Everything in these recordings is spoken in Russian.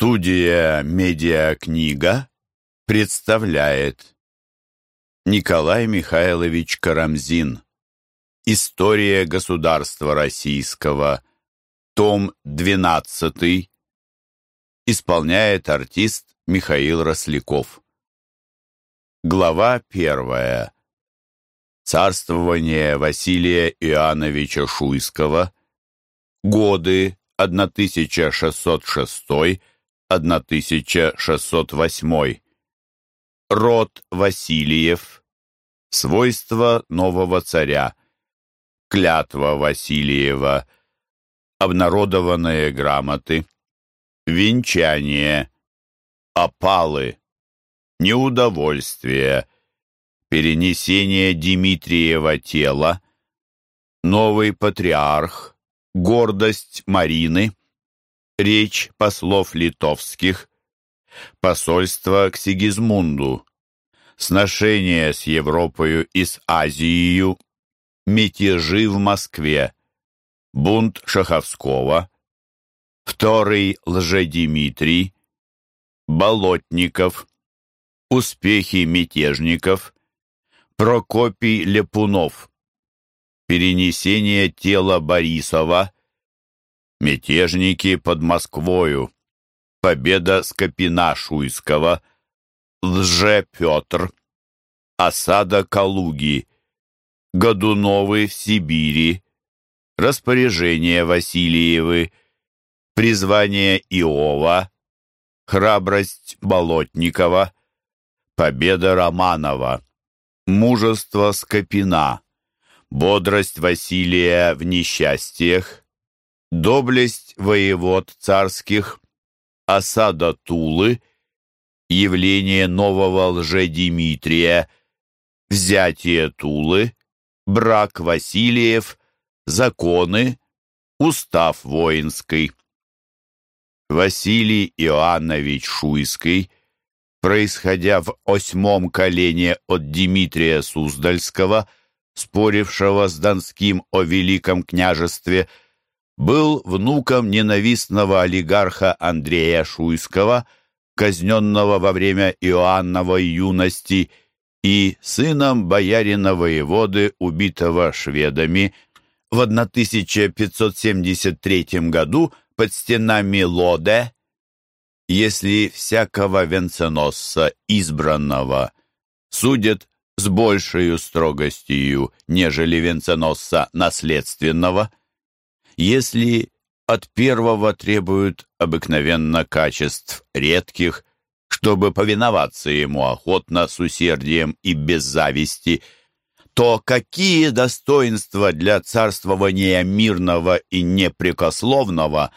Студия «Медиакнига» представляет Николай Михайлович Карамзин. История государства российского Том 12 Исполняет артист Михаил Росляков. Глава первая. Царствование Василия Иоанновича Шуйского. Годы 1606-1608 Род Васильев. Свойства нового царя. Клятва Васильева. Обнародованные грамоты. Венчание. Опалы. Неудовольствие. Перенесение Дмитриева тела. Новый патриарх. Гордость Марины, речь послов литовских, посольство к Сигизмунду, сношение с Европою и с Азией, мятежи в Москве, бунт Шаховского, второй Лжедимитрий, Болотников, успехи мятежников, Прокопий Лепунов, перенесение тела Борисова, мятежники под Москвою, победа Скопина Шуйского, лже-Петр, осада Калуги, Годуновы в Сибири, распоряжение Васильевы, призвание Иова, храбрость Болотникова, победа Романова, мужество Скопина, бодрость Василия в несчастьях, доблесть воевод царских, осада Тулы, явление нового лже-Димитрия, взятие Тулы, брак Васильев, законы, устав воинский. Василий Иоаннович Шуйский, происходя в восьмом колене от Дмитрия Суздальского, спорившего с Донским о Великом княжестве, был внуком ненавистного олигарха Андрея Шуйского, казненного во время Иоанновой юности, и сыном боярина воеводы, убитого шведами в 1573 году под стенами Лоде, если всякого венценосца избранного судят с большей строгостью, нежели венценосца наследственного. Если от первого требуют обыкновенно качеств редких, чтобы повиноваться ему охотно, с усердием и без зависти, то какие достоинства для царствования мирного и непрекословного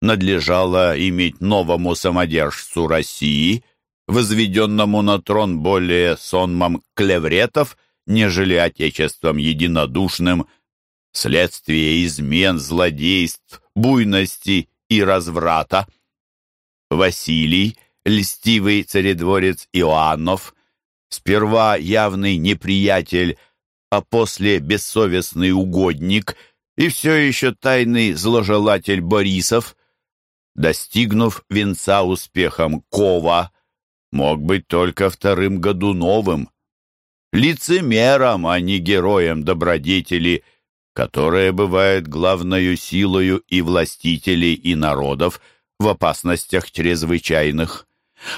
надлежало иметь новому самодержцу России – возведенному на трон более сонмом клевретов, нежели отечеством единодушным, следствие измен, злодейств, буйности и разврата. Василий, льстивый царедворец Иоаннов, сперва явный неприятель, а после бессовестный угодник и все еще тайный зложелатель Борисов, достигнув венца успехом Кова, мог быть только вторым году новым, лицемером, а не героем добродетели, которая бывает главною силою и властителей, и народов в опасностях чрезвычайных.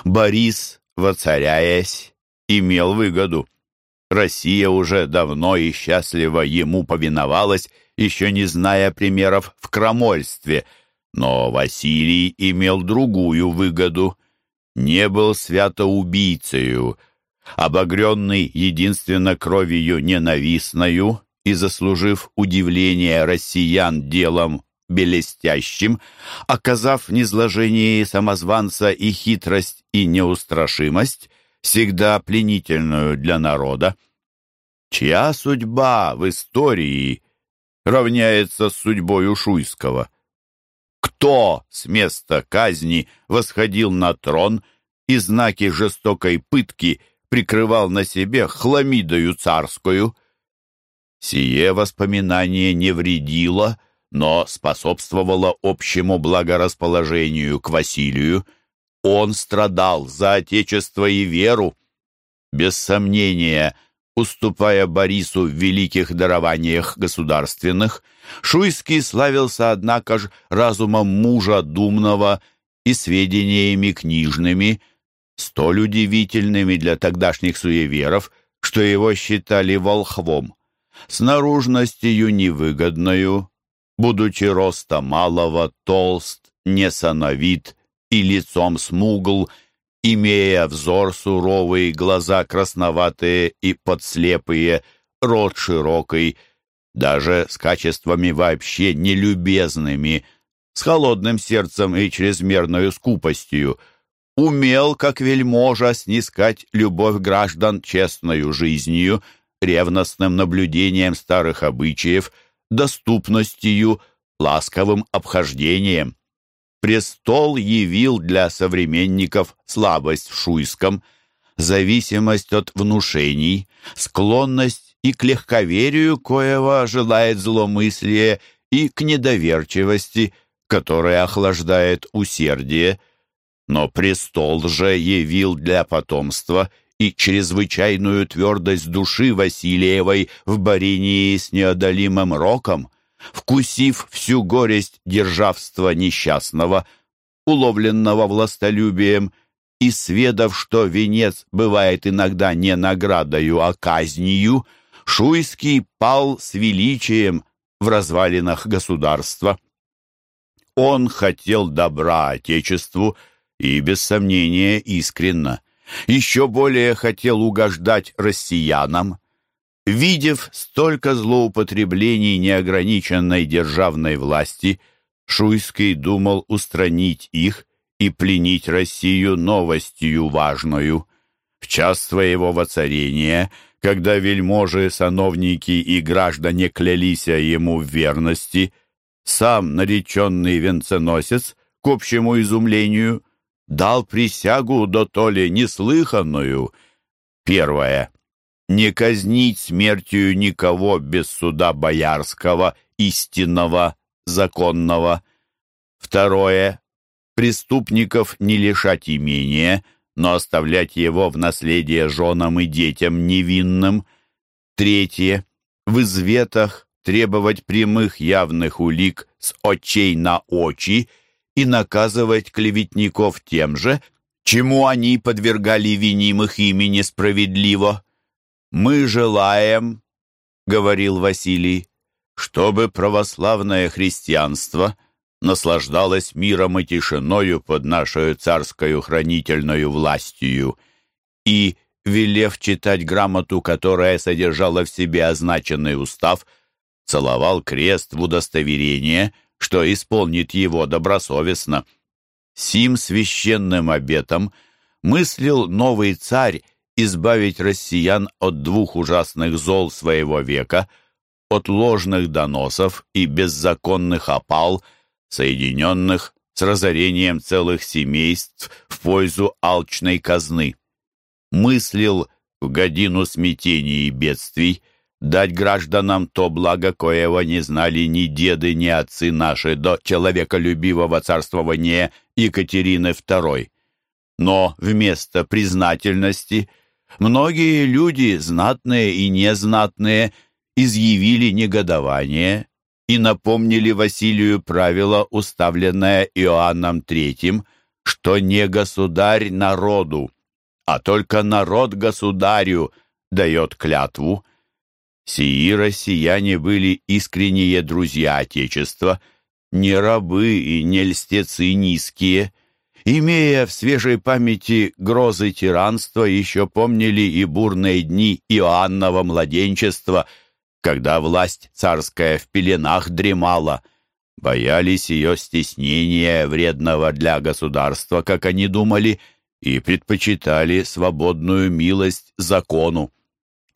Борис, воцаряясь, имел выгоду. Россия уже давно и счастливо ему повиновалась, еще не зная примеров в крамольстве, но Василий имел другую выгоду — не был святоубийцею, обогренный единственно кровью ненавистною и заслужив удивление россиян делом белестящим, оказав в самозванца и хитрость, и неустрашимость, всегда пленительную для народа. Чья судьба в истории равняется с судьбой Ушуйского? кто с места казни восходил на трон и знаки жестокой пытки прикрывал на себе хламидою царскую. Сие воспоминание не вредило, но способствовало общему благорасположению к Василию, Он страдал за отечество и веру. Без сомнения, уступая Борису в великих дарованиях государственных, Шуйский славился, однако ж, разумом мужа думного и сведениями книжными, столь удивительными для тогдашних суеверов, что его считали волхвом. С наружностью невыгодною, будучи роста малого, толст, несановит и лицом смугл, имея взор суровый, глаза красноватые и подслепые, рот широкий, даже с качествами вообще нелюбезными, с холодным сердцем и чрезмерной скупостью, умел, как вельможа, снискать любовь граждан честною жизнью, ревностным наблюдением старых обычаев, доступностью, ласковым обхождением. Престол явил для современников слабость в Шуйском, зависимость от внушений, склонность и к легковерию, коего желает зломыслие, и к недоверчивости, которая охлаждает усердие. Но престол же явил для потомства и чрезвычайную твердость души Васильевой в борении с неодолимым роком, вкусив всю горесть державства несчастного, уловленного властолюбием, и сведав, что венец бывает иногда не наградою, а казнью, Шуйский пал с величием в развалинах государства. Он хотел добра Отечеству и, без сомнения, искренно. Еще более хотел угождать россиянам, Видев столько злоупотреблений неограниченной державной власти, Шуйский думал устранить их и пленить Россию новостью важную. В час своего воцарения, когда вельможи, сановники и граждане клялись ему в верности, сам нареченный венценосец, к общему изумлению, дал присягу до то ли неслыханную. Первое не казнить смертью никого без суда боярского, истинного, законного. Второе. Преступников не лишать имения, но оставлять его в наследие женам и детям невинным. Третье. В изветах требовать прямых явных улик с очей на очи и наказывать клеветников тем же, чему они подвергали винимых ими несправедливо. «Мы желаем, — говорил Василий, — чтобы православное христианство наслаждалось миром и тишиною под нашу царскую хранительную властью и, велев читать грамоту, которая содержала в себе означенный устав, целовал крест в удостоверение, что исполнит его добросовестно. Сим священным обетом мыслил новый царь избавить россиян от двух ужасных зол своего века, от ложных доносов и беззаконных опал, соединенных с разорением целых семейств в пользу алчной казны. Мыслил в годину смятений и бедствий дать гражданам то благо, коего не знали ни деды, ни отцы наши до человеколюбивого царствования Екатерины II. Но вместо признательности – Многие люди, знатные и незнатные, изъявили негодование и напомнили Василию правило, уставленное Иоанном III, что не государь народу, а только народ государю дает клятву. Сии россияне были искренние друзья Отечества, не рабы и не льстецы низкие – Имея в свежей памяти грозы тиранства, еще помнили и бурные дни Иоаннова младенчества, когда власть царская в пеленах дремала. Боялись ее стеснения, вредного для государства, как они думали, и предпочитали свободную милость закону.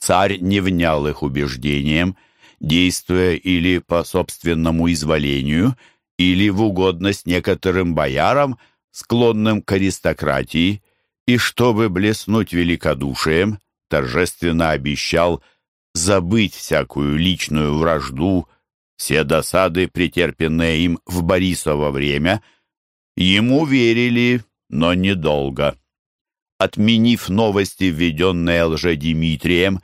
Царь не внял их убеждениям, действуя или по собственному изволению, или в угодность некоторым боярам – склонным к аристократии, и, чтобы блеснуть великодушием, торжественно обещал забыть всякую личную вражду, все досады, претерпенные им в Борисово время. Ему верили, но недолго. Отменив новости, введенные лжедимитрием,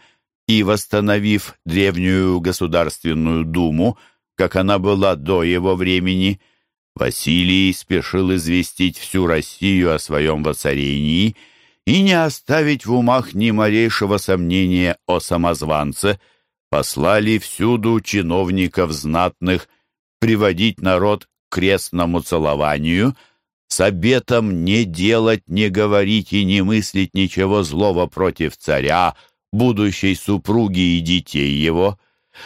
и восстановив древнюю Государственную Думу, как она была до его времени, Василий спешил известить всю Россию о своем воцарении и не оставить в умах ни малейшего сомнения о самозванце, послали всюду чиновников знатных приводить народ к крестному целованию с обетом не делать, не говорить и не мыслить ничего злого против царя, будущей супруги и детей его,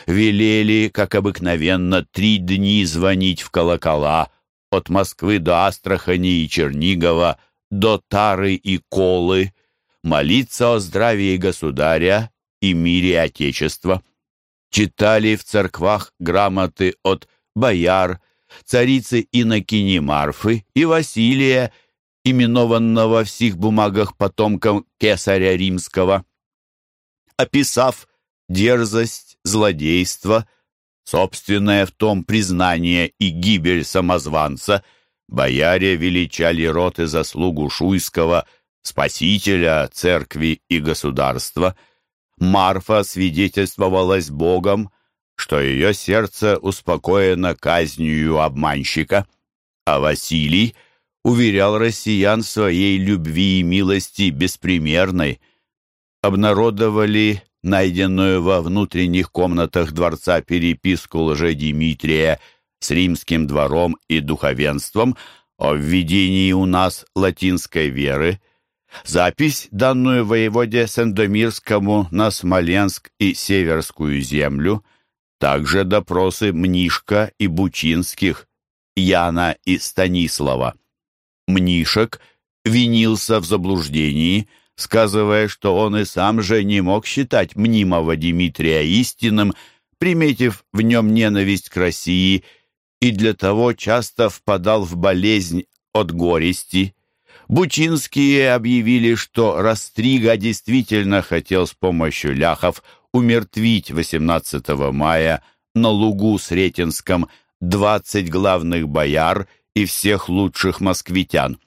велели, как обыкновенно, три дни звонить в колокола от Москвы до Астрахани и Чернигова, до Тары и Колы, молиться о здравии государя и мире Отечества. Читали в церквах грамоты от бояр, царицы Инокини Марфы и Василия, именованного в всех бумагах потомком кесаря римского описав дерзость, злодейство, собственное в том признание и гибель самозванца, бояре величали род и заслугу Шуйского, спасителя церкви и государства. Марфа свидетельствовалась Богом, что ее сердце успокоено казнью обманщика, а Василий уверял россиян своей любви и милости беспримерной – обнародовали найденную во внутренних комнатах дворца переписку лже-Димитрия с римским двором и духовенством о введении у нас латинской веры, запись, данную воеводе Сендомирскому на Смоленск и Северскую землю, также допросы Мнишка и Бучинских, Яна и Станислава. Мнишек винился в заблуждении – сказывая, что он и сам же не мог считать мнимого Дмитрия истинным, приметив в нем ненависть к России, и для того часто впадал в болезнь от горести. Бучинские объявили, что Растрига действительно хотел с помощью ляхов умертвить 18 мая на лугу Сретенском 20 главных бояр и всех лучших москвитян,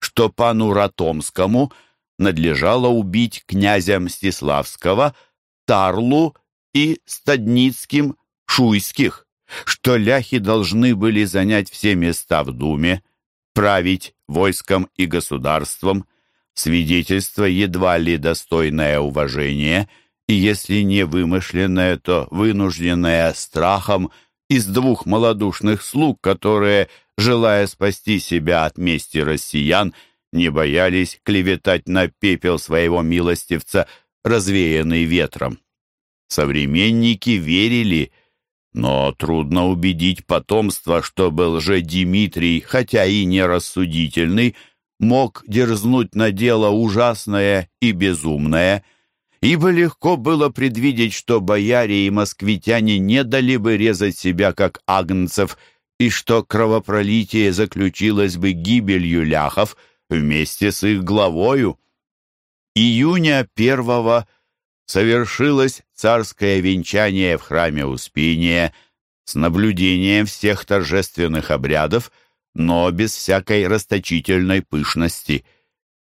что пану Ратомскому – надлежало убить князя Мстиславского, Тарлу и Стадницким Шуйских, что ляхи должны были занять все места в Думе, править войском и государством, свидетельство едва ли достойное уважения, и если не вымышленное, то вынужденное страхом из двух малодушных слуг, которые, желая спасти себя от мести россиян, не боялись клеветать на пепел своего милостивца, развеянный ветром. Современники верили, но трудно убедить потомство, что был же Дмитрий, хотя и нерассудительный, мог дерзнуть на дело ужасное и безумное, ибо легко было предвидеть, что бояре и москвитяне не дали бы резать себя, как агнцев, и что кровопролитие заключилось бы гибелью ляхов — вместе с их главою. Июня первого совершилось царское венчание в храме Успения с наблюдением всех торжественных обрядов, но без всякой расточительной пышности.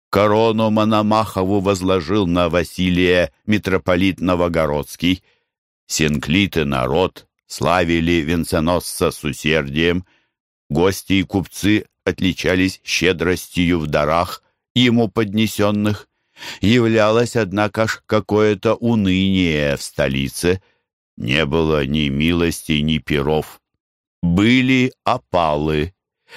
Корону Мономахову возложил на Василия митрополит Новогородский. Синклиты народ славили венценосца с усердием. Гости и купцы отличались щедростью в дарах, ему поднесенных. Являлось, однако ж, какое-то уныние в столице. Не было ни милости, ни перов. Были опалы.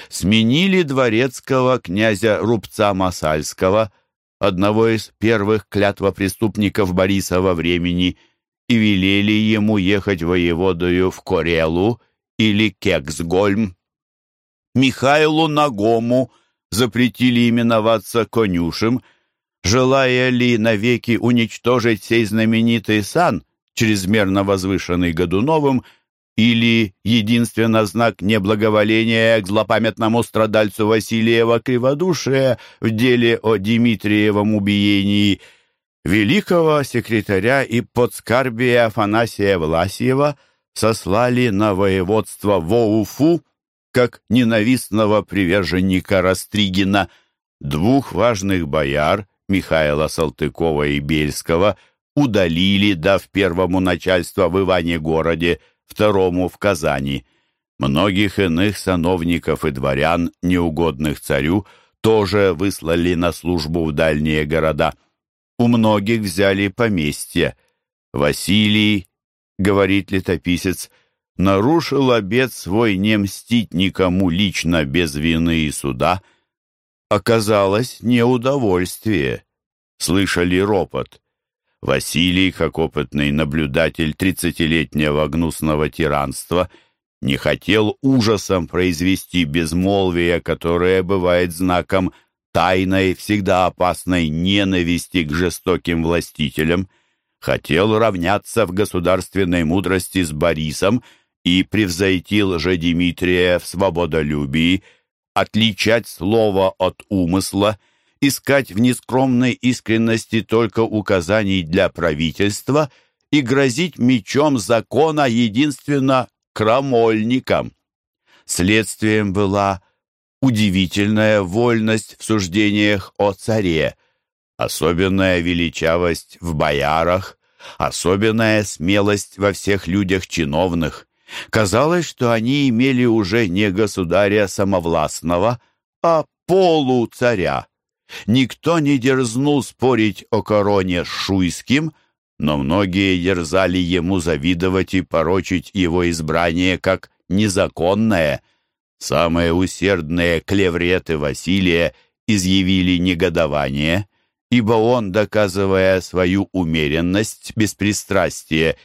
Сменили дворецкого князя Рубца Масальского, одного из первых клятвопреступников Борисова времени, и велели ему ехать воеводою в Корелу или Кексгольм. Михайлу Нагому запретили именоваться конюшем, желая ли навеки уничтожить сей знаменитый сан, чрезмерно возвышенный Годуновым, или единственно знак неблаговоления к злопамятному страдальцу Василиева Криводушия в деле о Дмитриевом убиении великого секретаря и подскарбия Афанасия Власьева сослали на воеводство Воуфу как ненавистного приверженника Растригина, Двух важных бояр, Михаила Салтыкова и Бельского, удалили, дав первому начальство в Иване-городе, второму в Казани. Многих иных сановников и дворян, неугодных царю, тоже выслали на службу в дальние города. У многих взяли поместья. Василий, говорит летописец, нарушил обет свой не мстить никому лично без вины и суда. Оказалось неудовольствие. Слышали ропот. Василий, как опытный наблюдатель тридцатилетнего гнусного тиранства, не хотел ужасом произвести безмолвие, которое бывает знаком тайной, всегда опасной ненависти к жестоким властителям, хотел равняться в государственной мудрости с Борисом и превзойти лжедимитрия в свободолюбии, отличать слово от умысла — искать в нескромной искренности только указаний для правительства и грозить мечом закона единственно крамольникам. Следствием была удивительная вольность в суждениях о царе, особенная величавость в боярах, особенная смелость во всех людях чиновных. Казалось, что они имели уже не государя самовластного, а полуцаря. Никто не дерзнул спорить о короне с Шуйским, но многие дерзали ему завидовать и порочить его избрание как незаконное. Самые усердные клевреты Василия изъявили негодование, ибо он, доказывая свою умеренность, беспристрастие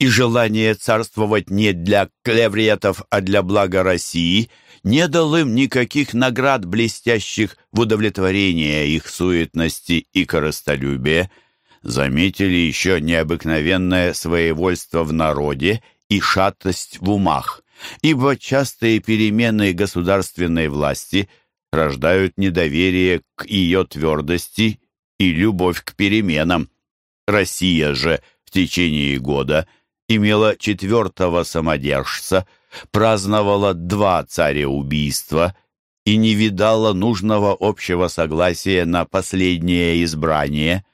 и желание царствовать не для клевретов, а для блага России, не дал им никаких наград, блестящих в удовлетворение их суетности и корыстолюбия, заметили еще необыкновенное своевольство в народе и шатость в умах, ибо частые перемены государственной власти рождают недоверие к ее твердости и любовь к переменам. Россия же в течение года – имела четвертого самодержца, праздновала два цареубийства и не видала нужного общего согласия на последнее избрание.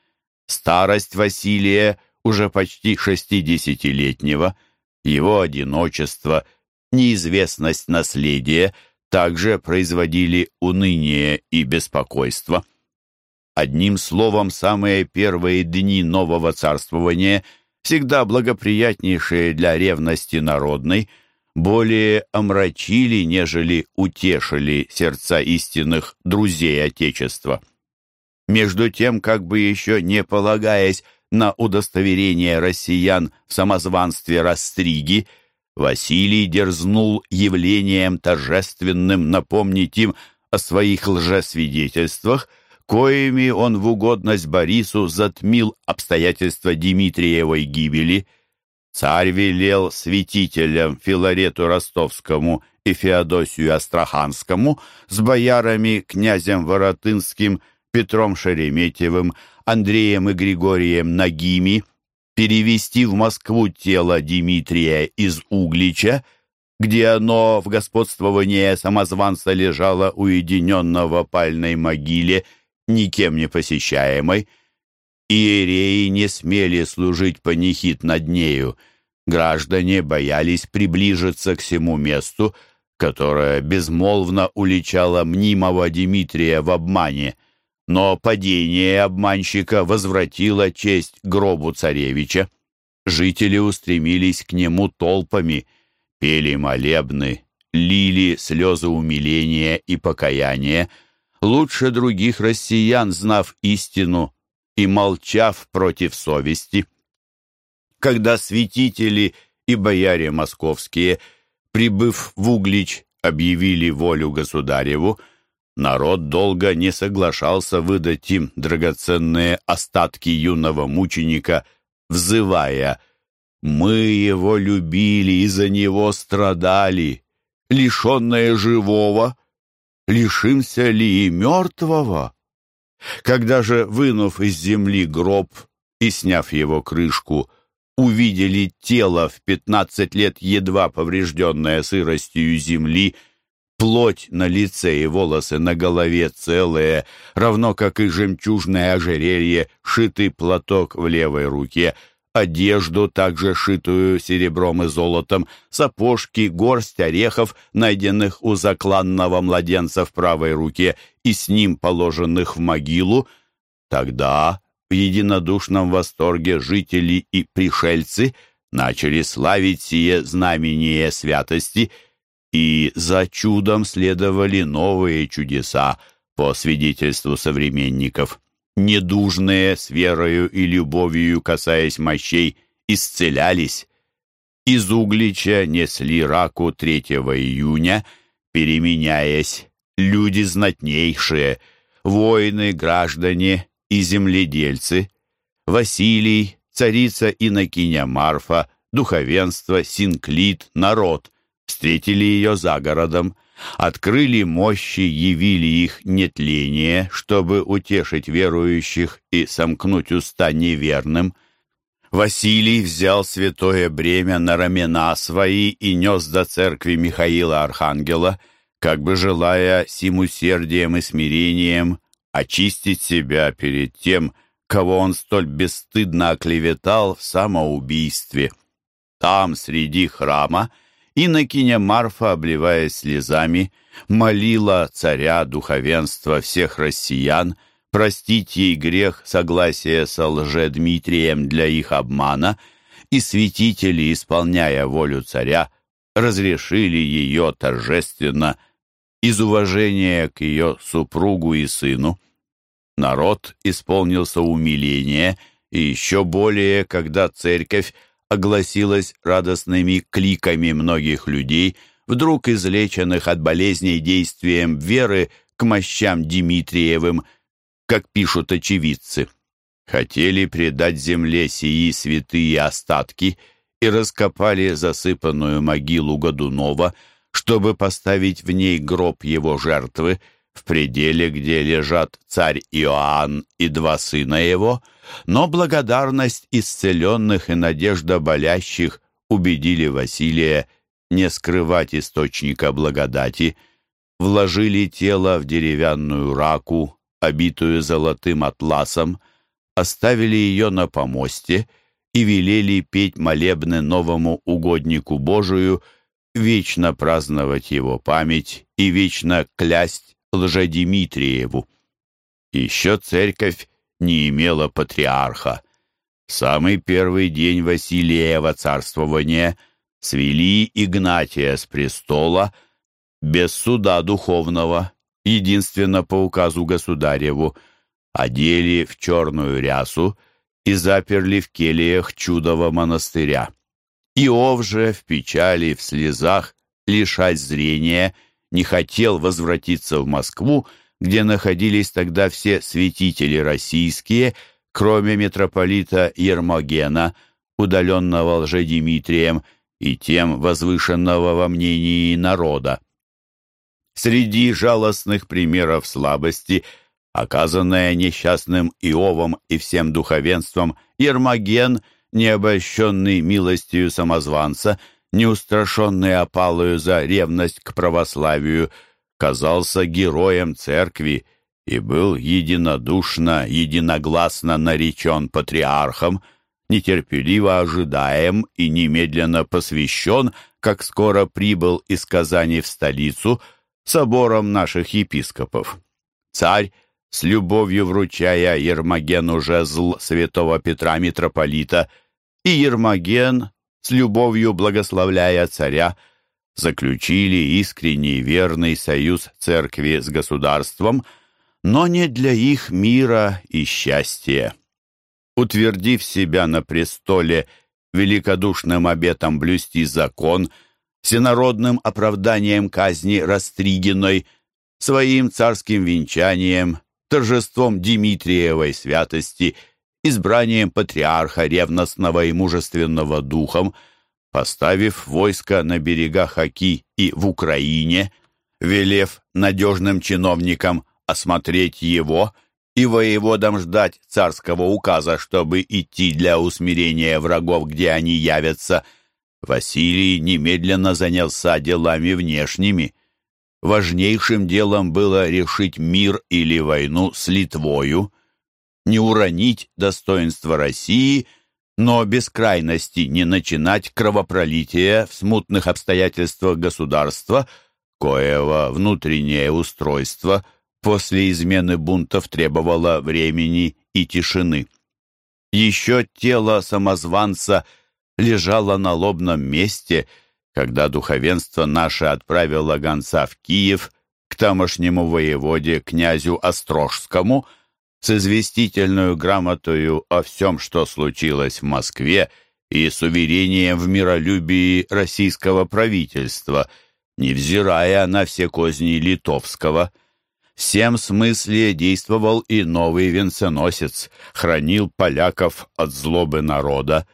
Старость Василия, уже почти шестидесятилетнего, его одиночество, неизвестность наследия также производили уныние и беспокойство. Одним словом, самые первые дни нового царствования – всегда благоприятнейшие для ревности народной, более омрачили, нежели утешили сердца истинных друзей Отечества. Между тем, как бы еще не полагаясь на удостоверение россиян в самозванстве Растриги, Василий дерзнул явлением торжественным напомнить им о своих лжесвидетельствах – коими он в угодность Борису затмил обстоятельства Дмитриевой гибели. Царь велел святителям Филарету Ростовскому и Феодосию Астраханскому с боярами князем Воротынским, Петром Шереметьевым, Андреем и Григорием Нагими перевести в Москву тело Дмитрия из Углича, где оно в господствовании самозванца лежало уединенно в опальной могиле никем не посещаемой. Иереи не смели служить панихид над нею. Граждане боялись приближиться к всему месту, которое безмолвно уличало мнимого Дмитрия в обмане. Но падение обманщика возвратило честь гробу царевича. Жители устремились к нему толпами, пели молебны, лили слезы умиления и покаяния, лучше других россиян, знав истину и молчав против совести. Когда святители и бояре московские, прибыв в Углич, объявили волю государеву, народ долго не соглашался выдать им драгоценные остатки юного мученика, взывая «Мы его любили и за него страдали, лишенное живого, лишимся ли и мертвого? Когда же, вынув из земли гроб и сняв его крышку, увидели тело в пятнадцать лет едва поврежденное сыростью земли, Плоть на лице и волосы на голове целые, равно как и жемчужное ожерелье, шитый платок в левой руке, одежду, также шитую серебром и золотом, сапожки, горсть орехов, найденных у закланного младенца в правой руке и с ним положенных в могилу, тогда в единодушном восторге жители и пришельцы начали славить сие знамение святости — и за чудом следовали новые чудеса, по свидетельству современников. Недужные с верою и любовью, касаясь мощей, исцелялись. Из Углича несли раку 3 июня, переменяясь, люди знатнейшие, воины, граждане и земледельцы. Василий, царица Инокиня Марфа, духовенство, синклит, народ — встретили ее за городом, открыли мощи, явили их нетление, чтобы утешить верующих и сомкнуть уста неверным. Василий взял святое бремя на рамена свои и нес до церкви Михаила Архангела, как бы желая сим усердием и смирением очистить себя перед тем, кого он столь бесстыдно оклеветал в самоубийстве. Там, среди храма, Инокиня Марфа, обливаясь слезами, молила царя духовенства всех россиян простить ей грех согласия со лже-Дмитрием для их обмана, и святители, исполняя волю царя, разрешили ее торжественно из уважения к ее супругу и сыну. Народ исполнился умиления, и еще более, когда церковь огласилась радостными кликами многих людей, вдруг излеченных от болезней действием веры к мощам Дмитриевым, как пишут очевидцы. Хотели предать земле сии святые остатки и раскопали засыпанную могилу Годунова, чтобы поставить в ней гроб его жертвы, в пределе, где лежат царь Иоанн и два сына его — но благодарность исцеленных и надежда болящих убедили Василия не скрывать источника благодати, вложили тело в деревянную раку, обитую золотым атласом, оставили ее на помосте и велели петь молебны новому угоднику Божию, вечно праздновать его память и вечно клясть лжедимитриеву. Еще церковь не имела патриарха. Самый первый день Василиева царствования свели Игнатия с престола без суда духовного, единственно по указу государеву, одели в черную рясу и заперли в кельях чудового монастыря. Иов же в печали, в слезах, лишать зрения, не хотел возвратиться в Москву, где находились тогда все святители российские, кроме митрополита Ермогена, удаленного лжедимитрием и тем возвышенного во мнении народа. Среди жалостных примеров слабости, оказанная несчастным Иовом и всем духовенством, Ермоген, необольщенный милостью самозванца, неустрашенный опалою за ревность к православию, казался героем церкви и был единодушно, единогласно наречен патриархом, нетерпеливо ожидаем и немедленно посвящен, как скоро прибыл из Казани в столицу, собором наших епископов. Царь, с любовью вручая Ермогену жезл святого Петра Митрополита, и Ермоген, с любовью благословляя царя, заключили искренний верный союз церкви с государством, но не для их мира и счастья. Утвердив себя на престоле великодушным обетом блюсти закон, всенародным оправданием казни Растригиной, своим царским венчанием, торжеством Дмитриевой святости, избранием патриарха ревностного и мужественного духом – Поставив войско на берегах Оки и в Украине, велев надежным чиновникам осмотреть его и воеводам ждать царского указа, чтобы идти для усмирения врагов, где они явятся, Василий немедленно занялся делами внешними. важнейшим делом было решить мир или войну с Литвою, не уронить достоинство России, но без крайности не начинать кровопролитие в смутных обстоятельствах государства, коего внутреннее устройство после измены бунтов требовало времени и тишины. Еще тело самозванца лежало на лобном месте, когда духовенство наше отправило гонца в Киев к тамошнему воеводе князю Острожскому с известительную грамотою о всем, что случилось в Москве, и с уверением в миролюбии российского правительства, невзирая на все козни литовского – всем смысле действовал и новый венценосец, хранил поляков от злобы народа,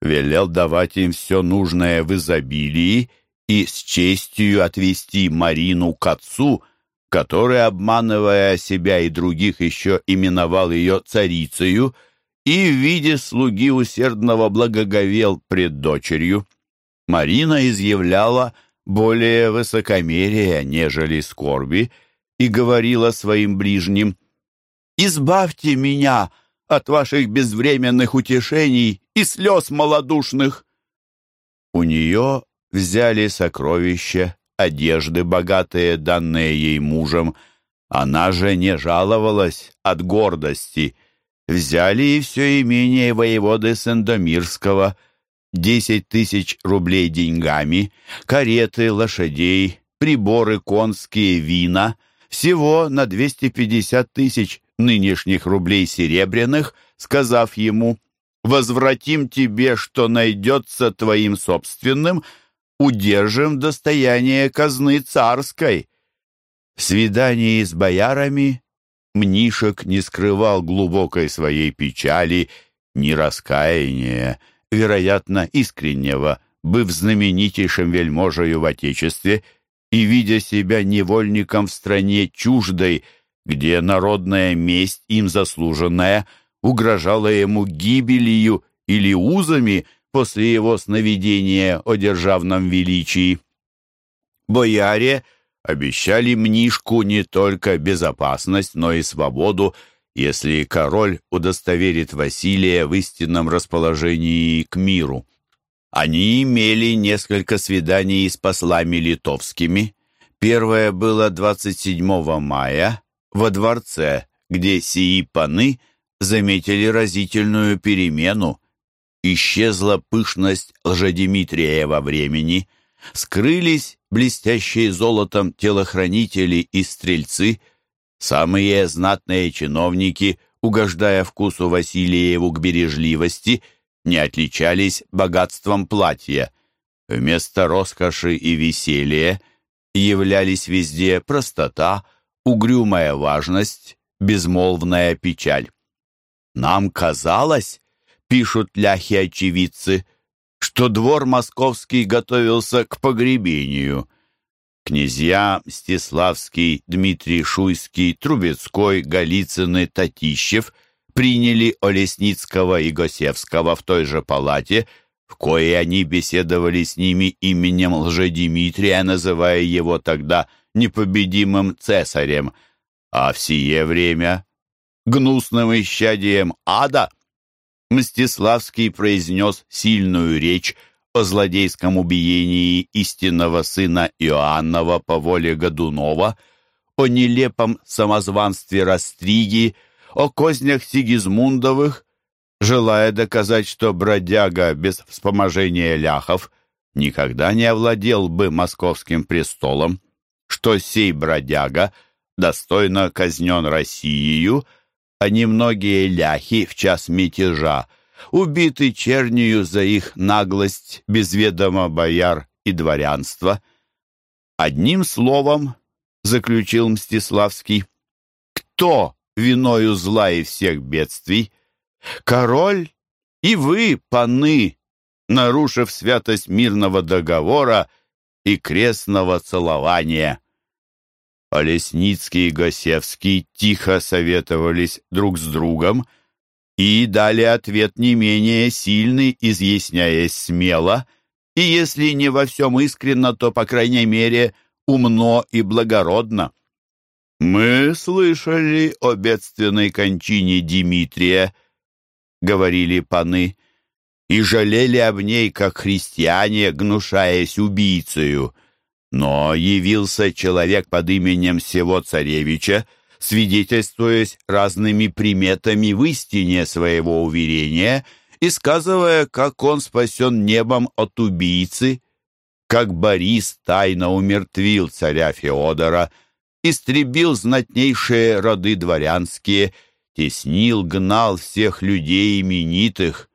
велел давать им все нужное в изобилии и с честью отвести Марину к отцу, который, обманывая себя и других, еще именовал ее царицею, и в виде слуги усердного благоговел пред дочерью. Марина изъявляла более высокомерия, нежели скорби, и говорила своим ближним, «Избавьте меня от ваших безвременных утешений и слез малодушных!» У нее взяли сокровища, одежды богатые, данные ей мужем. Она же не жаловалась от гордости. Взяли и все имение воеводы Сендомирского, десять тысяч рублей деньгами, кареты, лошадей, приборы конские, вина — всего на 250 тысяч нынешних рублей серебряных, сказав ему «Возвратим тебе, что найдется твоим собственным, удержим достояние казны царской». В свидании с боярами Мнишек не скрывал глубокой своей печали, ни раскаяния, вероятно, искреннего, быв знаменитейшим вельможею в Отечестве – и видя себя невольником в стране чуждой, где народная месть, им заслуженная, угрожала ему гибелью или узами после его сновидения о державном величии. Бояре обещали Мнишку не только безопасность, но и свободу, если король удостоверит Василия в истинном расположении к миру. Они имели несколько свиданий с послами литовскими. Первое было 27 мая во дворце, где сии паны заметили разительную перемену. Исчезла пышность Лжедимитрия во времени, скрылись блестящие золотом телохранители и стрельцы, самые знатные чиновники, угождая вкусу Василиеву к бережливости – не отличались богатством платья. Вместо роскоши и веселья являлись везде простота, угрюмая важность, безмолвная печаль. «Нам казалось, — пишут ляхи-очевидцы, — что двор московский готовился к погребению. Князья Мстиславский, Дмитрий Шуйский, Трубецкой, Голицыны, Татищев — приняли Олесницкого и Госевского в той же палате, в коей они беседовали с ними именем Лжедимитрия, называя его тогда непобедимым цесарем, а в сие время гнусным исчадием ада Мстиславский произнес сильную речь о злодейском убиении истинного сына Иоаннова по воле Годунова, о нелепом самозванстве Растриги, о кознях Сигизмундовых, желая доказать, что бродяга без вспоможения ляхов никогда не овладел бы московским престолом, что сей бродяга достойно казнен Россией, а немногие ляхи в час мятежа убиты чернию за их наглость без ведома бояр и дворянства. Одним словом, заключил Мстиславский, кто виною зла и всех бедствий. Король и вы, паны, нарушив святость мирного договора и крестного целования. Олесницкий и Госевский тихо советовались друг с другом и дали ответ не менее сильный, изъясняясь смело, и если не во всем искренно, то, по крайней мере, умно и благородно. «Мы слышали о бедственной кончине Дмитрия», — говорили паны, «и жалели об ней, как христиане, гнушаясь убийцею. Но явился человек под именем всего царевича, свидетельствуясь разными приметами в истине своего уверения и сказывая, как он спасен небом от убийцы, как Борис тайно умертвил царя Феодора, истребил знатнейшие роды дворянские, теснил, гнал всех людей именитых.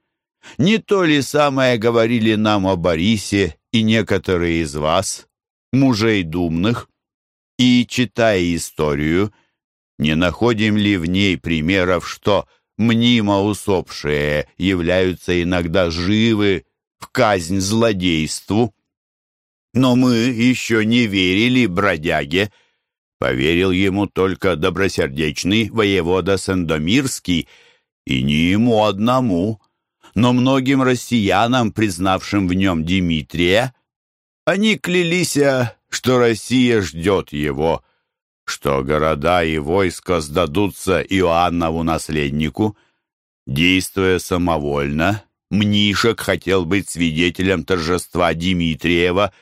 Не то ли самое говорили нам о Борисе и некоторые из вас, мужей думных? И, читая историю, не находим ли в ней примеров, что мнимо усопшие являются иногда живы в казнь злодейству? Но мы еще не верили бродяге. Поверил ему только добросердечный воевода Сандомирский, и не ему одному, но многим россиянам, признавшим в нем Дмитрия. Они клялись, что Россия ждет его — что города и войско сдадутся Иоаннову наследнику. Действуя самовольно, Мнишек хотел быть свидетелем торжества Дмитриева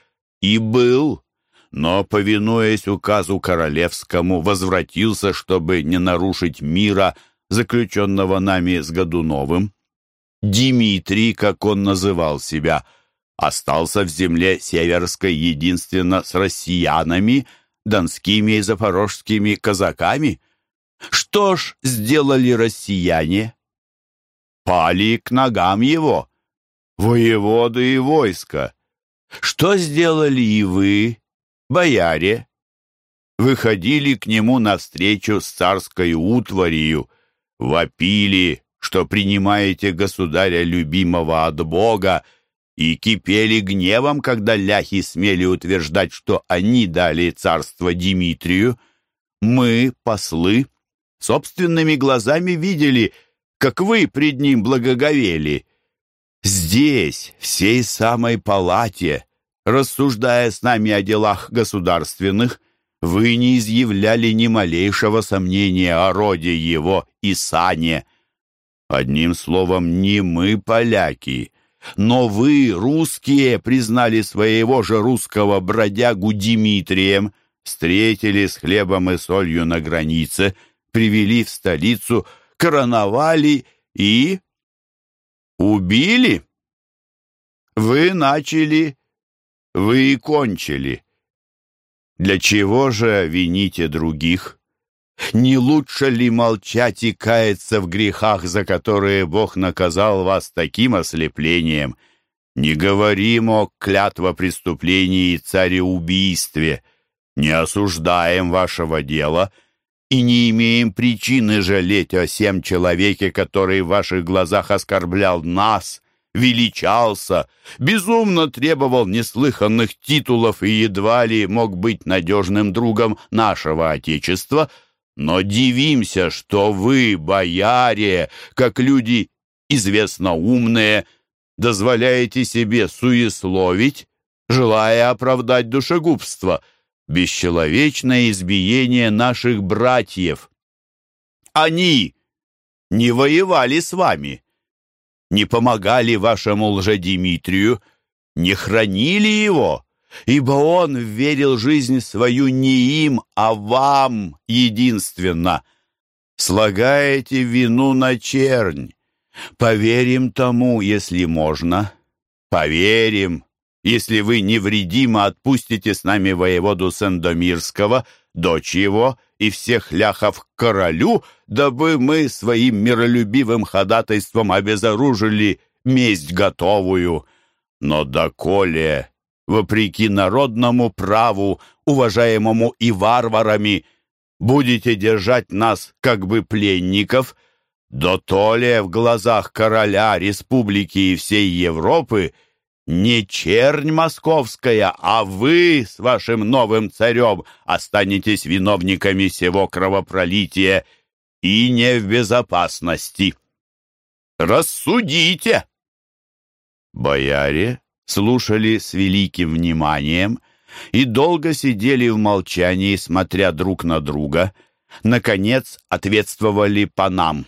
и был, но, повинуясь указу королевскому, возвратился, чтобы не нарушить мира, заключенного нами с Годуновым. Дмитрий, как он называл себя, остался в земле северской единственно с россиянами – донскими и запорожскими казаками. Что ж сделали россияне? Пали к ногам его, воеводы и войска. Что сделали и вы, бояре? Выходили к нему навстречу с царской утварью, вопили, что принимаете государя любимого от Бога, и кипели гневом, когда ляхи смели утверждать, что они дали царство Дмитрию. Мы, послы, собственными глазами видели, как вы пред ним благоговели. Здесь, в сей самой палате, рассуждая с нами о делах государственных, вы не изъявляли ни малейшего сомнения о роде его и сане. Одним словом, не мы, поляки, но вы, русские, признали своего же русского бродягу Дмитрием, встретили с хлебом и солью на границе, привели в столицу, короновали и... убили. Вы начали, вы и кончили. Для чего же вините других? Не лучше ли молчать и каяться в грехах, за которые Бог наказал вас таким ослеплением? Не говорим о клятвопреступлении и цареубийстве, не осуждаем вашего дела и не имеем причины жалеть о всем человеке, который в ваших глазах оскорблял нас, величался, безумно требовал неслыханных титулов и едва ли мог быть надежным другом нашего Отечества — но дивимся, что вы, бояре, как люди известно умные, дозволяете себе суесловить, желая оправдать душегубство, бесчеловечное избиение наших братьев. Они не воевали с вами, не помогали вашему лжедимитрию, не хранили его, ибо он верил жизнь свою не им, а вам единственно. Слагаете вину на чернь. Поверим тому, если можно. Поверим, если вы невредимо отпустите с нами воеводу Сендомирского, дочь его и всех ляхов к королю, дабы мы своим миролюбивым ходатайством обезоружили месть готовую. Но доколе вопреки народному праву, уважаемому и варварами, будете держать нас как бы пленников, да то ли в глазах короля, республики и всей Европы не чернь московская, а вы с вашим новым царем останетесь виновниками всего кровопролития и не в безопасности. Рассудите!» Бояре слушали с великим вниманием, и долго сидели в молчании, смотря друг на друга. Наконец ответствовали по нам.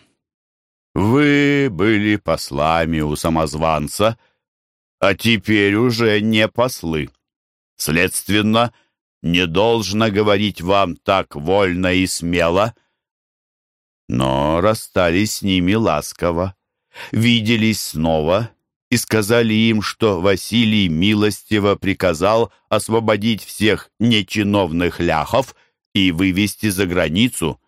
«Вы были послами у самозванца, а теперь уже не послы. Следственно, не должно говорить вам так вольно и смело». Но расстались с ними ласково, виделись снова и сказали им, что Василий милостиво приказал освободить всех нечиновных ляхов и вывести за границу.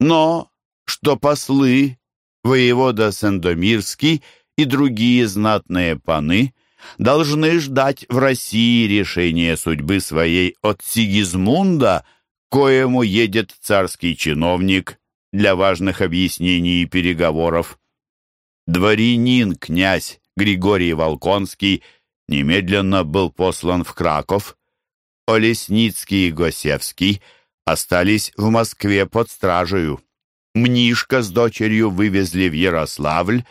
Но что послы, воевода Сандомирский и другие знатные паны должны ждать в России решения судьбы своей от Сигизмунда, коему едет царский чиновник для важных объяснений и переговоров. Дворянин, князь Григорий Волконский немедленно был послан в Краков. Олесницкий и Госевский остались в Москве под стражею. Мнишка с дочерью вывезли в Ярославль,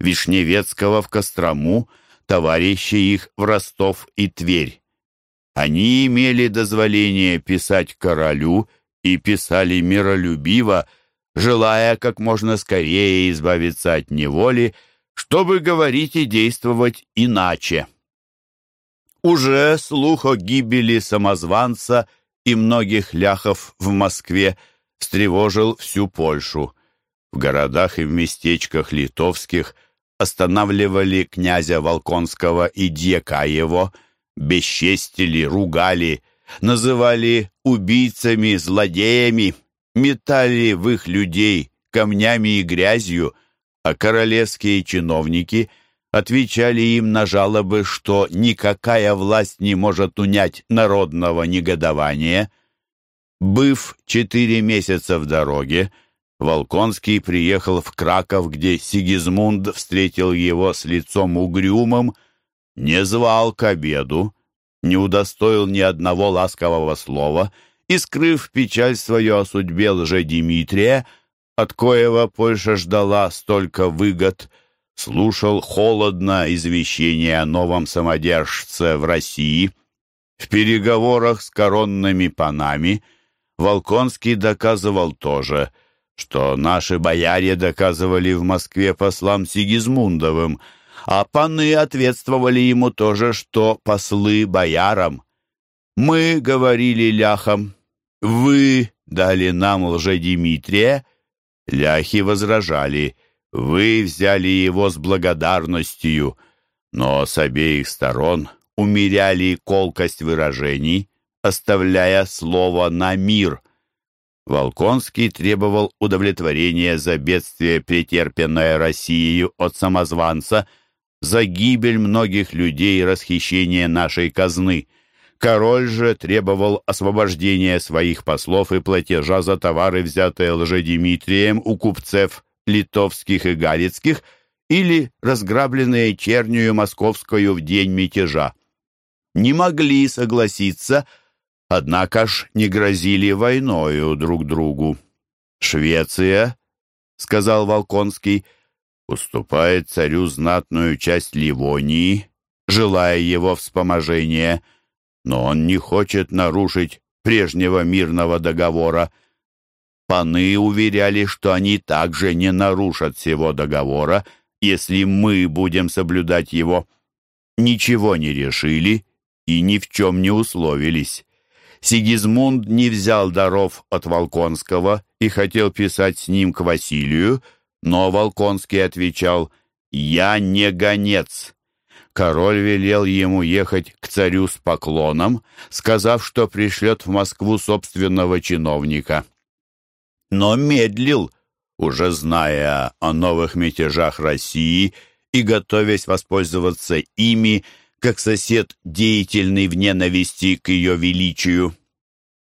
Вишневецкого в Кострому, товарищи их в Ростов и Тверь. Они имели дозволение писать королю и писали миролюбиво, желая как можно скорее избавиться от неволи, чтобы говорить и действовать иначе. Уже слух о гибели самозванца и многих ляхов в Москве встревожил всю Польшу. В городах и в местечках литовских останавливали князя Волконского и дьяка его, бесчестили, ругали, называли убийцами, злодеями, метали в их людей камнями и грязью – а королевские чиновники отвечали им на жалобы, что никакая власть не может унять народного негодования. Быв четыре месяца в дороге, Волконский приехал в Краков, где Сигизмунд встретил его с лицом угрюмым, не звал к обеду, не удостоил ни одного ласкового слова и, скрыв печаль свою о судьбе лже-Димитрия, от коего Польша ждала столько выгод, слушал холодно извещение о новом самодержце в России. В переговорах с коронными панами Волконский доказывал тоже, что наши бояре доказывали в Москве послам Сигизмундовым, а паны ответствовали ему тоже, что послы боярам. Мы говорили ляхам, вы дали нам лжедимитрия, Ляхи возражали, «Вы взяли его с благодарностью», но с обеих сторон умеряли колкость выражений, оставляя слово на мир. Волконский требовал удовлетворения за бедствие, претерпенное Россией от самозванца, за гибель многих людей и расхищение нашей казны – Король же требовал освобождения своих послов и платежа за товары, взятые лжедимитрием у купцев литовских и галицких, или разграбленные чернью московскую в день мятежа. Не могли согласиться, однако ж не грозили войною друг другу. «Швеция», — сказал Волконский, — уступает царю знатную часть Ливонии, желая его вспоможения — но он не хочет нарушить прежнего мирного договора. Паны уверяли, что они также не нарушат всего договора, если мы будем соблюдать его. Ничего не решили и ни в чем не условились. Сигизмунд не взял даров от Волконского и хотел писать с ним к Василию, но Волконский отвечал «Я не гонец, Король велел ему ехать к царю с поклоном, сказав, что пришлет в Москву собственного чиновника. Но медлил, уже зная о новых мятежах России и готовясь воспользоваться ими, как сосед деятельный в ненависти к ее величию.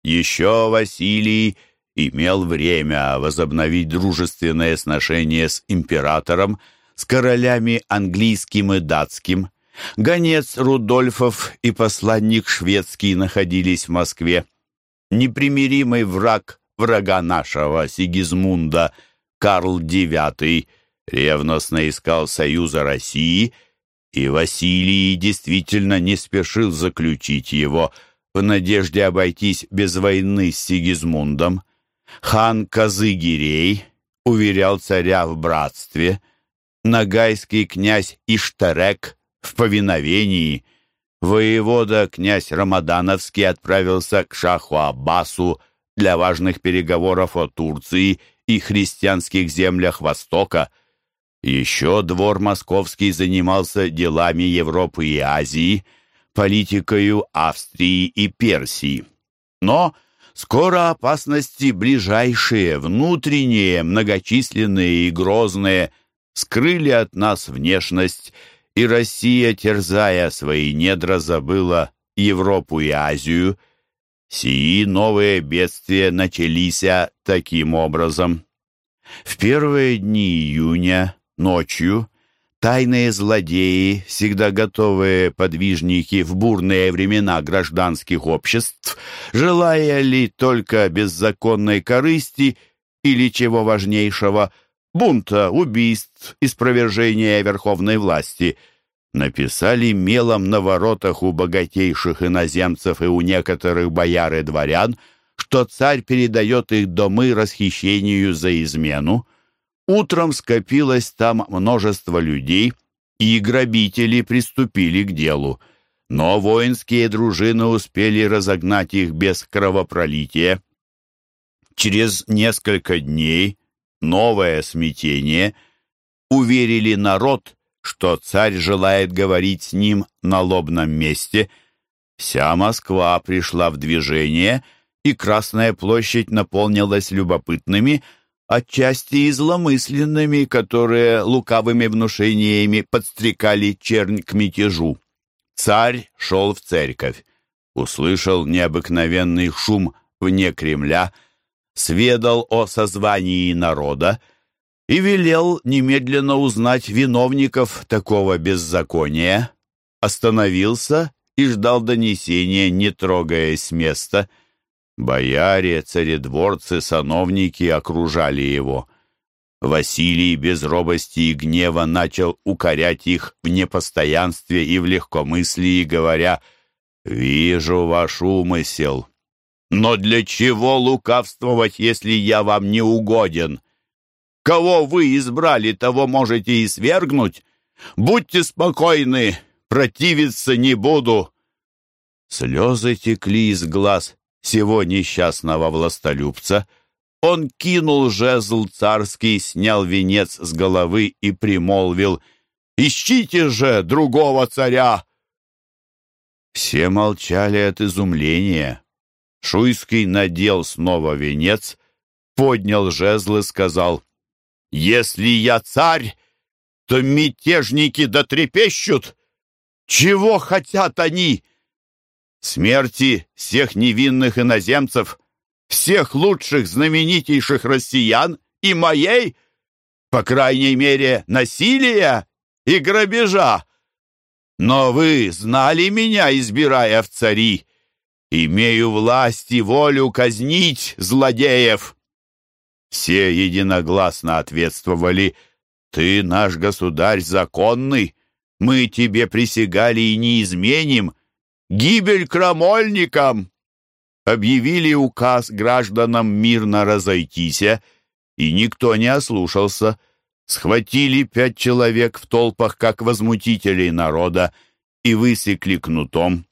Еще Василий имел время возобновить дружественные сношения с императором, с королями английским и датским, Гонец Рудольфов и посланник шведский находились в Москве. Непримиримый враг врага нашего Сигизмунда Карл IX ревностно искал союза России, и Василий действительно не спешил заключить его, в надежде обойтись без войны с Сигизмундом. Хан Казыгирей уверял царя в братстве. Нагайский князь Иштерек в повиновении. Воевода князь Рамадановский отправился к шаху Аббасу для важных переговоров о Турции и христианских землях Востока. Еще двор московский занимался делами Европы и Азии, политикою Австрии и Персии. Но скоро опасности ближайшие, внутренние, многочисленные и грозные скрыли от нас внешность, и Россия, терзая свои недра, забыла Европу и Азию – Сии новые бедствия начались таким образом. В первые дни июня, ночью, тайные злодеи, всегда готовые подвижники в бурные времена гражданских обществ, желая ли только беззаконной корысти или чего важнейшего, бунта, убийств и спровержения верховной власти – написали мелом на воротах у богатейших иноземцев и у некоторых бояр и дворян, что царь передает их домы расхищению за измену. Утром скопилось там множество людей, и грабители приступили к делу. Но воинские дружины успели разогнать их без кровопролития. Через несколько дней новое смятение уверили народ, что царь желает говорить с ним на лобном месте. Вся Москва пришла в движение, и Красная площадь наполнилась любопытными, отчасти и зломысленными, которые лукавыми внушениями подстрекали чернь к мятежу. Царь шел в церковь, услышал необыкновенный шум вне Кремля, сведал о созвании народа, и велел немедленно узнать виновников такого беззакония. Остановился и ждал донесения, не трогаясь с места. Бояре, царедворцы, сановники окружали его. Василий без робости и гнева начал укорять их в непостоянстве и в легкомыслии, говоря «Вижу ваш умысел». «Но для чего лукавствовать, если я вам не угоден?» Кого вы избрали, того можете и свергнуть. Будьте спокойны, противиться не буду». Слезы текли из глаз всего несчастного властолюбца. Он кинул жезл царский, снял венец с головы и примолвил «Ищите же другого царя!» Все молчали от изумления. Шуйский надел снова венец, поднял жезл и сказал если я царь, то мятежники дотрепещут. Чего хотят они? Смерти всех невинных иноземцев, всех лучших, знаменитейших россиян и моей, по крайней мере, насилия и грабежа. Но вы знали меня, избирая в цари. Имею власть и волю казнить злодеев. Все единогласно ответствовали «Ты наш государь законный, мы тебе присягали и не изменим, гибель крамольникам!» Объявили указ гражданам мирно разойтися, и никто не ослушался. Схватили пять человек в толпах, как возмутителей народа, и высекли кнутом.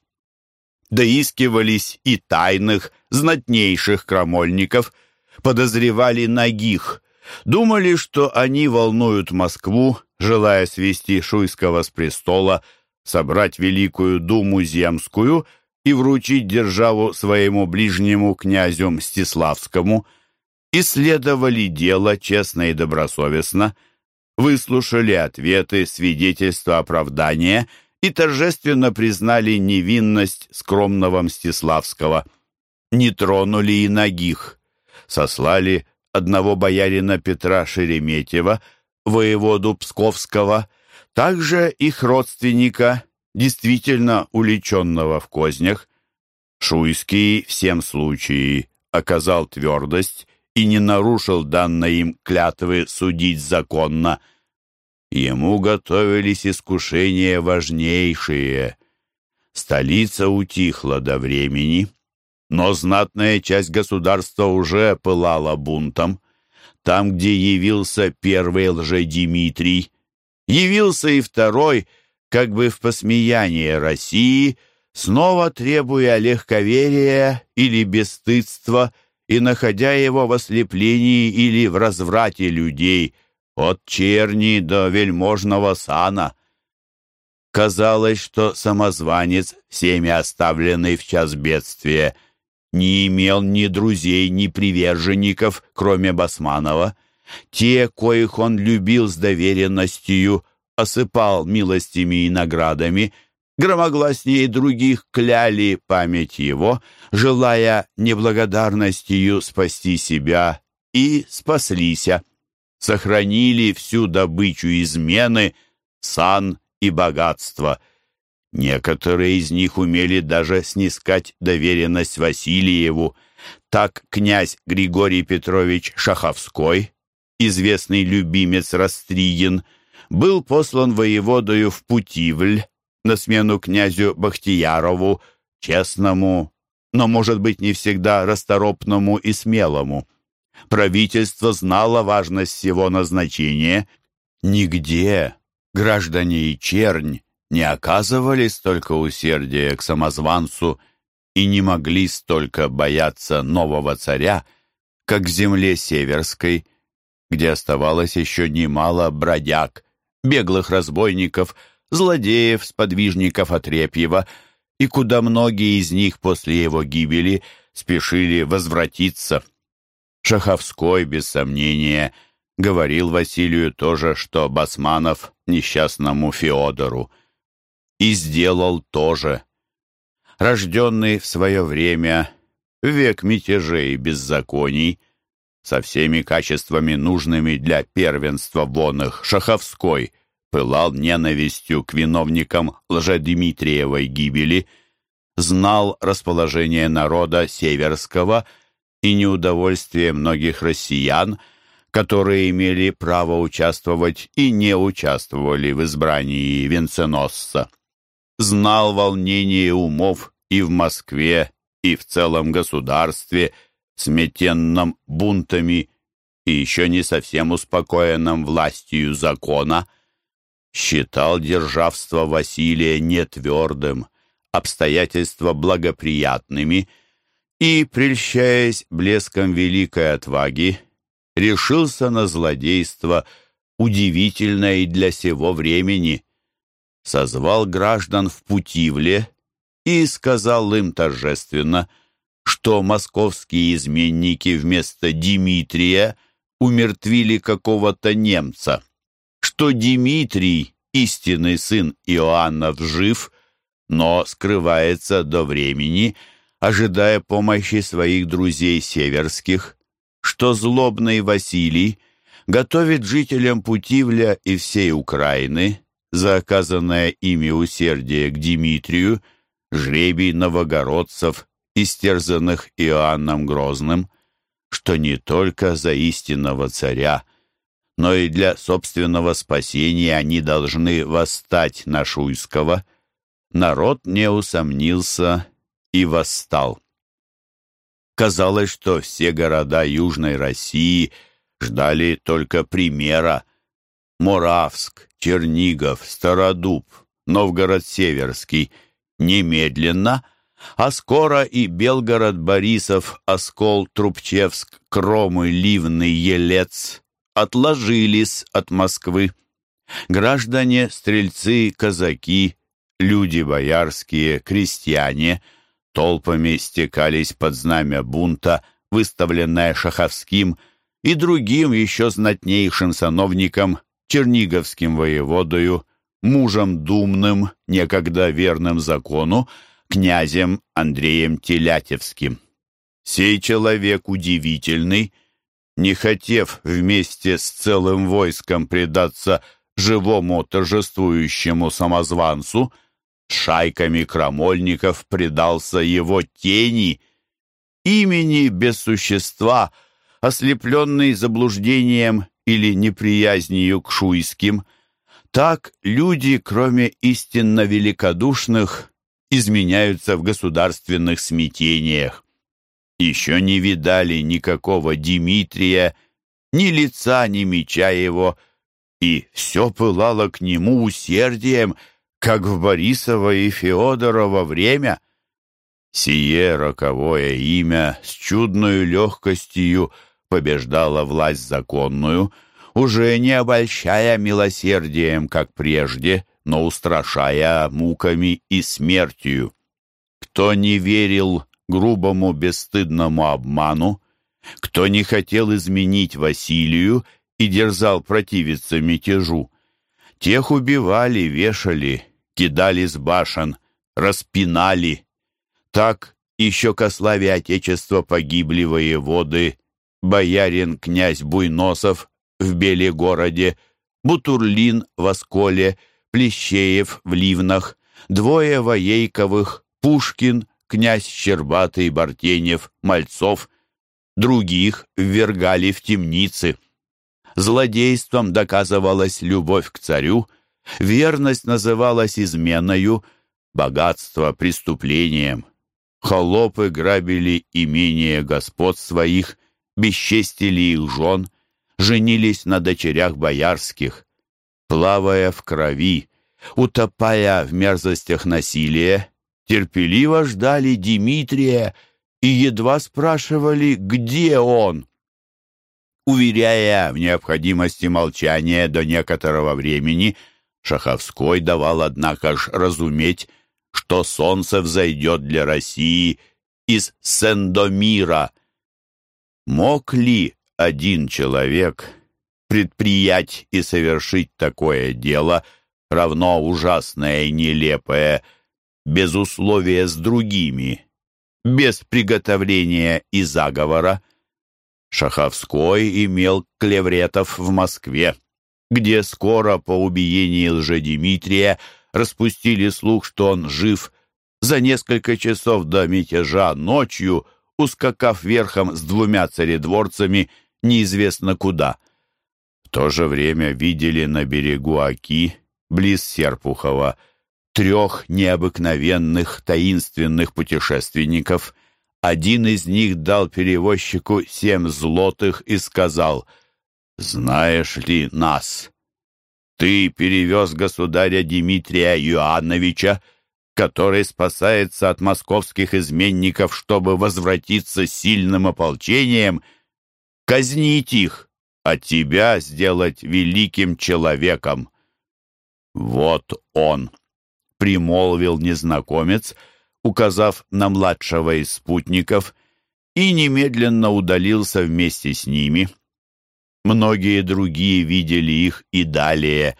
Доискивались и тайных, знатнейших крамольников — подозревали нагих, думали, что они волнуют Москву, желая свести Шуйского с престола, собрать Великую Думу Земскую и вручить державу своему ближнему князю Мстиславскому, исследовали дело честно и добросовестно, выслушали ответы, свидетельства оправдания и торжественно признали невинность скромного Мстиславского. Не тронули и ногих сослали одного боярина Петра Шереметьева, воеводу Псковского, также их родственника, действительно уличенного в кознях. Шуйский всем случае оказал твердость и не нарушил данной им клятвы судить законно. Ему готовились искушения важнейшие. Столица утихла до времени, но знатная часть государства уже пылала бунтом. Там, где явился первый лжедимитрий, явился и второй, как бы в посмеяние России, снова требуя легковерия или бесстыдства и находя его в ослеплении или в разврате людей, от черни до вельможного сана. Казалось, что самозванец, всеми оставленный в час бедствия, не имел ни друзей, ни приверженников, кроме Басманова. Те, коих он любил с доверенностью, осыпал милостями и наградами, громогласнее других кляли память его, желая неблагодарностью спасти себя, и спаслися. Сохранили всю добычу измены, сан и богатство. Некоторые из них умели даже снискать доверенность Васильеву. Так князь Григорий Петрович Шаховской, известный любимец Растригин, был послан воеводою в Путивль на смену князю Бахтиярову, честному, но, может быть, не всегда расторопному и смелому. Правительство знало важность всего назначения. Нигде граждане и чернь не оказывали столько усердия к самозванцу и не могли столько бояться нового царя, как в земле Северской, где оставалось еще немало бродяг, беглых разбойников, злодеев, сподвижников Отрепьева, и куда многие из них после его гибели спешили возвратиться. Шаховской, без сомнения, говорил Василию тоже, что Басманов несчастному Феодору. И сделал тоже. Рожденный в свое время, век мятежей и беззаконий, со всеми качествами, нужными для первенства вонных, Шаховской пылал ненавистью к виновникам лжедмитриевой гибели, знал расположение народа северского и неудовольствие многих россиян, которые имели право участвовать и не участвовали в избрании венценосца. Знал волнение умов и в Москве, и в целом государстве – сметенном бунтами и еще не совсем успокоенном властью закона, считал державство Василия нетвердым, обстоятельства благоприятными и, прельщаясь блеском великой отваги, решился на злодейство, удивительное и для сего времени, созвал граждан в Путивле и сказал им торжественно — что московские изменники вместо Дмитрия умертвили какого-то немца, что Дмитрий, истинный сын Иоаннов, жив, но скрывается до времени, ожидая помощи своих друзей северских, что злобный Василий готовит жителям Путивля и всей Украины за оказанное ими усердие к Дмитрию жребий новогородцев истерзанных Иоанном Грозным, что не только за истинного царя, но и для собственного спасения они должны восстать на Шуйского, народ не усомнился и восстал. Казалось, что все города Южной России ждали только примера. Моравск, Чернигов, Стародуб, Новгород-Северский немедленно – а скоро и Белгород, Борисов, Оскол, Трубчевск, Кромы, Ливны, Елец отложились от Москвы. Граждане, стрельцы, казаки, люди боярские, крестьяне толпами стекались под знамя бунта, выставленное Шаховским и другим еще знатнейшим сановником, черниговским воеводою, мужем думным, некогда верным закону, князем Андреем Телятевским. Сей человек удивительный, не хотев вместе с целым войском предаться живому торжествующему самозванцу, шайками крамольников предался его тени, имени без существа, ослепленный заблуждением или неприязнью к шуйским. Так люди, кроме истинно великодушных, изменяются в государственных смятениях. Еще не видали никакого Дмитрия, ни лица, ни меча его, и все пылало к нему усердием, как в Борисово и Феодорово время. Сие роковое имя с чудной легкостью побеждало власть законную, уже не обольщая милосердием, как прежде, но устрашая муками и смертью. Кто не верил грубому бесстыдному обману, кто не хотел изменить Василию и дерзал противиться мятежу, тех убивали, вешали, кидали с башен, распинали. Так еще ко славе Отечества погибли воеводы, боярин князь Буйносов в Белегороде, Бутурлин в Осколе, Плещеев в Ливнах, двое Воейковых, Пушкин, князь Щербатый, Бартенев, Мальцов. Других ввергали в темницы. Злодейством доказывалась любовь к царю, верность называлась изменою, богатство — преступлением. Холопы грабили имение господ своих, бесчестили их жен, женились на дочерях боярских, плавая в крови, утопая в мерзостях насилия, терпеливо ждали Дмитрия и едва спрашивали, где он. Уверяя в необходимости молчания до некоторого времени, Шаховской давал, однако ж, разуметь, что солнце взойдет для России из Сендомира. Мог ли один человек предприять и совершить такое дело, равно ужасное и нелепое, без условия с другими, без приготовления и заговора. Шаховской имел клевретов в Москве, где скоро по убиении лжедимитрия распустили слух, что он жив, за несколько часов до мятежа ночью, ускакав верхом с двумя царедворцами – неизвестно куда. В то же время видели на берегу Оки, близ Серпухова, трех необыкновенных таинственных путешественников. Один из них дал перевозчику семь злотых и сказал, «Знаешь ли нас? Ты перевез государя Дмитрия Иоанновича, который спасается от московских изменников, чтобы возвратиться сильным ополчением казнить их, а тебя сделать великим человеком. Вот он, примолвил незнакомец, указав на младшего из спутников, и немедленно удалился вместе с ними. Многие другие видели их и далее,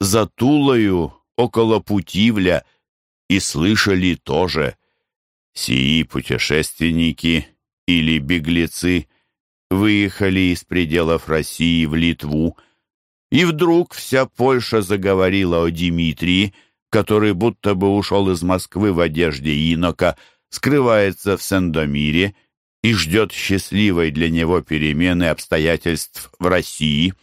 за Тулою, около Путивля, и слышали тоже. Сии путешественники или беглецы выехали из пределов России в Литву, и вдруг вся Польша заговорила о Дмитрии, который будто бы ушел из Москвы в одежде инока, скрывается в Сендомире и ждет счастливой для него перемены обстоятельств в России.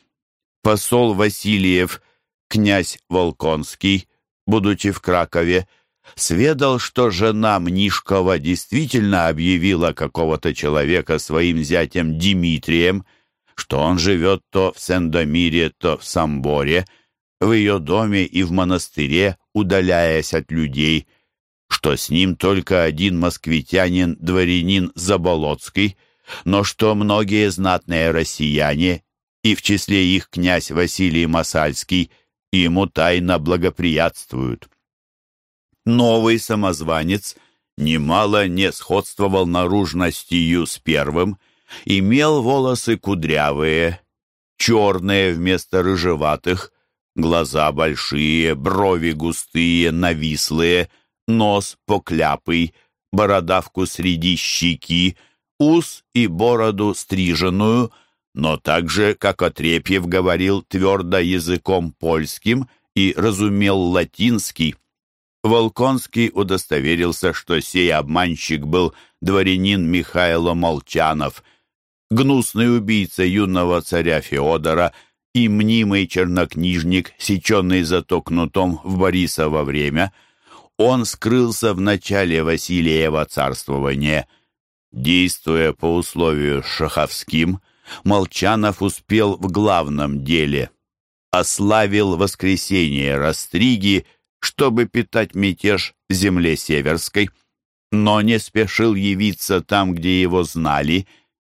Посол Васильев, князь Волконский, будучи в Кракове, сведал, что жена Мнишкова действительно объявила какого-то человека своим зятем Дмитрием, что он живет то в Сендомире, то в Самборе, в ее доме и в монастыре, удаляясь от людей, что с ним только один москвитянин, дворянин Заболоцкий, но что многие знатные россияне, и в числе их князь Василий Масальский, ему тайно благоприятствуют. Новый самозванец немало не сходствовал наружностью с первым, имел волосы кудрявые, черные вместо рыжеватых, глаза большие, брови густые, навислые, нос покляпый, бородавку среди щеки, ус и бороду стриженную, но также, как Отрепьев говорил твердо языком польским и разумел латинский, Волконский удостоверился, что сей обманщик был дворянин Михайло Молчанов, гнусный убийца юного царя Феодора и мнимый чернокнижник, сеченный зато кнутом в Борисово время. Он скрылся в начале Василиева царствования. Действуя по условию Шаховским, Молчанов успел в главном деле. Ославил воскресение Растриги, чтобы питать мятеж земле Северской, но не спешил явиться там, где его знали,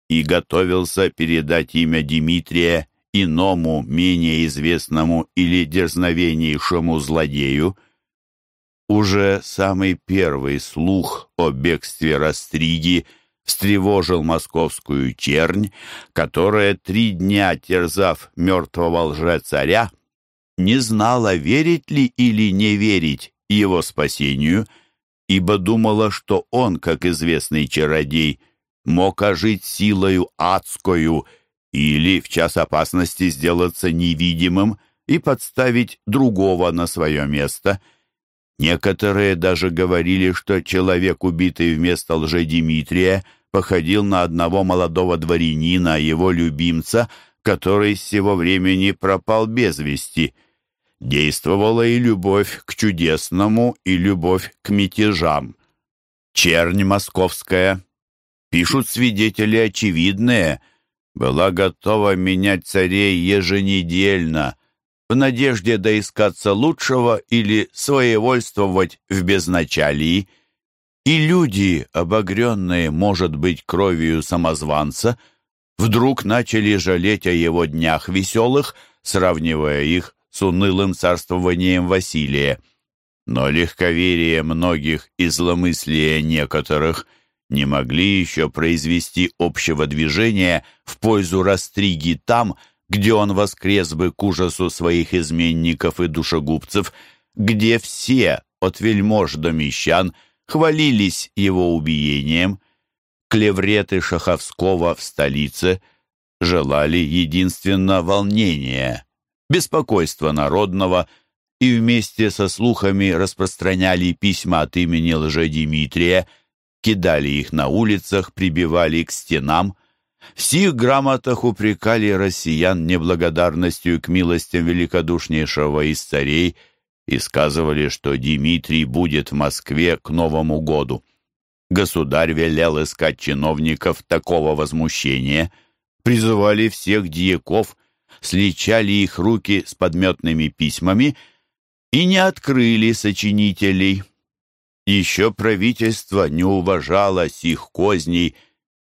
и готовился передать имя Дмитрия иному, менее известному или дерзновеннейшему злодею. Уже самый первый слух о бегстве Растриги встревожил московскую чернь, которая три дня, терзав мертвого лжецаря, не знала, верить ли или не верить его спасению, ибо думала, что он, как известный чародей, мог ожить силою адскую или в час опасности сделаться невидимым и подставить другого на свое место. Некоторые даже говорили, что человек, убитый вместо лжедимитрия, походил на одного молодого дворянина, его любимца, который с сего времени пропал без вести. Действовала и любовь к чудесному, и любовь к мятежам. Чернь московская, пишут свидетели очевидные, была готова менять царей еженедельно, в надежде доискаться лучшего или своевольствовать в безначалии – и люди, обогренные, может быть, кровью самозванца, вдруг начали жалеть о его днях веселых, сравнивая их с унылым царствованием Василия. Но легковерие многих и зломыслие некоторых не могли еще произвести общего движения в пользу Растриги там, где он воскрес бы к ужасу своих изменников и душегубцев, где все, от вельмож до мещан, хвалились его убиением. Клевреты Шаховского в столице желали единственно волнения, беспокойства народного и вместе со слухами распространяли письма от имени лжедимитрия, кидали их на улицах, прибивали к стенам. В сих грамотах упрекали россиян неблагодарностью к милостям великодушнейшего из царей – и сказывали, что Дмитрий будет в Москве к Новому году. Государь велел искать чиновников такого возмущения, призывали всех дьяков, сличали их руки с подметными письмами и не открыли сочинителей. Еще правительство не уважало сих козней,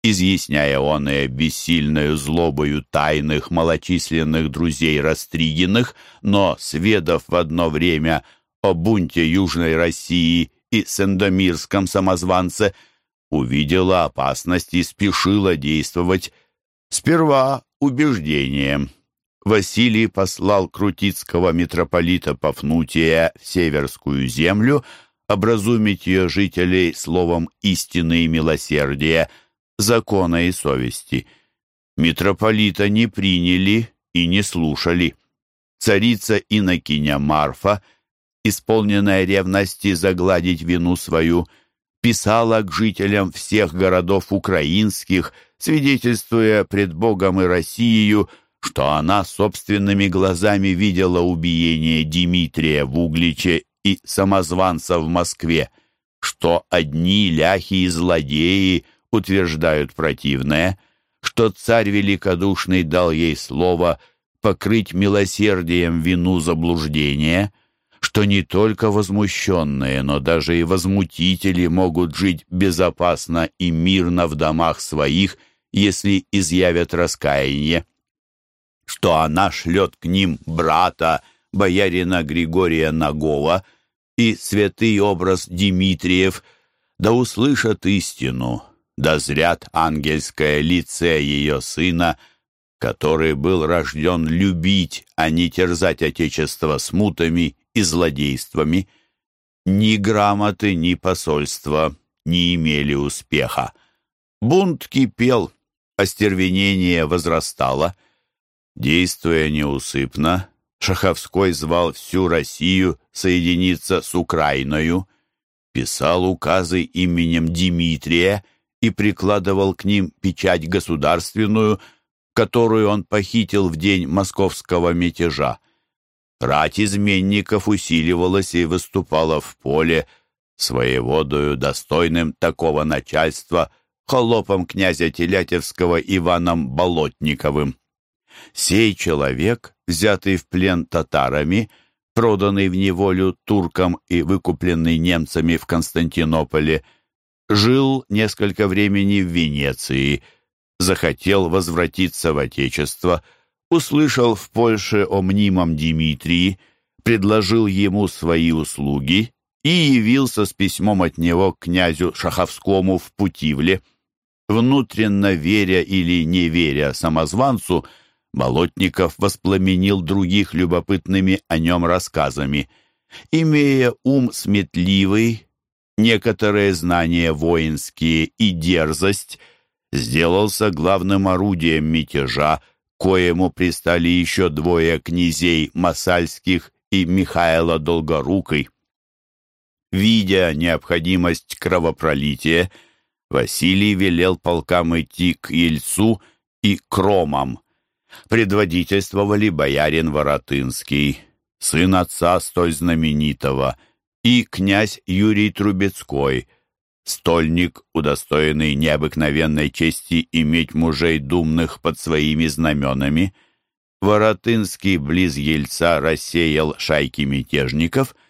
изъясняя он и бессильную злобою тайных малочисленных друзей Растригиных, но, сведав в одно время о бунте Южной России и Сендомирском самозванце, увидела опасность и спешила действовать. Сперва убеждением. Василий послал крутицкого митрополита Пафнутия в Северскую землю, образумить ее жителей словом истины и милосердия – закона и совести. Митрополита не приняли и не слушали. Царица Инокиня Марфа, исполненная ревности загладить вину свою, писала к жителям всех городов украинских, свидетельствуя пред Богом и Россией, что она собственными глазами видела убиение Дмитрия в Угличе и самозванца в Москве, что одни ляхи и злодеи утверждают противное, что царь великодушный дал ей слово покрыть милосердием вину заблуждения, что не только возмущенные, но даже и возмутители могут жить безопасно и мирно в домах своих, если изъявят раскаяние, что она шлет к ним брата, боярина Григория Нагова и святый образ Дмитриев, да услышат истину, да зрят ангельское лице ее сына, который был рожден любить, а не терзать Отечество смутами и злодействами. Ни грамоты, ни посольства не имели успеха. Бунт кипел, остервенение возрастало. Действуя неусыпно, Шаховской звал всю Россию соединиться с Украиною, писал указы именем Дмитрия и прикладывал к ним печать государственную, которую он похитил в день московского мятежа. Рать изменников усиливалась и выступала в поле, своеводою, достойным такого начальства, холопом князя Телятевского Иваном Болотниковым. Сей человек, взятый в плен татарами, проданный в неволю туркам и выкупленный немцами в Константинополе, жил несколько времени в Венеции, захотел возвратиться в Отечество, услышал в Польше о мнимом Дмитрии, предложил ему свои услуги и явился с письмом от него к князю Шаховскому в Путивле. Внутренно веря или не веря самозванцу, Болотников воспламенил других любопытными о нем рассказами. Имея ум сметливый, некоторые знания воинские и дерзость, сделался главным орудием мятежа, коему пристали еще двое князей Масальских и Михаила Долгорукой. Видя необходимость кровопролития, Василий велел полкам идти к Ельцу и Кромам. Предводительствовали боярин Воротынский, сын отца столь знаменитого, и князь Юрий Трубецкой, стольник, удостоенный необыкновенной чести иметь мужей думных под своими знаменами. Воротынский близ Ельца рассеял шайки мятежников —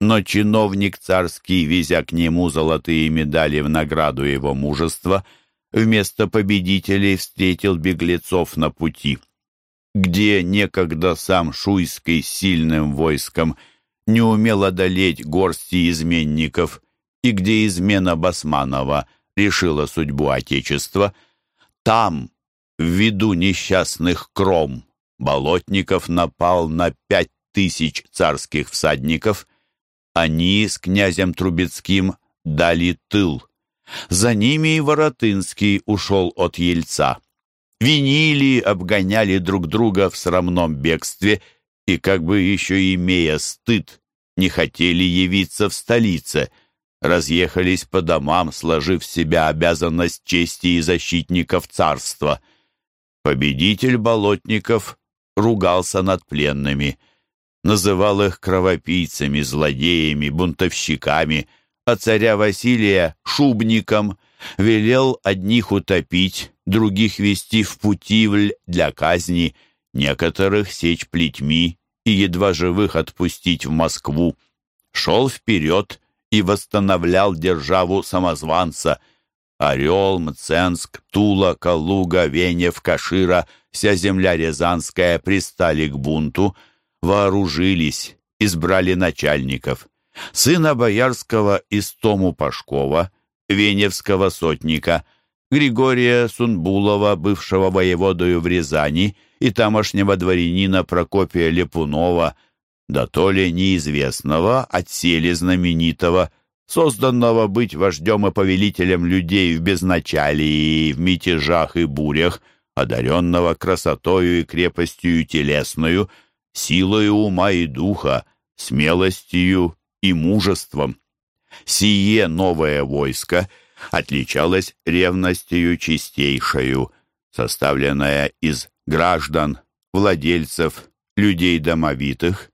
но чиновник царский, везя к нему золотые медали в награду его мужества, вместо победителей встретил беглецов на пути. Где некогда сам Шуйский сильным войском не умел одолеть горсти изменников, и где измена Басманова решила судьбу Отечества, там, в виду несчастных кром, Болотников напал на пять тысяч царских всадников — они с князем Трубецким дали тыл. За ними и Воротынский ушел от Ельца. Винили, обгоняли друг друга в срамном бегстве и, как бы еще имея стыд, не хотели явиться в столице, разъехались по домам, сложив в себя обязанность чести и защитников царства. Победитель Болотников ругался над пленными — называл их кровопийцами, злодеями, бунтовщиками, а царя Василия — шубником, велел одних утопить, других вести в путивль для казни, некоторых сечь плетьми и едва живых отпустить в Москву. Шел вперед и восстановлял державу самозванца. Орел, Мценск, Тула, Калуга, Венев, Кашира, вся земля Рязанская пристали к бунту — вооружились, избрали начальников. Сына Боярского Истому Пашкова, Веневского сотника, Григория Сунбулова, бывшего воеводою в Рязани, и тамошнего дворянина Прокопия Лепунова, да то ли неизвестного, отселе знаменитого, созданного быть вождем и повелителем людей в безначалии, в мятежах и бурях, одаренного красотою и крепостью телесную — силой ума и духа, смелостью и мужеством. Сие новое войско отличалось ревностью чистейшую, составленное из граждан, владельцев, людей домовитых,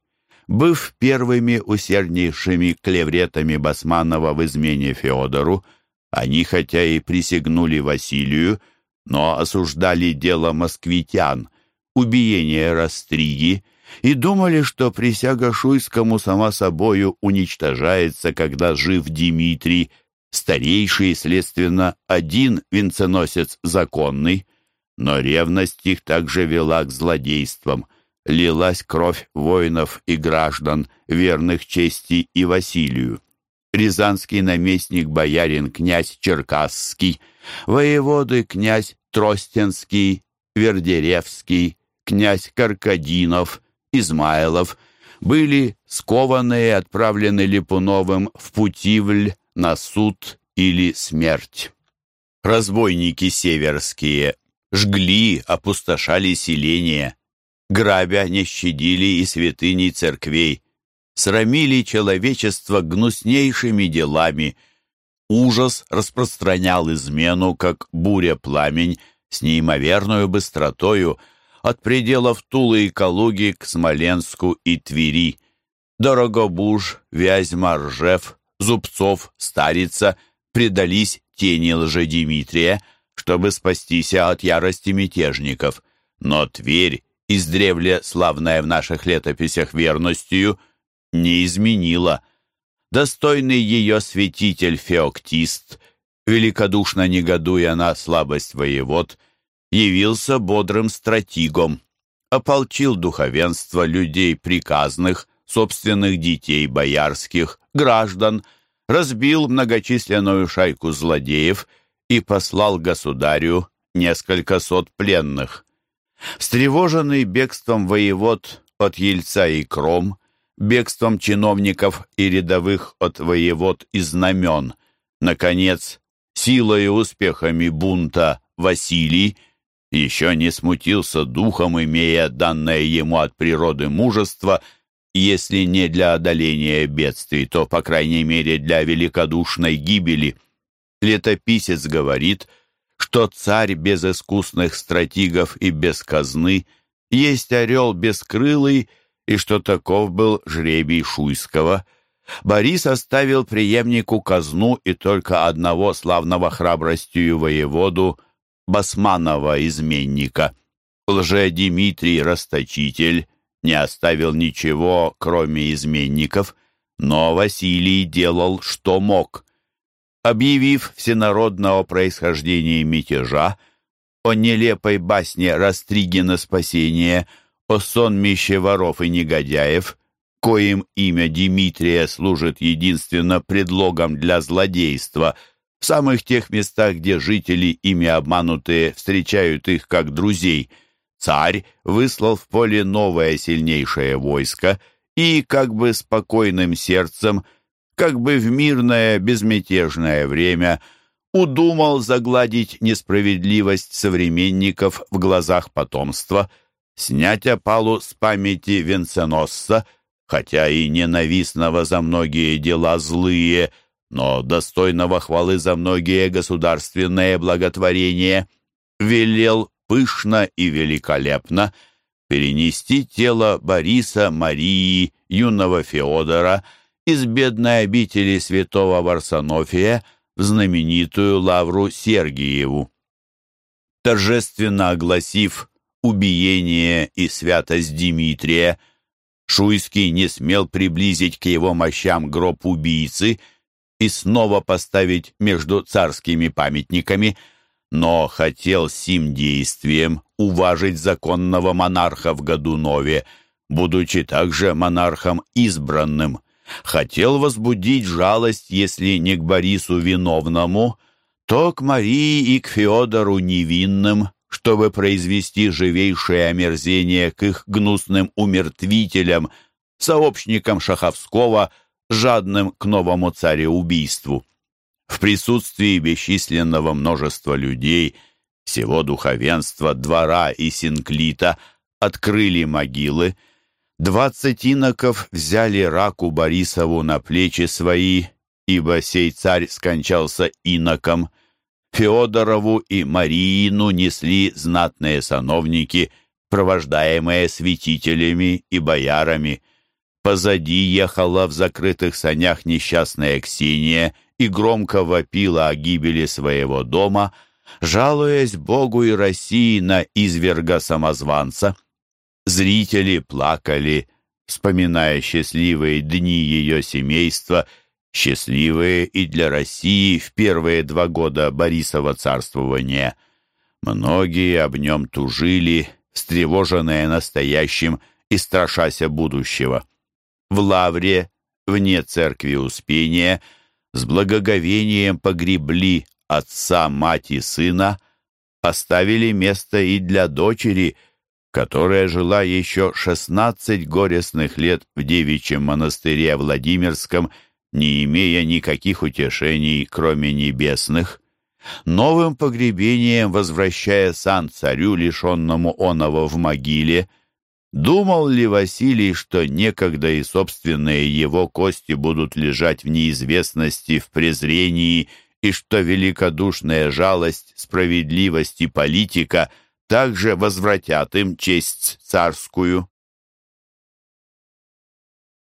быв первыми усерднейшими клевретами Басманова в измене Феодору, они хотя и присягнули Василию, но осуждали дело москвитян, убиение Растриги, и думали, что присяга Шуйскому сама собою уничтожается, когда жив Дмитрий, старейший, следственно, один венценосец законный. Но ревность их также вела к злодействам. Лилась кровь воинов и граждан, верных чести и Василию. Рязанский наместник боярин князь Черкасский, воеводы князь Тростенский, Вердеревский, князь Каркадинов, Измайлов, были скованы и отправлены Липуновым в Путивль на суд или смерть. Разбойники северские жгли, опустошали селения, грабя не щадили и святыни церквей, срамили человечество гнуснейшими делами. Ужас распространял измену, как буря-пламень, с неимоверной быстротою — от пределов Тулы и Калуги к Смоленску и Твери. Дорогобуж, Вязьма, Ржев, Зубцов, Старица предались тени лжедимитрия, чтобы спастись от ярости мятежников. Но Тверь, издревле славная в наших летописях верностью, не изменила. Достойный ее святитель Феоктист, великодушно негодуя на слабость воевод, явился бодрым стратигом, ополчил духовенство людей приказных, собственных детей боярских, граждан, разбил многочисленную шайку злодеев и послал государю несколько сот пленных. Встревоженный бегством воевод от Ельца и Кром, бегством чиновников и рядовых от воевод и знамен, наконец, силой и успехами бунта Василий еще не смутился духом, имея данное ему от природы мужество, если не для одоления бедствий, то, по крайней мере, для великодушной гибели. Летописец говорит, что царь без искусных стратигов и без казны есть орел бескрылый, и что таков был жребий Шуйского. Борис оставил преемнику казну и только одного славного храбростью воеводу – басманова изменника. Лже-Димитрий Расточитель не оставил ничего, кроме изменников, но Василий делал, что мог. Объявив всенародно о происхождении мятежа, о нелепой басне Растригина спасения, о сонмище воров и негодяев, коим имя Димитрия служит единственно предлогом для злодейства – в самых тех местах, где жители, ими обманутые, встречают их как друзей. Царь выслал в поле новое сильнейшее войско и, как бы спокойным сердцем, как бы в мирное безмятежное время, удумал загладить несправедливость современников в глазах потомства, снять опалу с памяти венценосца, хотя и ненавистного за многие дела злые, но достойного хвалы за многие государственные благотворения, велел пышно и великолепно перенести тело Бориса, Марии, юного Феодора из бедной обители святого Варсонофия в знаменитую лавру Сергиеву. Торжественно огласив убиение и святость Дмитрия, Шуйский не смел приблизить к его мощам гроб убийцы — и снова поставить между царскими памятниками, но хотел сим действием уважить законного монарха в году Нове, будучи также монархом избранным. Хотел возбудить жалость, если не к Борису виновному, то к Марии и к Феодору невинным, чтобы произвести живейшее омерзение к их гнусным умертвителям, сообщникам Шаховского – жадным к новому цареубийству. В присутствии бесчисленного множества людей, всего духовенства, двора и синклита открыли могилы, двадцать иноков взяли раку Борисову на плечи свои, ибо сей царь скончался иноком, Феодорову и Мариину несли знатные сановники, провождаемые святителями и боярами. Позади ехала в закрытых санях несчастная Ксения и громко вопила о гибели своего дома, жалуясь Богу и России на изверга-самозванца. Зрители плакали, вспоминая счастливые дни ее семейства, счастливые и для России в первые два года Борисова царствования. Многие об нем тужили, встревоженные настоящим и страшася будущего в лавре, вне церкви Успения, с благоговением погребли отца, мать и сына, оставили место и для дочери, которая жила еще шестнадцать горестных лет в девичьем монастыре Владимирском, не имея никаких утешений, кроме небесных. Новым погребением, возвращая сан царю, лишенному оного в могиле, — Думал ли Василий, что некогда и собственные его кости будут лежать в неизвестности, в презрении, и что великодушная жалость, справедливость и политика также возвратят им честь царскую?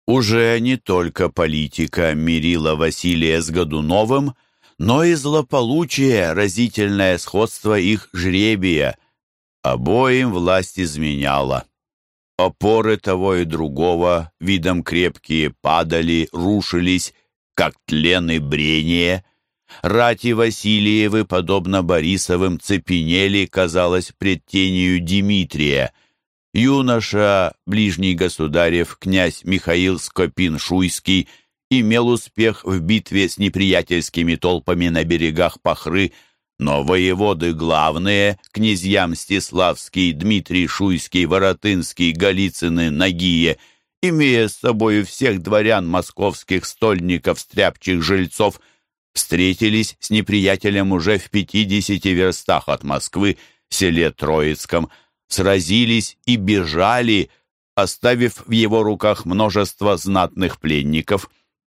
Уже не только политика мирила Василия с Годуновым, но и злополучие, разительное сходство их жребия. Обоим власть изменяла. Опоры того и другого, видом крепкие, падали, рушились, как тлен и брение. Рати Васильевы, подобно Борисовым, цепенели, казалось, пред тенью Дмитрия. Юноша, ближний государев, князь Михаил Скопин-Шуйский, имел успех в битве с неприятельскими толпами на берегах Пахры, но воеводы главные, князья Мстиславский, Дмитрий Шуйский, Воротынский, Голицыны, Нагие, имея с собою всех дворян московских стольников, стряпчих жильцов, встретились с неприятелем уже в пятидесяти верстах от Москвы, в селе Троицком, сразились и бежали, оставив в его руках множество знатных пленников.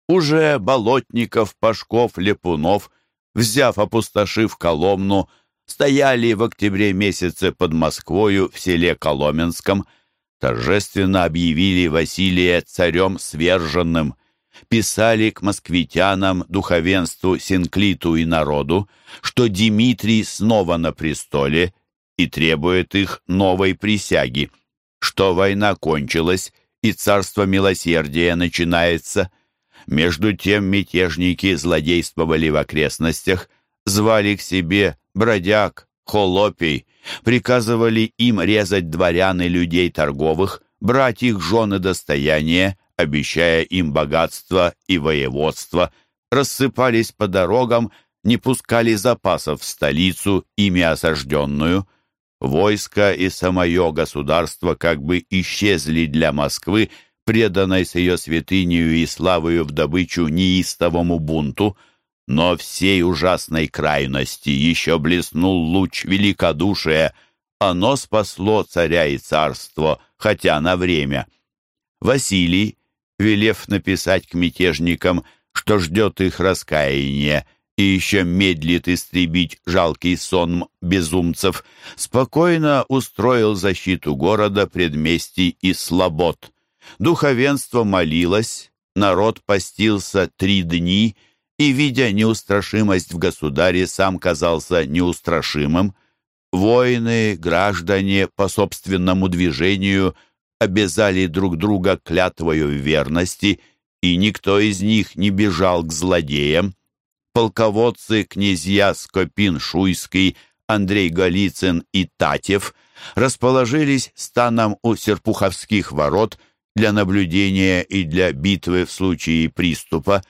Уже Болотников, Пашков, Лепунов, взяв, опустошив Коломну, стояли в октябре месяце под Москвою в селе Коломенском, торжественно объявили Василия царем сверженным, писали к москвитянам, духовенству, синклиту и народу, что Дмитрий снова на престоле и требует их новой присяги, что война кончилась и царство милосердия начинается. Между тем мятежники злодействовали в окрестностях, звали к себе бродяг, холопей, приказывали им резать дворян и людей торговых, брать их жены достояния, обещая им богатство и воеводство, рассыпались по дорогам, не пускали запасов в столицу, ими осажденную. Войско и самое государство как бы исчезли для Москвы, преданной с ее святынею и славою в добычу неистовому бунту, но всей ужасной крайности еще блеснул луч великодушия. Оно спасло царя и царство, хотя на время. Василий, велев написать к мятежникам, что ждет их раскаяние и еще медлит истребить жалкий сон безумцев, спокойно устроил защиту города, предместий и слобод. Духовенство молилось, народ постился три дни и, видя неустрашимость в государе, сам казался неустрашимым. Воины, граждане по собственному движению – обязали друг друга клятвою верности, и никто из них не бежал к злодеям. Полководцы князья Скопин-Шуйский, Андрей Голицын и Татев расположились станом у Серпуховских ворот для наблюдения и для битвы в случае приступа.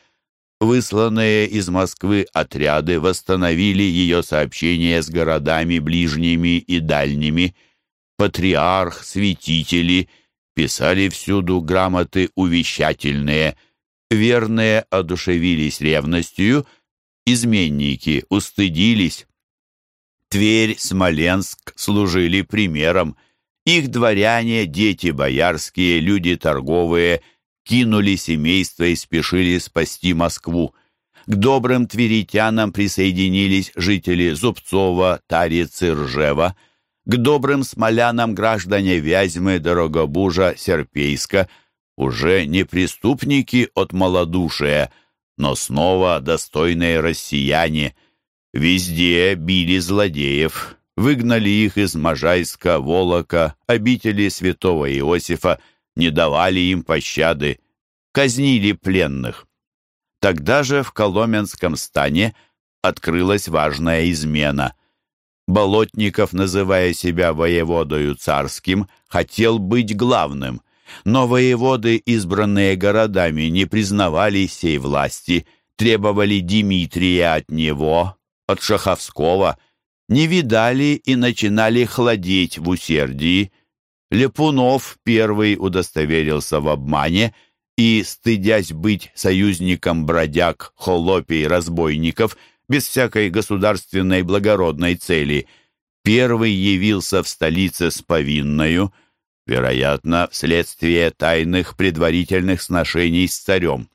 Высланные из Москвы отряды восстановили ее сообщения с городами ближними и дальними. Патриарх, святители — писали всюду грамоты увещательные, верные одушевились ревностью, изменники устыдились. Тверь, Смоленск служили примером. Их дворяне, дети боярские, люди торговые кинули семейство и спешили спасти Москву. К добрым тверитянам присоединились жители Зубцова, Тарицы, Ржева – к добрым смолянам граждане Вязьмы, Дорогобужа, Серпейска, уже не преступники от малодушия, но снова достойные россияне. Везде били злодеев, выгнали их из Можайска, Волока, обители святого Иосифа, не давали им пощады, казнили пленных. Тогда же в Коломенском стане открылась важная измена – Болотников, называя себя воеводою царским, хотел быть главным, но воеводы, избранные городами, не признавали сей власти, требовали Дмитрия от него, от Шаховского, не видали и начинали хладеть в усердии. Лепунов первый удостоверился в обмане и, стыдясь быть союзником бродяг, холопий, разбойников, без всякой государственной благородной цели. Первый явился в столице с повинною, вероятно, вследствие тайных предварительных сношений с царем.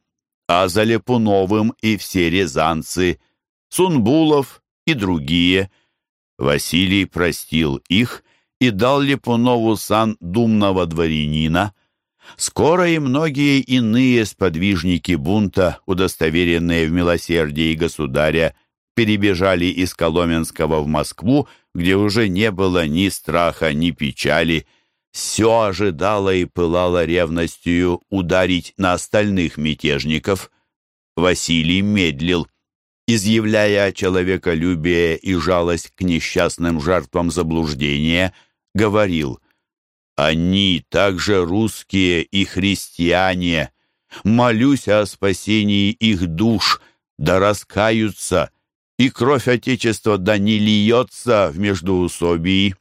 А за Лепуновым и все рязанцы, Сунбулов и другие. Василий простил их и дал Лепунову сан думного дворянина. Скоро и многие иные сподвижники бунта, удостоверенные в милосердии государя, перебежали из Коломенского в Москву, где уже не было ни страха, ни печали. Все ожидало и пылало ревностью ударить на остальных мятежников. Василий медлил, изъявляя человеколюбие и жалость к несчастным жертвам заблуждения, говорил — они также русские и христиане. Молюсь о спасении их душ, да раскаются, и кровь Отечества да не льется в междоусобии.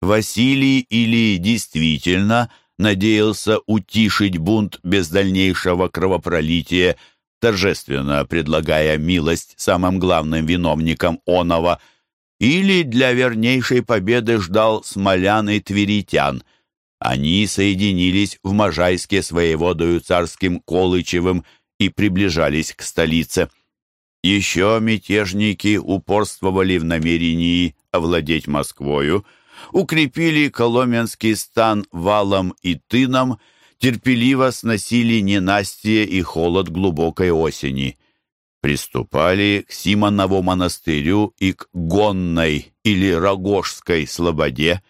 Василий или действительно надеялся утишить бунт без дальнейшего кровопролития, торжественно предлагая милость самым главным виновникам оного – или для вернейшей победы ждал смолян и тверитян. Они соединились в Можайске с воеводою царским Колычевым и приближались к столице. Еще мятежники упорствовали в намерении овладеть Москвою, укрепили Коломенский стан валом и тыном, терпеливо сносили ненастье и холод глубокой осени приступали к Симонову монастырю и к Гонной или Рогожской слободе,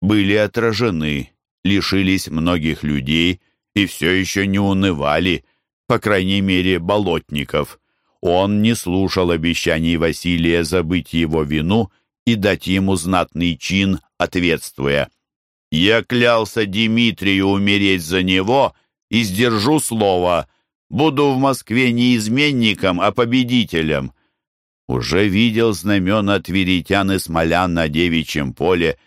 были отражены, лишились многих людей и все еще не унывали, по крайней мере, болотников. Он не слушал обещаний Василия забыть его вину и дать ему знатный чин, ответствуя. «Я клялся Дмитрию умереть за него и сдержу слово», Буду в Москве не изменником, а победителем. Уже видел знамена тверитян и смолян на девичьем поле,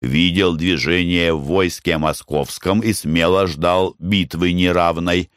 видел движение в войске московском и смело ждал битвы неравной.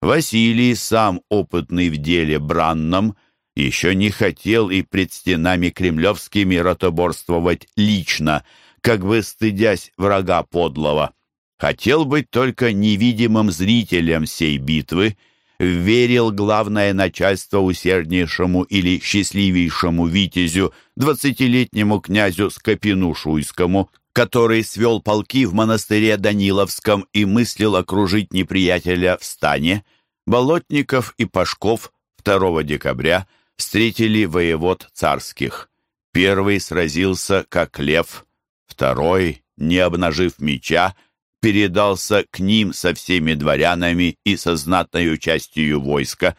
Василий, сам опытный в деле бранном, еще не хотел и пред стенами кремлевскими ротоборствовать лично, как бы стыдясь врага подлого. Хотел быть только невидимым зрителем сей битвы верил главное начальство усерднейшему или счастливейшему витязю, двадцатилетнему князю Скопину Шуйскому, который свел полки в монастыре Даниловском и мыслил окружить неприятеля в стане. Болотников и Пашков 2 декабря встретили воевод царских. Первый сразился как лев, второй, не обнажив меча, передался к ним со всеми дворянами и со знатной частью войска.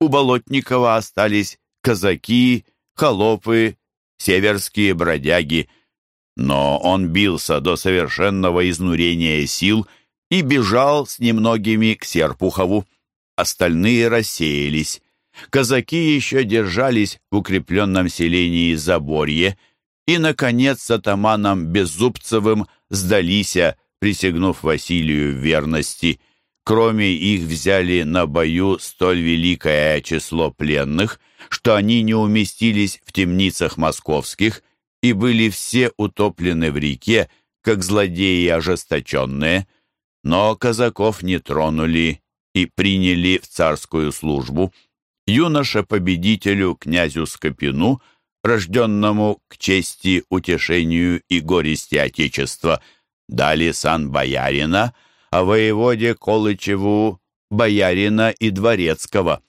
У Болотникова остались казаки, холопы, северские бродяги. Но он бился до совершенного изнурения сил и бежал с немногими к Серпухову. Остальные рассеялись. Казаки еще держались в укрепленном селении Заборье и, наконец, с атаманом Беззубцевым сдалися, присягнув Василию верности. Кроме их взяли на бою столь великое число пленных, что они не уместились в темницах московских и были все утоплены в реке, как злодеи ожесточенные. Но казаков не тронули и приняли в царскую службу. Юноше-победителю князю Скопину, рожденному к чести, утешению и горести Отечества – дали сан боярина, а воеводе Колычеву — боярина и дворецкого.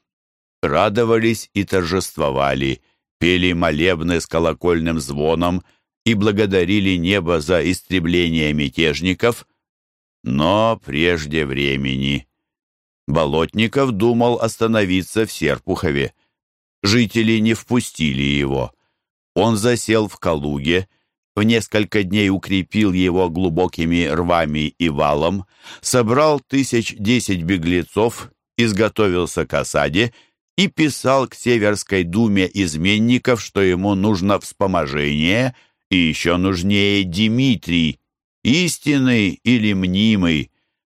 Радовались и торжествовали, пели молебны с колокольным звоном и благодарили небо за истребление мятежников, но прежде времени. Болотников думал остановиться в Серпухове. Жители не впустили его. Он засел в Калуге, в несколько дней укрепил его глубокими рвами и валом, собрал тысяч десять беглецов, изготовился к осаде и писал к Северской думе изменников, что ему нужно вспоможение и еще нужнее Дмитрий, истинный или мнимый,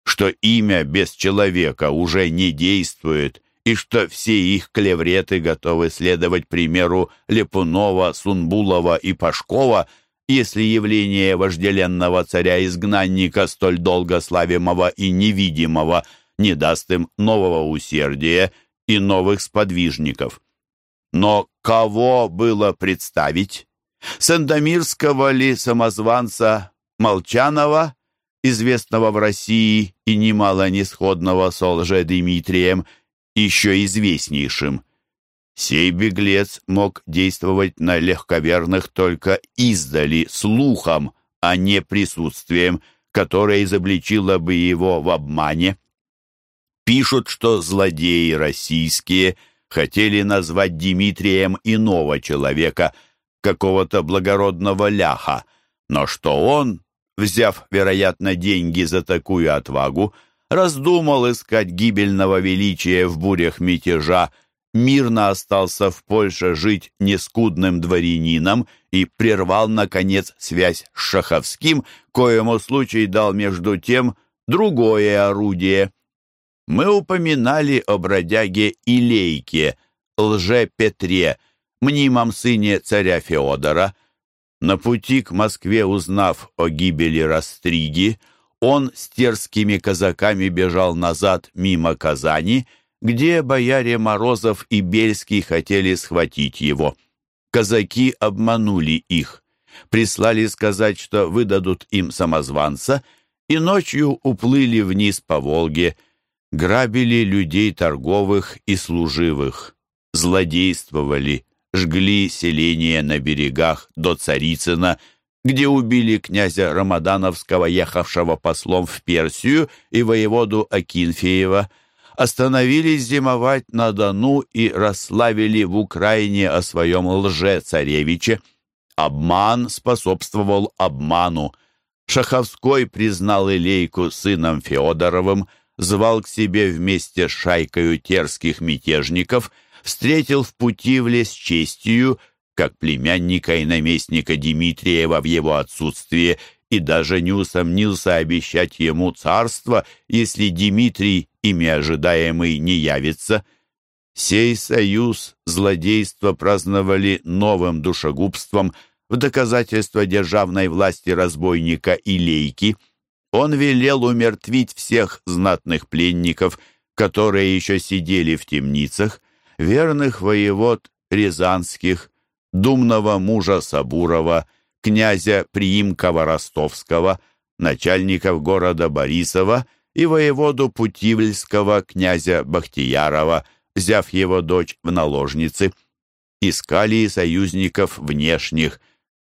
что имя без человека уже не действует, и что все их клевреты готовы следовать примеру Лепунова, Сунбулова и Пашкова – если явление вожделенного царя-изгнанника, столь долго славимого и невидимого, не даст им нового усердия и новых сподвижников. Но кого было представить? Сандомирского ли самозванца Молчанова известного в России и немало несходного с Лже-Дмитрием, еще известнейшим. Сей беглец мог действовать на легковерных только издали, слухом, а не присутствием, которое изобличило бы его в обмане. Пишут, что злодеи российские хотели назвать Дмитрием иного человека, какого-то благородного ляха, но что он, взяв, вероятно, деньги за такую отвагу, раздумал искать гибельного величия в бурях мятежа, мирно остался в Польше жить нескудным дворянином и прервал, наконец, связь с Шаховским, коему случай дал между тем другое орудие. Мы упоминали о бродяге Илейке, лже-Петре, мнимом сыне царя Феодора. На пути к Москве, узнав о гибели Растриги, он с терскими казаками бежал назад мимо Казани, где бояре Морозов и Бельский хотели схватить его. Казаки обманули их, прислали сказать, что выдадут им самозванца, и ночью уплыли вниз по Волге, грабили людей торговых и служивых, злодействовали, жгли селения на берегах до Царицына, где убили князя Рамадановского, ехавшего послом в Персию, и воеводу Акинфеева, остановились зимовать на Дону и расславили в Украине о своем лже-царевиче. Обман способствовал обману. Шаховской признал Илейку сыном Феодоровым, звал к себе вместе с шайкою терских мятежников, встретил в пути в лес честью, как племянника и наместника Дмитриева в его отсутствие, и даже не усомнился обещать ему царство, если Дмитрий, ими ожидаемый, не явится. Сей союз злодейства праздновали новым душегубством в доказательство державной власти разбойника Илейки. Он велел умертвить всех знатных пленников, которые еще сидели в темницах, верных воевод Рязанских, думного мужа Сабурова, князя Приимкова-Ростовского, начальников города Борисова и воеводу Путивльского князя Бахтиярова, взяв его дочь в наложницы. Искали и союзников внешних,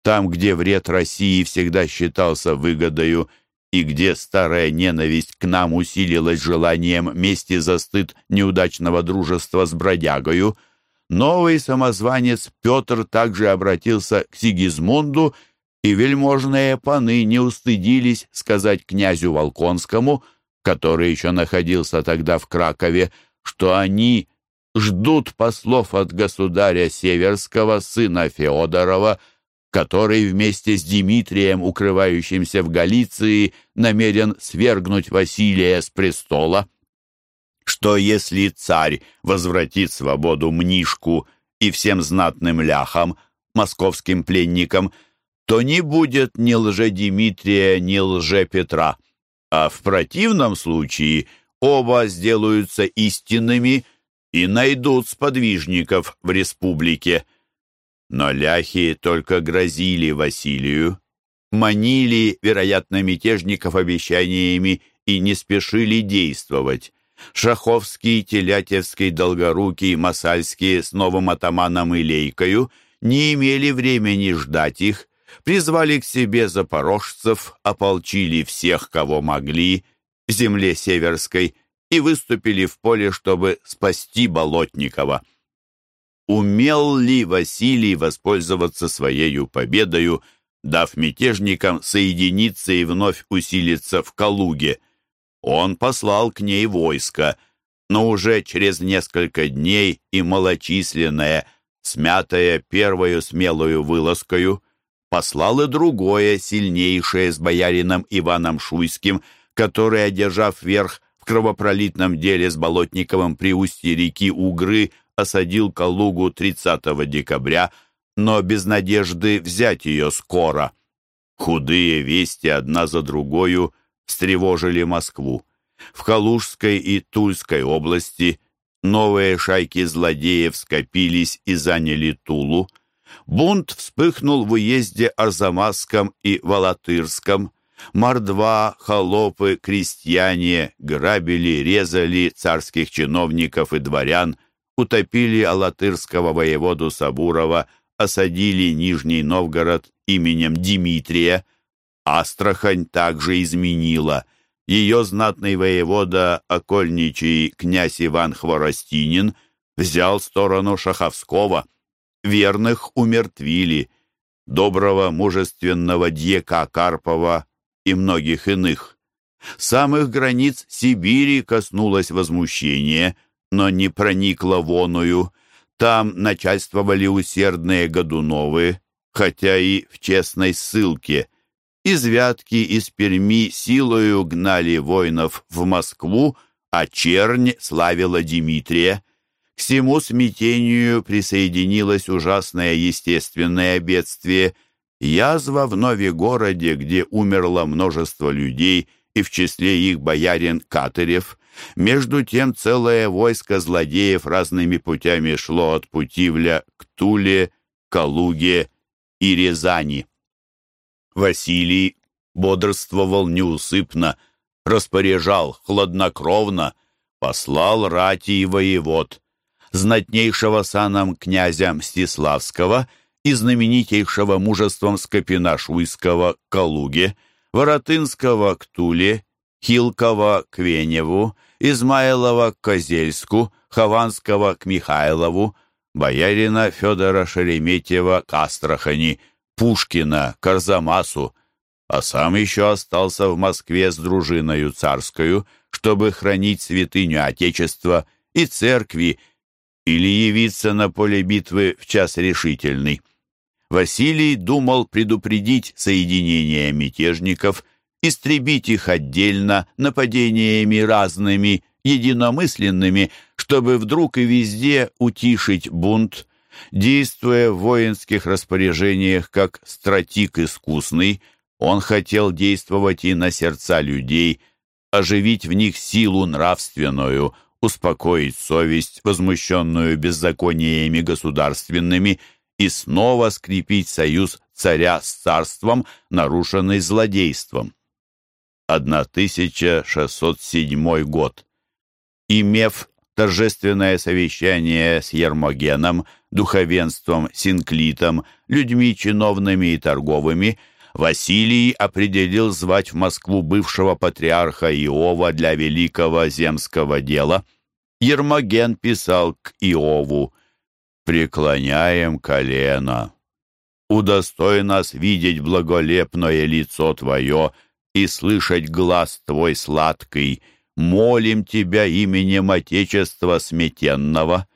там, где вред России всегда считался выгодою, и где старая ненависть к нам усилилась желанием мести за стыд неудачного дружества с бродягою – Новый самозванец Петр также обратился к Сигизмунду, и вельможные паны не устыдились сказать князю Волконскому, который еще находился тогда в Кракове, что они ждут послов от государя Северского, сына Феодорова, который вместе с Дмитрием, укрывающимся в Галиции, намерен свергнуть Василия с престола что если царь возвратит свободу Мнишку и всем знатным ляхам, московским пленникам, то не будет ни лже-Димитрия, ни лже-Петра, а в противном случае оба сделаются истинными и найдут сподвижников в республике. Но ляхи только грозили Василию, манили, вероятно, мятежников обещаниями и не спешили действовать. Шаховский, Телятевский, Долгорукий, Масальский с новым атаманом Илейкою не имели времени ждать их, призвали к себе запорожцев, ополчили всех, кого могли, в земле Северской, и выступили в поле, чтобы спасти Болотникова. Умел ли Василий воспользоваться своей победою, дав мятежникам соединиться и вновь усилиться в Калуге – он послал к ней войско, но уже через несколько дней и малочисленное, смятое первую смелую вылазкою, послал и другое, сильнейшее с боярином Иваном Шуйским, который, одержав верх в кровопролитном деле с Болотниковым при устье реки Угры, осадил Калугу 30 декабря, но без надежды взять ее скоро. Худые вести одна за другою встревожили Москву. В Калужской и Тульской области новые шайки злодеев скопились и заняли Тулу. Бунт вспыхнул в уезде Арзамасском и Волотырском. Мордва, холопы, крестьяне грабили, резали царских чиновников и дворян, утопили алатырского воеводу Сабурова, осадили Нижний Новгород именем Дмитрия. Астрахань также изменила. Ее знатный воевода, окольничий князь Иван Хворостинин, взял сторону Шаховского. Верных умертвили. Доброго, мужественного дьяка Карпова и многих иных. Самых границ Сибири коснулось возмущение, но не проникло воною. Там начальствовали усердные Годуновы, хотя и в честной ссылке. Из Вятки, из Перми силою гнали воинов в Москву, а чернь славила Дмитрия. К всему смятению присоединилось ужасное естественное бедствие – Язва в Нове-городе, где умерло множество людей, и в числе их боярин Катырев. Между тем целое войско злодеев разными путями шло от Путивля к Туле, Калуге и Рязани. Василий бодрствовал неусыпно, распоряжал хладнокровно, послал рати и воевод, знатнейшего саном князя Мстиславского — и знаменитейшего мужеством Скопина-Шуйского к Калуге, Воротынского к Туле, Хилкова к Веневу, Измайлова к Козельску, Хованского к Михайлову, боярина Федора Шереметьева к Астрахани, Пушкина к Арзамасу, а сам еще остался в Москве с дружиною царскою, чтобы хранить святыню Отечества и церкви, или явиться на поле битвы в час решительный. Василий думал предупредить соединение мятежников, истребить их отдельно нападениями разными, единомысленными, чтобы вдруг и везде утишить бунт, действуя в воинских распоряжениях как стратик искусный, он хотел действовать и на сердца людей, оживить в них силу нравственную, успокоить совесть, возмущенную беззакониями государственными, и снова скрепить союз царя с царством, нарушенный злодейством. 1607 год. Имев торжественное совещание с Ермогеном, духовенством, синклитом, людьми чиновными и торговыми, Василий определил звать в Москву бывшего патриарха Иова для великого земского дела. Ермоген писал к Иову преклоняем колено. Удостой нас видеть благолепное лицо Твое и слышать глаз Твой сладкий. Молим Тебя именем Отечества сметенного».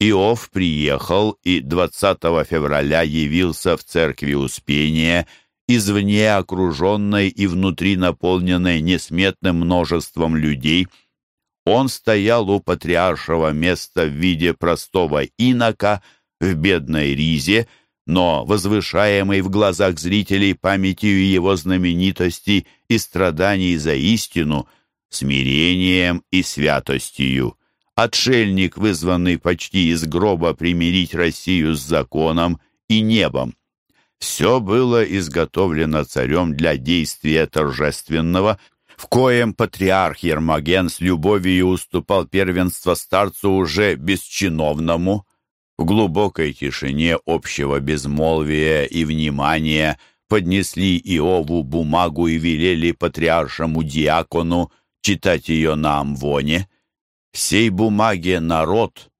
Иов приехал и 20 февраля явился в церкви Успения, извне окруженной и внутри наполненной несметным множеством людей – он стоял у патриаршего места в виде простого инока в бедной ризе, но возвышаемый в глазах зрителей памятью его знаменитости и страданий за истину, смирением и святостью. Отшельник, вызванный почти из гроба примирить Россию с законом и небом. Все было изготовлено царем для действия торжественного, в коем патриарх Ермоген с любовью уступал первенство старцу уже бесчиновному, в глубокой тишине общего безмолвия и внимания поднесли Иову бумагу и велели патриаршему диакону читать ее на амвоне. Всей бумаге народ,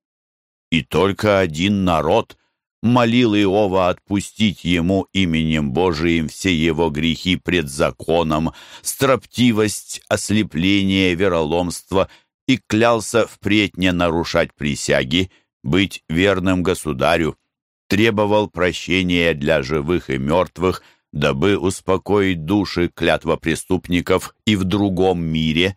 и только один народ молил Иова отпустить ему именем Божиим все его грехи пред законом, строптивость, ослепление, вероломство, и клялся впредь не нарушать присяги, быть верным государю, требовал прощения для живых и мертвых, дабы успокоить души клятва преступников и в другом мире,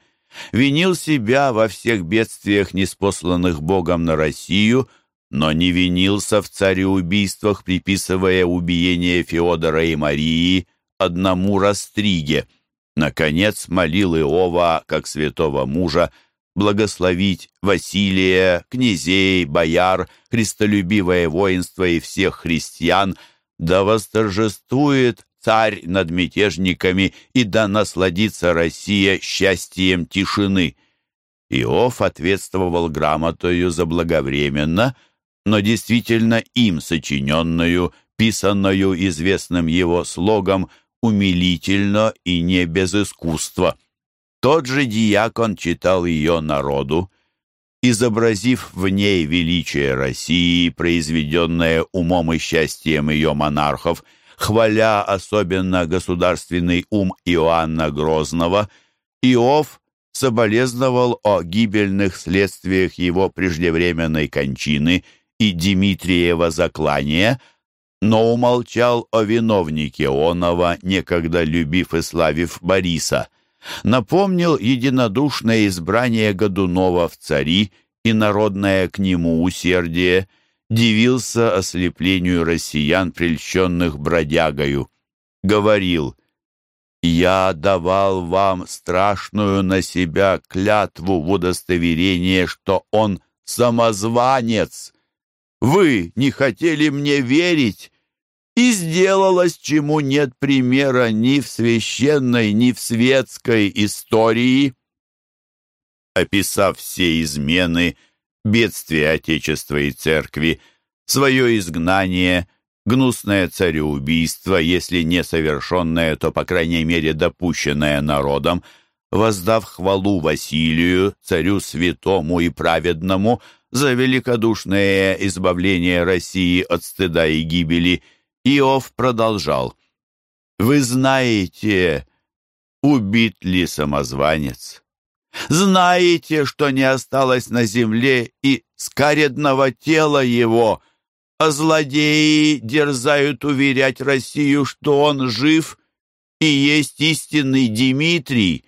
винил себя во всех бедствиях, неспосланных Богом на Россию, но не винился в цареубийствах, приписывая убиение Феодора и Марии одному Растриге. Наконец молил Иова, как святого мужа, благословить Василия, князей, бояр, христолюбивое воинство и всех христиан, да восторжествует царь над мятежниками, и да насладится Россия счастьем тишины». Иов ответствовал грамотою заблаговременно, но действительно им сочиненную, писанную известным его слогом, умилительно и не без искусства. Тот же диакон читал ее народу, изобразив в ней величие России, произведенное умом и счастьем ее монархов, хваля особенно государственный ум Иоанна Грозного, Иов соболезновал о гибельных следствиях его преждевременной кончины и Дмитриева заклания, но умолчал о виновнике Онова, некогда любив и славив Бориса – напомнил единодушное избрание Годунова в цари и народное к нему усердие, дивился ослеплению россиян, прельщенных бродягою. Говорил, «Я давал вам страшную на себя клятву в удостоверение, что он самозванец. Вы не хотели мне верить, и сделалось, чему нет примера ни в священной, ни в светской истории. Описав все измены, бедствия Отечества и Церкви, свое изгнание, гнусное цареубийство, если не совершенное, то, по крайней мере, допущенное народом, воздав хвалу Василию, царю святому и праведному, за великодушное избавление России от стыда и гибели – Иов продолжал. «Вы знаете, убит ли самозванец? Знаете, что не осталось на земле и скаредного тела его, а злодеи дерзают уверять Россию, что он жив и есть истинный Дмитрий.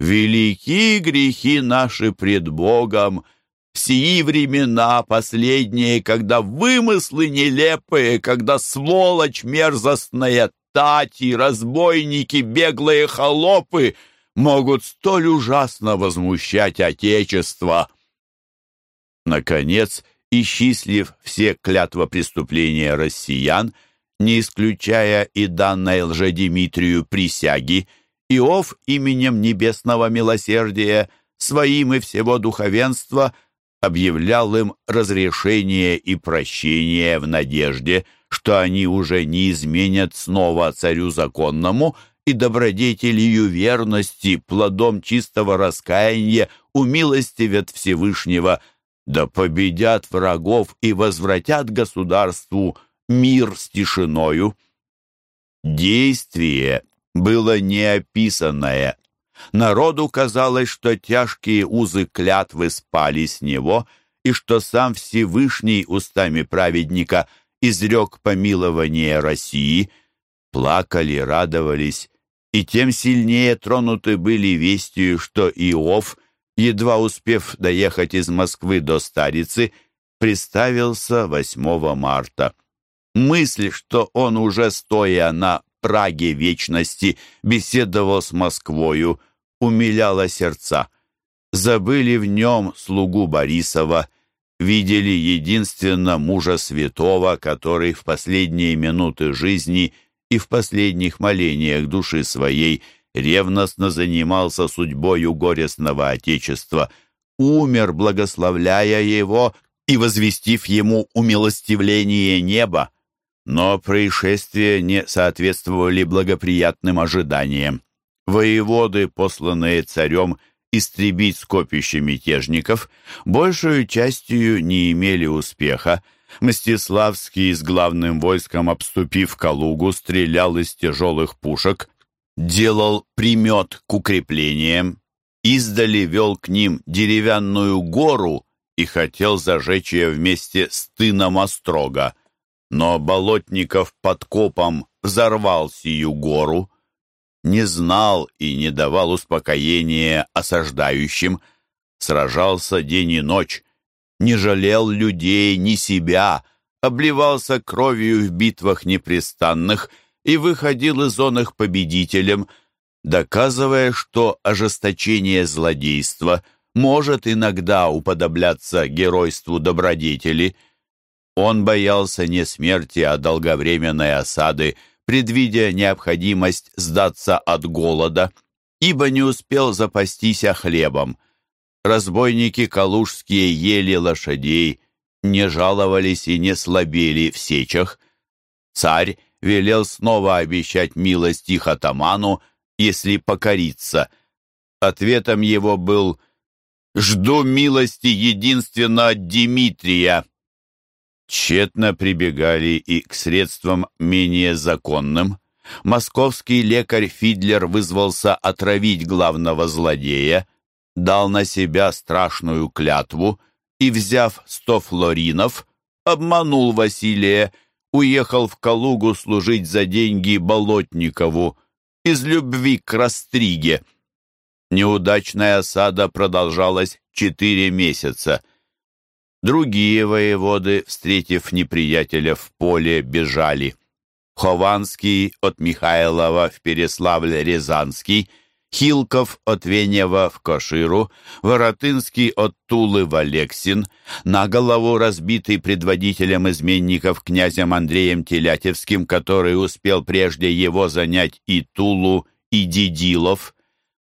Велики грехи наши пред Богом — сии времена последние, когда вымыслы нелепые, когда сволочь мерзостная, тати, разбойники, беглые холопы могут столь ужасно возмущать Отечество. Наконец, исчислив все клятва преступления россиян, не исключая и данной лжедимитрию присяги, Иов именем небесного милосердия, своим и всего духовенства – объявлял им разрешение и прощение в надежде, что они уже не изменят снова царю законному и добродетелью верности, плодом чистого раскаяния, умилостивят Всевышнего, да победят врагов и возвратят государству мир с тишиною. Действие было неописанное, Народу казалось, что тяжкие узы клятвы спали с него, и что сам Всевышний устами праведника изрек помилование России. Плакали, радовались, и тем сильнее тронуты были вестью, что Иов, едва успев доехать из Москвы до Старицы, приставился 8 марта. Мысль, что он уже стоя на Праге вечности беседовал с Москвою, умиляла сердца. Забыли в нем слугу Борисова, видели единственно мужа святого, который в последние минуты жизни и в последних молениях души своей ревностно занимался судьбою горестного Отечества, умер, благословляя его и возвестив ему умилостивление неба. Но происшествия не соответствовали благоприятным ожиданиям воеводы, посланные царем истребить скопище мятежников, большую частью не имели успеха. Мстиславский с главным войском, обступив Калугу, стрелял из тяжелых пушек, делал примет к укреплениям, издали вел к ним деревянную гору и хотел зажечь ее вместе с тыном острога. Но Болотников под копом взорвал сию гору, не знал и не давал успокоения осаждающим, сражался день и ночь, не жалел людей, ни себя, обливался кровью в битвах непрестанных и выходил из зон их победителем, доказывая, что ожесточение злодейства может иногда уподобляться геройству добродетели. Он боялся не смерти, а долговременной осады предвидя необходимость сдаться от голода, ибо не успел запастись хлебом. Разбойники калужские ели лошадей, не жаловались и не слабели в сечах. Царь велел снова обещать милость их атаману, если покориться. Ответом его был «Жду милости единственно от Дмитрия». Тщетно прибегали и к средствам менее законным. Московский лекарь Фидлер вызвался отравить главного злодея, дал на себя страшную клятву и, взяв сто флоринов, обманул Василия, уехал в Калугу служить за деньги Болотникову из любви к Растриге. Неудачная осада продолжалась четыре месяца. Другие воеводы, встретив неприятеля в поле, бежали. Хованский от Михайлова в Переславль-Рязанский, Хилков от Венева в Коширу, Воротынский от Тулы в Алексин, на голову разбитый предводителем изменников князем Андреем Телятевским, который успел прежде его занять и Тулу, и Дидилов.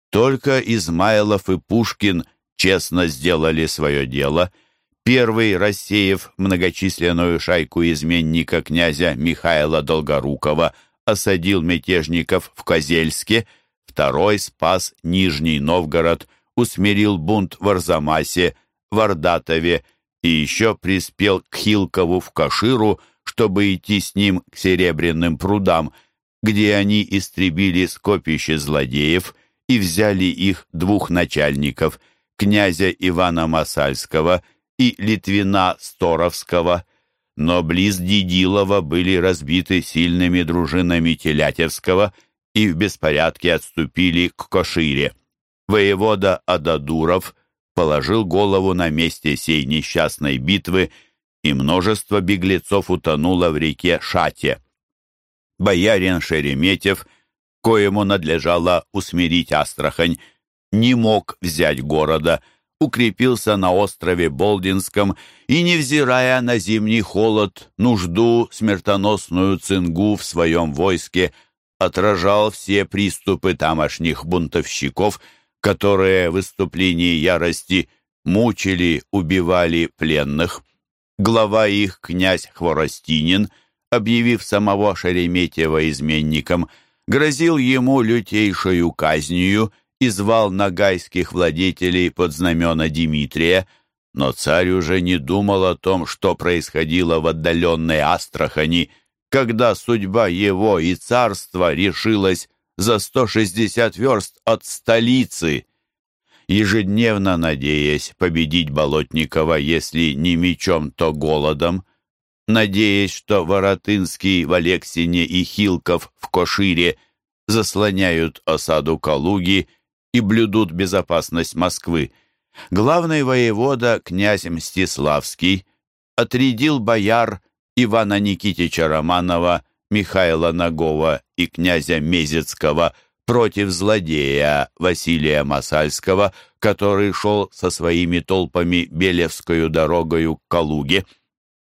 Только Измайлов и Пушкин честно сделали свое дело. Первый, рассеяв многочисленную шайку изменника князя Михаила Долгорукова, осадил мятежников в Козельске, второй спас Нижний Новгород, усмирил бунт в Арзамасе, в Ордатове и еще приспел к Хилкову в Каширу, чтобы идти с ним к Серебряным прудам, где они истребили скопище злодеев – и взяли их двух начальников, князя Ивана Масальского и Литвина Сторовского, но близ Дидилова были разбиты сильными дружинами Телятевского и в беспорядке отступили к Кошире. Воевода Ададуров положил голову на месте сей несчастной битвы, и множество беглецов утонуло в реке Шате. Боярин Шереметьев – коему надлежало усмирить Астрахань, не мог взять города, укрепился на острове Болдинском и, невзирая на зимний холод, нужду, смертоносную цингу в своем войске, отражал все приступы тамошних бунтовщиков, которые в выступлении ярости мучили, убивали пленных. Глава их, князь Хворостинин, объявив самого Шереметьева изменником, грозил ему лютейшую казнью и звал нагайских владетелей под знамена Дмитрия, но царь уже не думал о том, что происходило в отдаленной Астрахани, когда судьба его и царства решилась за 160 верст от столицы. Ежедневно надеясь победить Болотникова, если не мечом, то голодом, надеясь, что Воротынский в Алексине и Хилков в Кошире заслоняют осаду Калуги и блюдут безопасность Москвы. Главный воевода, князь Мстиславский, отрядил бояр Ивана Никитича Романова, Михаила Нагова и князя Мезецкого против злодея Василия Масальского, который шел со своими толпами Белевскую дорогою к Калуге.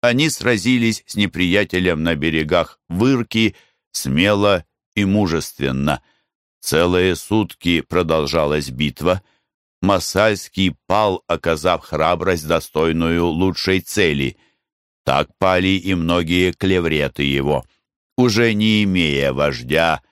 Они сразились с неприятелем на берегах Вырки, смело и мужественно. Целые сутки продолжалась битва. Масальский пал, оказав храбрость, достойную лучшей цели. Так пали и многие клевреты его. Уже не имея вождя,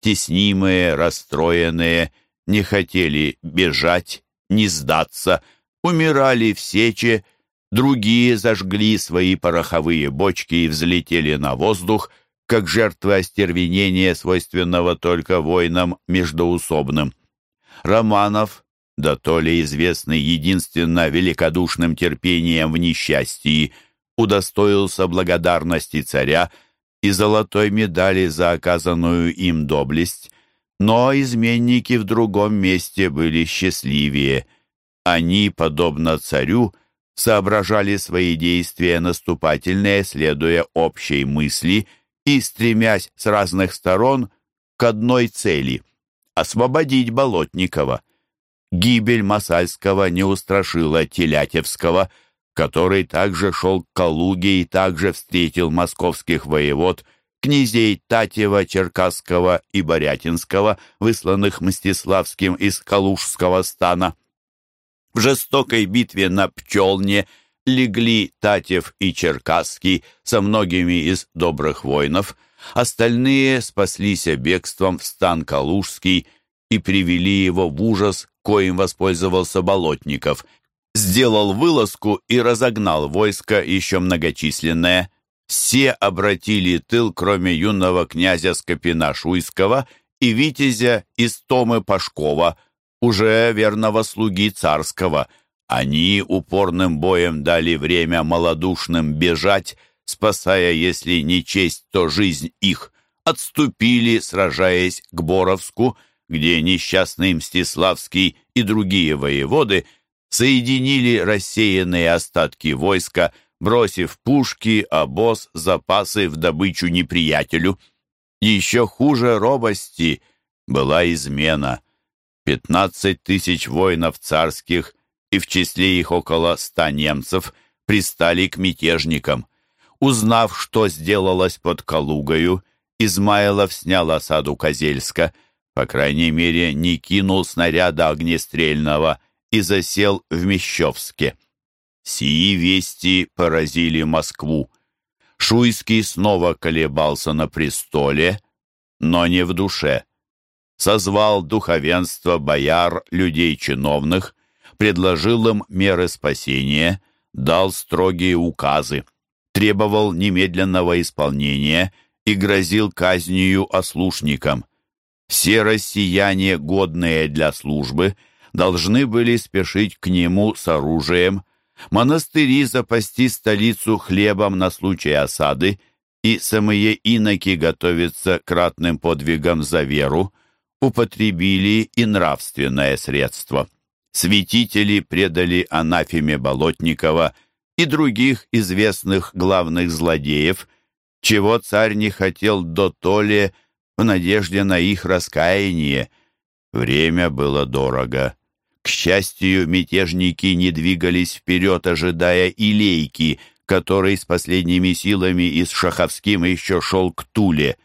теснимые, расстроенные, не хотели бежать, не сдаться, умирали в сече, Другие зажгли свои пороховые бочки и взлетели на воздух, как жертвы остервенения, свойственного только воинам междоусобным. Романов, да то ли известный единственно великодушным терпением в несчастье, удостоился благодарности царя и золотой медали за оказанную им доблесть, но изменники в другом месте были счастливее. Они, подобно царю, соображали свои действия наступательные, следуя общей мысли и стремясь с разных сторон к одной цели — освободить Болотникова. Гибель Масальского не устрашила Телятевского, который также шел к Калуге и также встретил московских воевод князей Татьева, Черкасского и Борятинского, высланных Мстиславским из Калужского стана. В жестокой битве на Пчелне легли Татьев и Черкасский со многими из добрых воинов, остальные спаслись бегством в стан Калужский и привели его в ужас, коим воспользовался Болотников, сделал вылазку и разогнал войско еще многочисленное. Все обратили тыл, кроме юного князя Скопина Шуйского и витязя из Томы Пашкова, уже верного слуги царского. Они упорным боем дали время малодушным бежать, спасая, если не честь, то жизнь их. Отступили, сражаясь к Боровску, где несчастный Мстиславский и другие воеводы соединили рассеянные остатки войска, бросив пушки, обоз, запасы в добычу неприятелю. Еще хуже робости была измена. Пятнадцать тысяч воинов царских и в числе их около ста немцев пристали к мятежникам. Узнав, что сделалось под Калугою, Измайлов снял осаду Козельска — по крайней мере, не кинул снаряда огнестрельного и засел в Мещовске. Сии вести поразили Москву. Шуйский снова колебался на престоле, но не в душе. Созвал духовенство бояр, людей чиновных, предложил им меры спасения, дал строгие указы, требовал немедленного исполнения и грозил казнью ослушникам. Все россияне, годные для службы, должны были спешить к нему с оружием, монастыри запасти столицу хлебом на случай осады, и самые иноки готовятся к ратным подвигам за веру, употребили и нравственное средство. Святители предали анафеме Болотникова и других известных главных злодеев, чего царь не хотел до толи в надежде на их раскаяние. Время было дорого. К счастью, мятежники не двигались вперед, ожидая Илейки, который с последними силами и с Шаховским еще шел к Туле.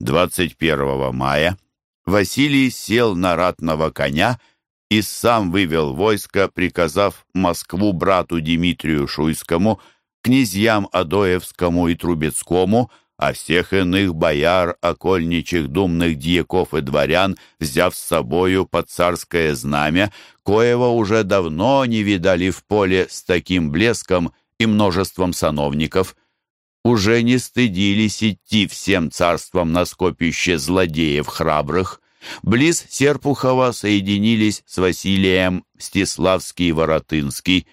21 мая Василий сел на ратного коня и сам вывел войско, приказав Москву брату Дмитрию Шуйскому, князьям Адоевскому и Трубецкому – а всех иных бояр, окольничих, думных дьяков и дворян, взяв с собою под царское знамя, коего уже давно не видали в поле с таким блеском и множеством сановников, уже не стыдились идти всем царством на скопище злодеев храбрых. Близ Серпухова соединились с Василием Стиславский и Воротынский,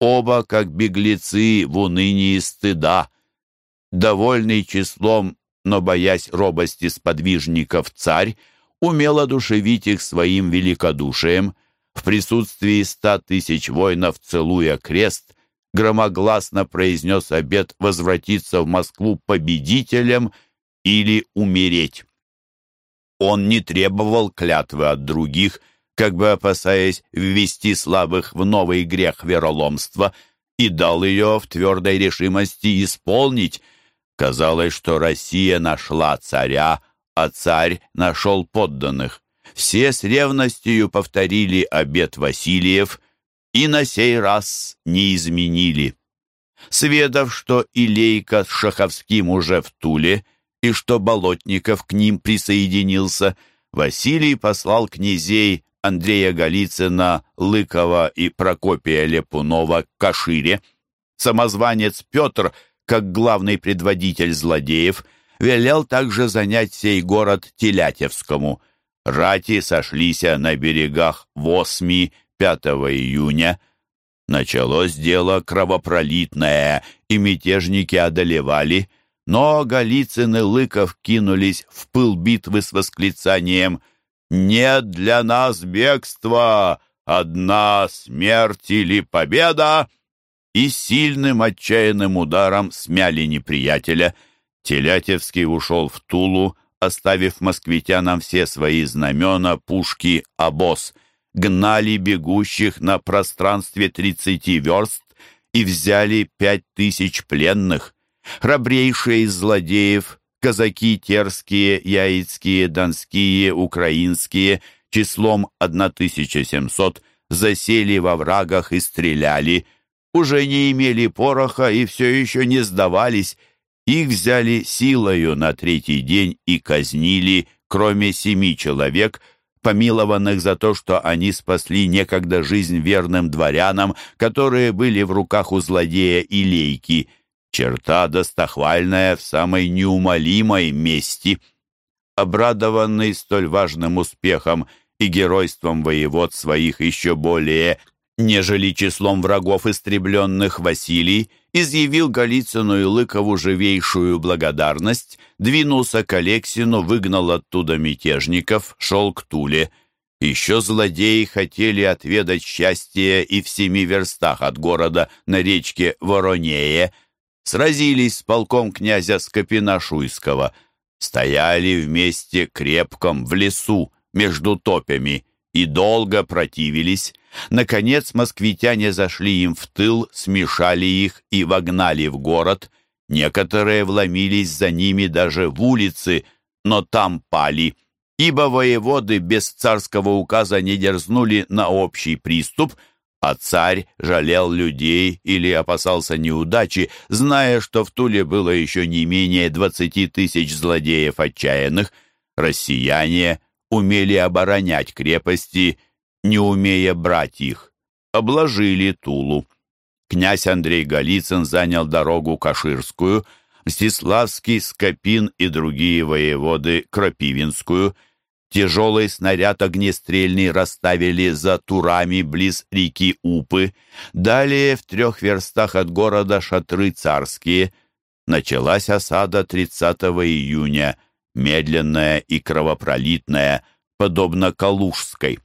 оба как беглецы в унынии стыда — довольный числом, но боясь робости сподвижников царь, умел одушевить их своим великодушием. В присутствии ста тысяч воинов, целуя крест, громогласно произнес обет возвратиться в Москву победителем или умереть. Он не требовал клятвы от других, как бы опасаясь ввести слабых в новый грех вероломства, и дал ее в твердой решимости исполнить – Казалось, что Россия нашла царя, а царь нашел подданных. Все с ревностью повторили обет Васильев и на сей раз не изменили. Сведав, что Илейка с Шаховским уже в Туле и что Болотников к ним присоединился, Василий послал князей Андрея Голицына, Лыкова и Прокопия Лепунова к Кашире. Самозванец Петр – как главный предводитель злодеев, велел также занять сей город Телятевскому. Рати сошлись на берегах Восми 5 июня. Началось дело кровопролитное, и мятежники одолевали, но Голицын и Лыков кинулись в пыл битвы с восклицанием «Нет для нас бегства! Одна смерть или победа!» и сильным отчаянным ударом смяли неприятеля. Телятевский ушел в Тулу, оставив москвитянам все свои знамена, пушки, обоз. Гнали бегущих на пространстве тридцати верст и взяли пять тысяч пленных. Храбрейшие из злодеев, казаки терские, яицкие, донские, украинские, числом 1700, засели во врагах и стреляли, уже не имели пороха и все еще не сдавались. Их взяли силою на третий день и казнили, кроме семи человек, помилованных за то, что они спасли некогда жизнь верным дворянам, которые были в руках у злодея Илейки. Черта достохвальная в самой неумолимой мести. Обрадованный столь важным успехом и геройством воевод своих еще более, нежели числом врагов истребленных Василий, изъявил Голицыну и Лыкову живейшую благодарность, двинулся к Алексину, выгнал оттуда мятежников, шел к Туле. Еще злодеи хотели отведать счастье и в семи верстах от города на речке Воронее, сразились с полком князя Скопина-Шуйского, стояли вместе крепком в лесу, между топями и долго противились. Наконец москвитяне зашли им в тыл, смешали их и вогнали в город. Некоторые вломились за ними даже в улицы, но там пали, ибо воеводы без царского указа не дерзнули на общий приступ, а царь жалел людей или опасался неудачи, зная, что в Туле было еще не менее двадцати тысяч злодеев отчаянных. Россияне умели оборонять крепости, не умея брать их. Обложили Тулу. Князь Андрей Голицын занял дорогу Каширскую, Мстиславский, Скопин и другие воеводы Крапивинскую. Тяжелый снаряд огнестрельный расставили за Турами близ реки Упы. Далее в трех верстах от города шатры царские. Началась осада 30 июня – медленная и кровопролитная, подобно Калужской.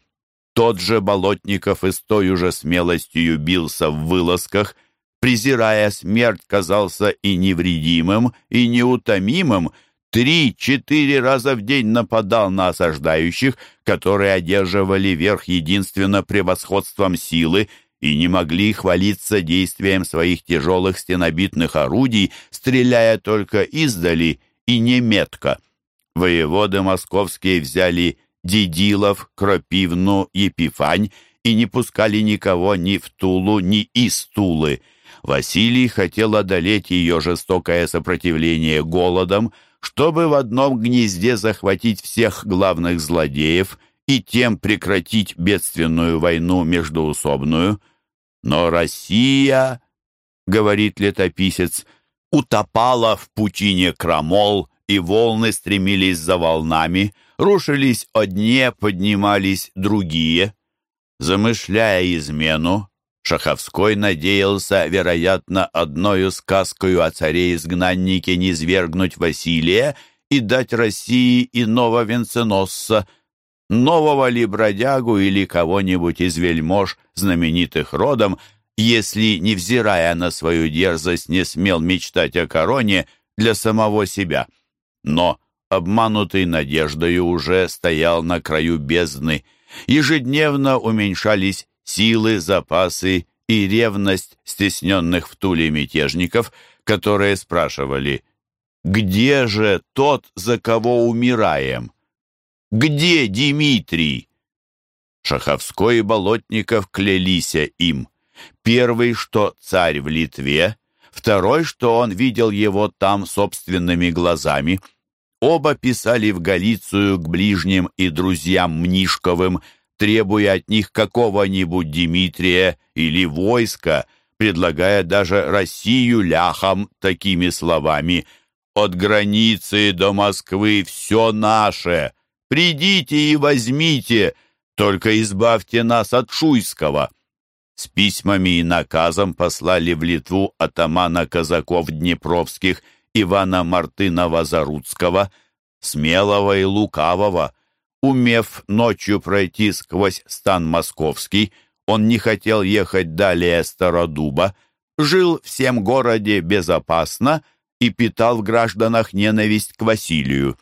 Тот же Болотников и с той же смелостью бился в вылазках, презирая смерть, казался и невредимым, и неутомимым, три-четыре раза в день нападал на осаждающих, которые одерживали верх единственно превосходством силы и не могли хвалиться действием своих тяжелых стенобитных орудий, стреляя только издали и неметко. Воеводы московские взяли Дедилов, Кропивну, Епифань и не пускали никого ни в Тулу, ни из Тулы. Василий хотел одолеть ее жестокое сопротивление голодом, чтобы в одном гнезде захватить всех главных злодеев и тем прекратить бедственную войну междуусобную. Но Россия, говорит летописец, утопала в пучине крамол, и волны стремились за волнами, рушились одни, поднимались другие. Замышляя измену, Шаховской надеялся, вероятно, одною сказкою о царе-изгнаннике низвергнуть Василия и дать России иного венценосца, нового ли бродягу или кого-нибудь из вельмож, знаменитых родом, если, невзирая на свою дерзость, не смел мечтать о короне для самого себя. Но, обманутый надеждою, уже стоял на краю бездны. Ежедневно уменьшались силы, запасы и ревность стесненных в Туле мятежников, которые спрашивали «Где же тот, за кого умираем? Где Дмитрий?» Шаховской и Болотников клялись им. Первый, что царь в Литве, второй, что он видел его там собственными глазами – Оба писали в Галицию к ближним и друзьям Мнишковым, требуя от них какого-нибудь Дмитрия или войска, предлагая даже Россию ляхам такими словами «От границы до Москвы все наше! Придите и возьмите, только избавьте нас от Шуйского!» С письмами и наказом послали в Литву атамана казаков Днепровских Ивана Мартынова-Заруцкого, смелого и лукавого. Умев ночью пройти сквозь стан московский, он не хотел ехать далее Стародуба, жил всем городе безопасно и питал в гражданах ненависть к Василию.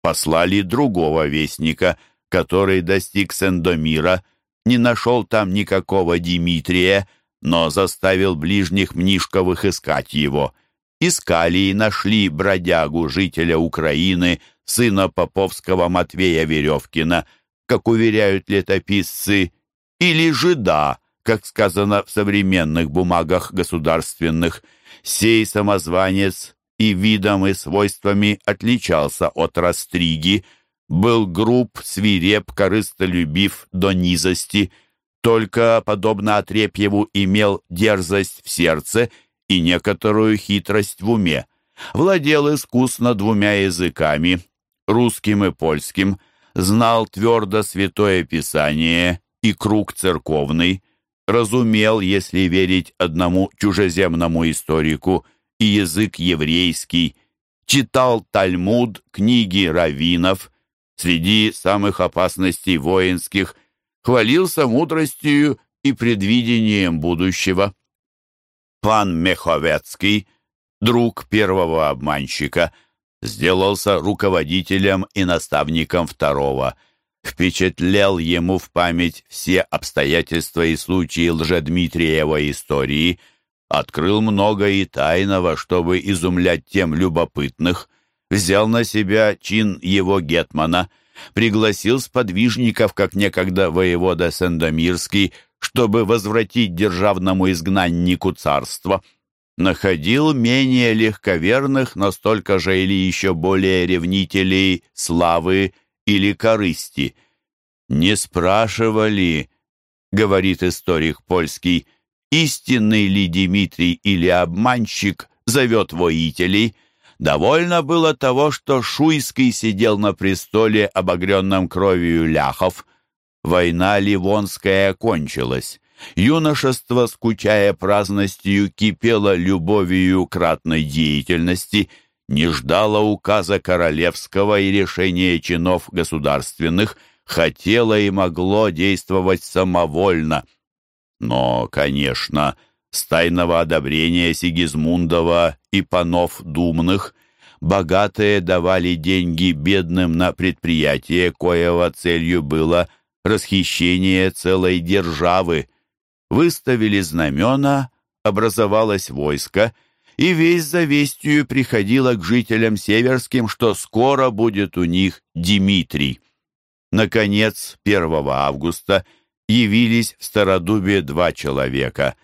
Послали другого вестника, который достиг Сендомира, не нашел там никакого Дмитрия, но заставил ближних Мнишковых искать его — искали и нашли бродягу, жителя Украины, сына Поповского Матвея Веревкина, как уверяют летописцы, или жида, как сказано в современных бумагах государственных. Сей самозванец и видом и свойствами отличался от Растриги, был груб, свиреп, корыстолюбив до низости, только, подобно Отрепьеву, имел дерзость в сердце и некоторую хитрость в уме. Владел искусно двумя языками, русским и польским, знал твердо Святое Писание и круг церковный, разумел, если верить одному чужеземному историку, и язык еврейский, читал Талмуд, книги раввинов, среди самых опасностей воинских, хвалился мудростью и предвидением будущего. Пан Меховецкий, друг первого обманщика, сделался руководителем и наставником второго – впечатлял ему в память все обстоятельства и случаи лжедмитриевой истории, открыл много и тайного, чтобы изумлять тем любопытных, взял на себя чин его гетмана, пригласил сподвижников, как некогда воевода Сендомирский, чтобы возвратить державному изгнаннику царство. Находил менее легковерных, но столько же или еще более ревнителей славы или корысти. «Не спрашивали, — говорит историк польский, — истинный ли Дмитрий или обманщик зовет воителей. Довольно было того, что Шуйский сидел на престоле, обогренном кровью ляхов. Война Ливонская кончилась. Юношество, скучая праздностью, кипело любовью кратной деятельности — не ждала указа королевского и решения чинов государственных, хотела и могло действовать самовольно. Но, конечно, с тайного одобрения Сигизмундова и панов думных богатые давали деньги бедным на предприятие, коего целью было расхищение целой державы. Выставили знамена, образовалось войско — и весь за вестью приходило к жителям северским, что скоро будет у них Дмитрий. Наконец, 1 августа явились в Стародубе два человека.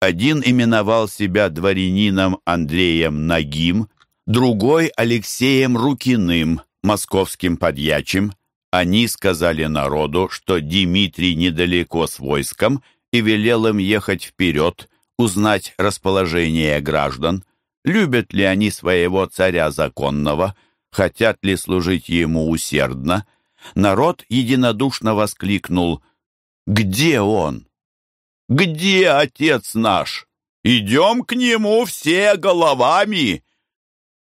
Один именовал себя дворянином Андреем Нагим, другой — Алексеем Рукиным, московским подьячим. Они сказали народу, что Дмитрий недалеко с войском и велел им ехать вперед, узнать расположение граждан, любят ли они своего царя законного, хотят ли служить ему усердно, народ единодушно воскликнул «Где он? Где отец наш? Идем к нему все головами!»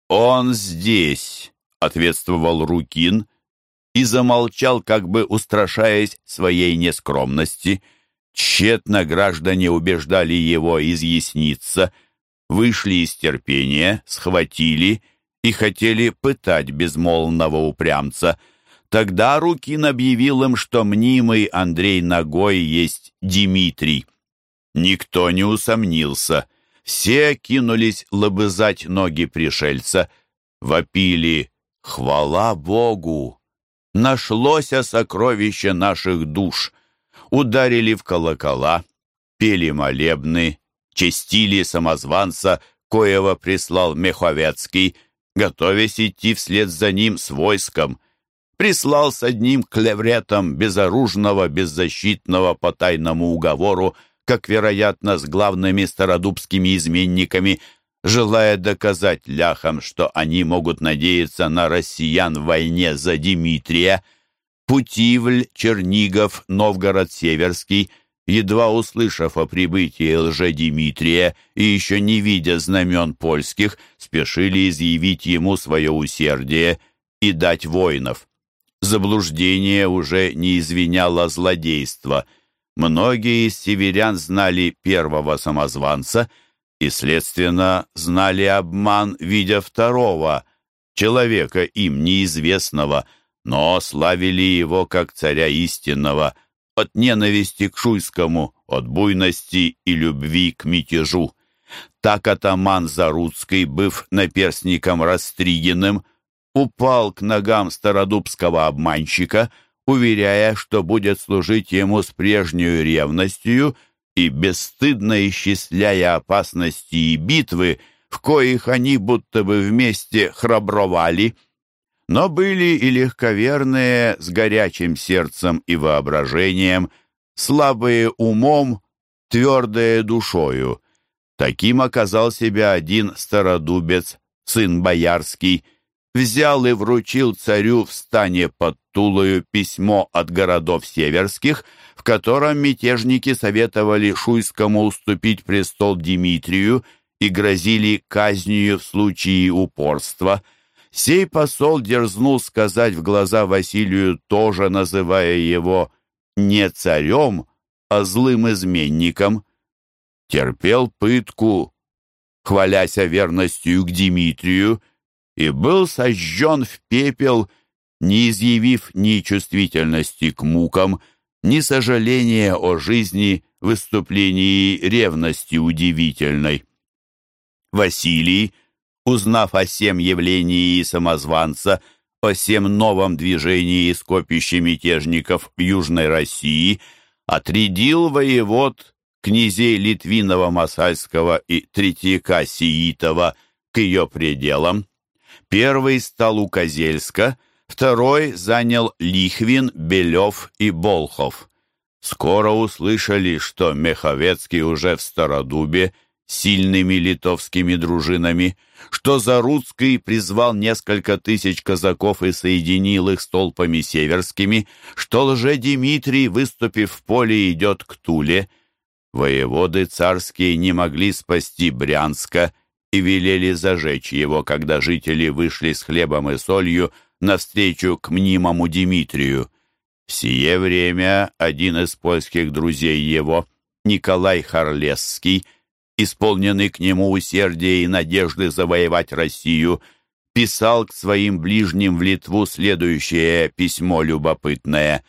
«Он здесь», — ответствовал Рукин и замолчал, как бы устрашаясь своей нескромности — Тщетно граждане убеждали его изъясниться, вышли из терпения, схватили и хотели пытать безмолвного упрямца. Тогда Рукин объявил им, что мнимый Андрей Ногой есть Дмитрий. Никто не усомнился. Все кинулись лобызать ноги пришельца, вопили «Хвала Богу! Нашлось сокровище наших душ!» Ударили в колокола, пели молебны, честили самозванца, коего прислал Меховецкий, готовясь идти вслед за ним с войском. Прислал с одним клевретом безоружного, беззащитного по тайному уговору, как, вероятно, с главными стародубскими изменниками, желая доказать ляхам, что они могут надеяться на россиян в войне за Дмитрия, Путивль, Чернигов, Новгород-Северский, едва услышав о прибытии лже-Димитрия и еще не видя знамен польских, спешили изъявить ему свое усердие и дать воинов. Заблуждение уже не извиняло злодейство. Многие из северян знали первого самозванца и, следственно, знали обман, видя второго, человека им неизвестного – но славили его как царя истинного, от ненависти к Шуйскому, от буйности и любви к мятежу. Так атаман Заруцкий, быв наперстником Растригиным, упал к ногам стародубского обманщика, уверяя, что будет служить ему с прежней ревностью и бесстыдно исчисляя опасности и битвы, в коих они будто бы вместе храбровали. Но были и легковерные, с горячим сердцем и воображением, слабые умом, твердые душою. Таким оказал себя один стародубец, сын боярский, взял и вручил царю в стане под Тулою письмо от городов северских, в котором мятежники советовали Шуйскому уступить престол Дмитрию и грозили казнью в случае упорства. Сей посол дерзнул сказать в глаза Василию, тоже называя его не царем, а злым изменником. Терпел пытку, хваляся верностью к Дмитрию, и был сожжен в пепел, не изъявив ни чувствительности к мукам, ни сожаления о жизни, выступлении ревности удивительной. Василий, узнав о всем явлении самозванца, о всем новом движении скопища мятежников в Южной России, отрядил воевод князей Литвинова, Масальского и Третьяка Сиитова к ее пределам. Первый стал у Козельска, второй занял Лихвин, Белев и Болхов. Скоро услышали, что Меховецкий уже в Стародубе сильными литовскими дружинами, что Заруцкий призвал несколько тысяч казаков и соединил их с толпами северскими, что лже-Дмитрий, выступив в поле, идет к Туле. Воеводы царские не могли спасти Брянска и велели зажечь его, когда жители вышли с хлебом и солью навстречу к мнимому Дмитрию. В сие время один из польских друзей его, Николай Харлесский, исполненный к нему усердия и надежды завоевать Россию, писал к своим ближним в Литву следующее письмо любопытное.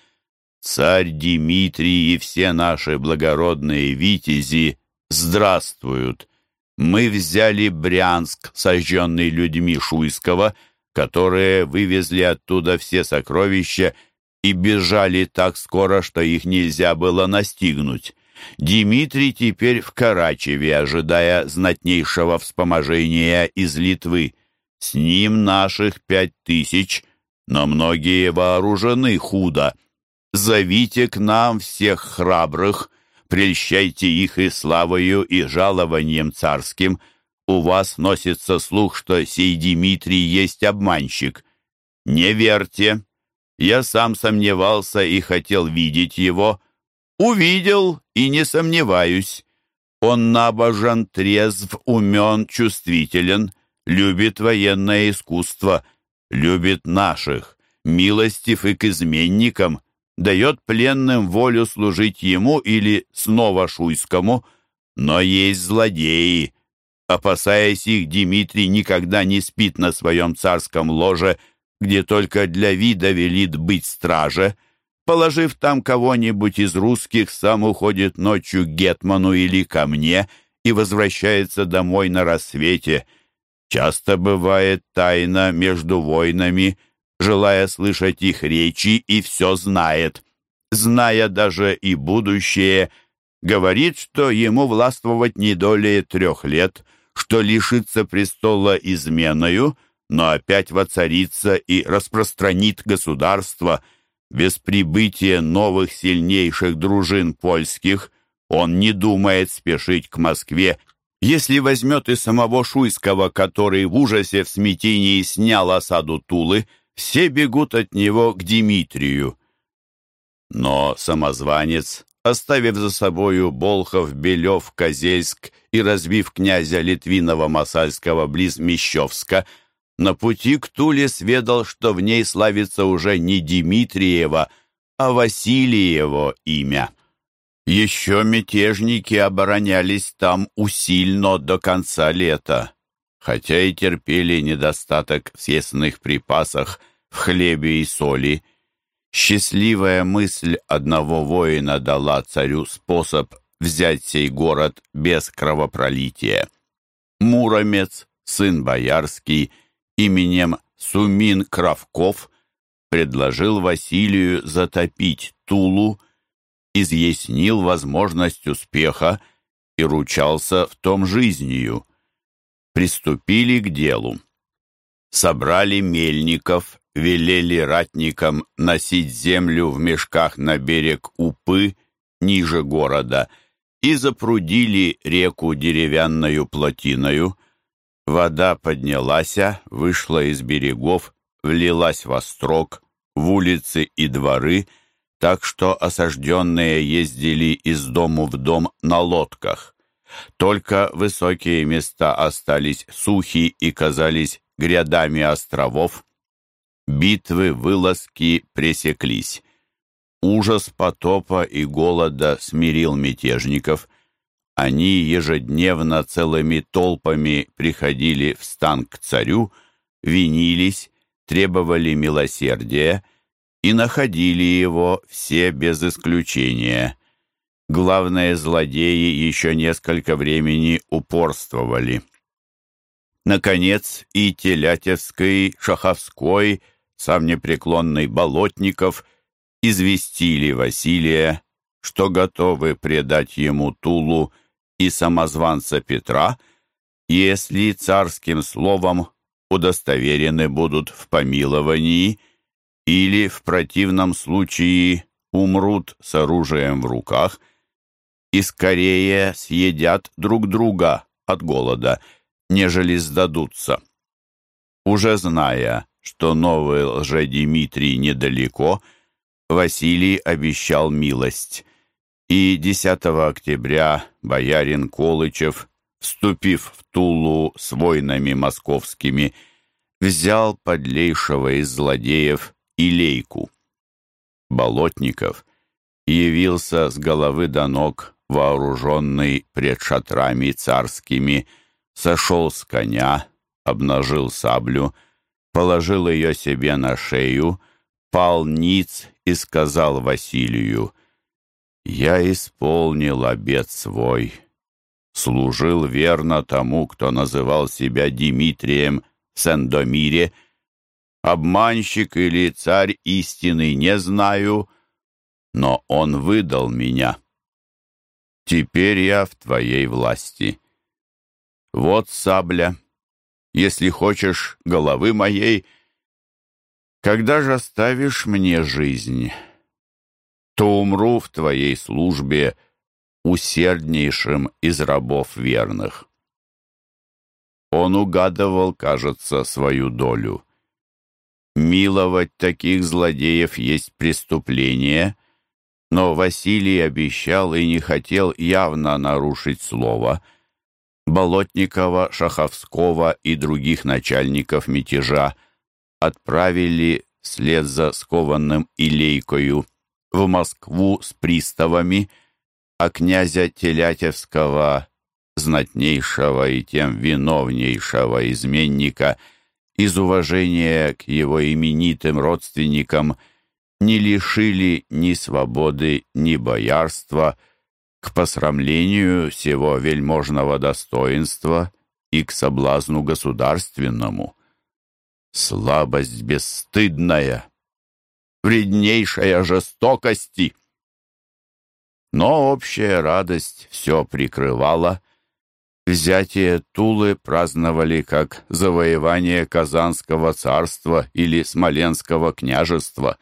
«Царь Дмитрий и все наши благородные витязи здравствуют. Мы взяли Брянск, сожженный людьми Шуйского, которые вывезли оттуда все сокровища и бежали так скоро, что их нельзя было настигнуть. Дмитрий теперь в Карачеве, ожидая знатнейшего вспоможения из Литвы. С ним наших пять тысяч, но многие вооружены худо. Зовите к нам всех храбрых, прельщайте их и славою, и жалованием царским. У вас носится слух, что сей Дмитрий есть обманщик. Не верьте. Я сам сомневался и хотел видеть его, Увидел и не сомневаюсь. Он набожен, трезв, умен, чувствителен, любит военное искусство, любит наших, милостив и к изменникам, дает пленным волю служить ему или снова Шуйскому, но есть злодеи. Опасаясь их, Дмитрий никогда не спит на своем царском ложе, где только для вида велит быть страже, Положив там кого-нибудь из русских, сам уходит ночью к Гетману или ко мне и возвращается домой на рассвете. Часто бывает тайна между войнами, желая слышать их речи, и все знает. Зная даже и будущее, говорит, что ему властвовать не долее трех лет, что лишится престола изменою, но опять воцарится и распространит государство — без прибытия новых сильнейших дружин польских он не думает спешить к Москве, если возьмет и самого Шуйского, который в ужасе в смятении снял осаду Тулы, все бегут от него к Дмитрию. Но самозванец, оставив за собою Болхов, Белев, Козельск и разбив князя Литвинова-Масальского близ Мещовска, на пути к Туле сведал, что в ней славится уже не Дмитриева, а Васильево имя. Еще мятежники оборонялись там усильно до конца лета, хотя и терпели недостаток в съестных припасах, в хлебе и соли. Счастливая мысль одного воина дала царю способ взять сей город без кровопролития. Муромец, сын боярский, именем Сумин Кравков, предложил Василию затопить Тулу, изъяснил возможность успеха и ручался в том жизнью. Приступили к делу. Собрали мельников, велели ратникам носить землю в мешках на берег Упы, ниже города, и запрудили реку деревянную плотиною. Вода поднялась, вышла из берегов, влилась во строк, в улицы и дворы, так что осажденные ездили из дому в дом на лодках. Только высокие места остались сухи и казались грядами островов. Битвы, вылазки пресеклись. Ужас потопа и голода смирил мятежников. Они ежедневно целыми толпами приходили в стан к царю, винились, требовали милосердия и находили его все без исключения. Главные злодеи еще несколько времени упорствовали. Наконец и Телятевский, Шаховской, сам непреклонный Болотников известили Василия, что готовы предать ему Тулу и самозванца Петра, если царским словом удостоверены будут в помиловании или в противном случае умрут с оружием в руках и скорее съедят друг друга от голода, нежели сдадутся. Уже зная, что новый лже-Димитрий недалеко, Василий обещал милость. И 10 октября боярин Колычев вступив в Тулу с войнами московскими, взял подлейшего из злодеев Илейку. Болотников явился с головы до ног, вооруженный пред шатрами царскими, сошел с коня, обнажил саблю, положил ее себе на шею, пал ниц и сказал Василию, «Я исполнил обет свой» служил верно тому, кто называл себя Дмитрием в Сендомире. Обманщик или царь истины не знаю, но он выдал меня. Теперь я в твоей власти. Вот сабля. Если хочешь головы моей, когда же оставишь мне жизнь, то умру в твоей службе, — усерднейшим из рабов верных. Он угадывал, кажется, свою долю. Миловать таких злодеев есть преступление, но Василий обещал и не хотел явно нарушить слово. Болотникова, Шаховского и других начальников мятежа отправили вслед за скованным Илейкою в Москву с приставами, а князя Телятевского, знатнейшего и тем виновнейшего изменника, из уважения к его именитым родственникам не лишили ни свободы, ни боярства, к посрамлению всего вельможного достоинства и к соблазну государственному. Слабость бесстыдная, вреднейшая жестокости — но общая радость все прикрывала. Взятие Тулы праздновали как завоевание Казанского царства или Смоленского княжества,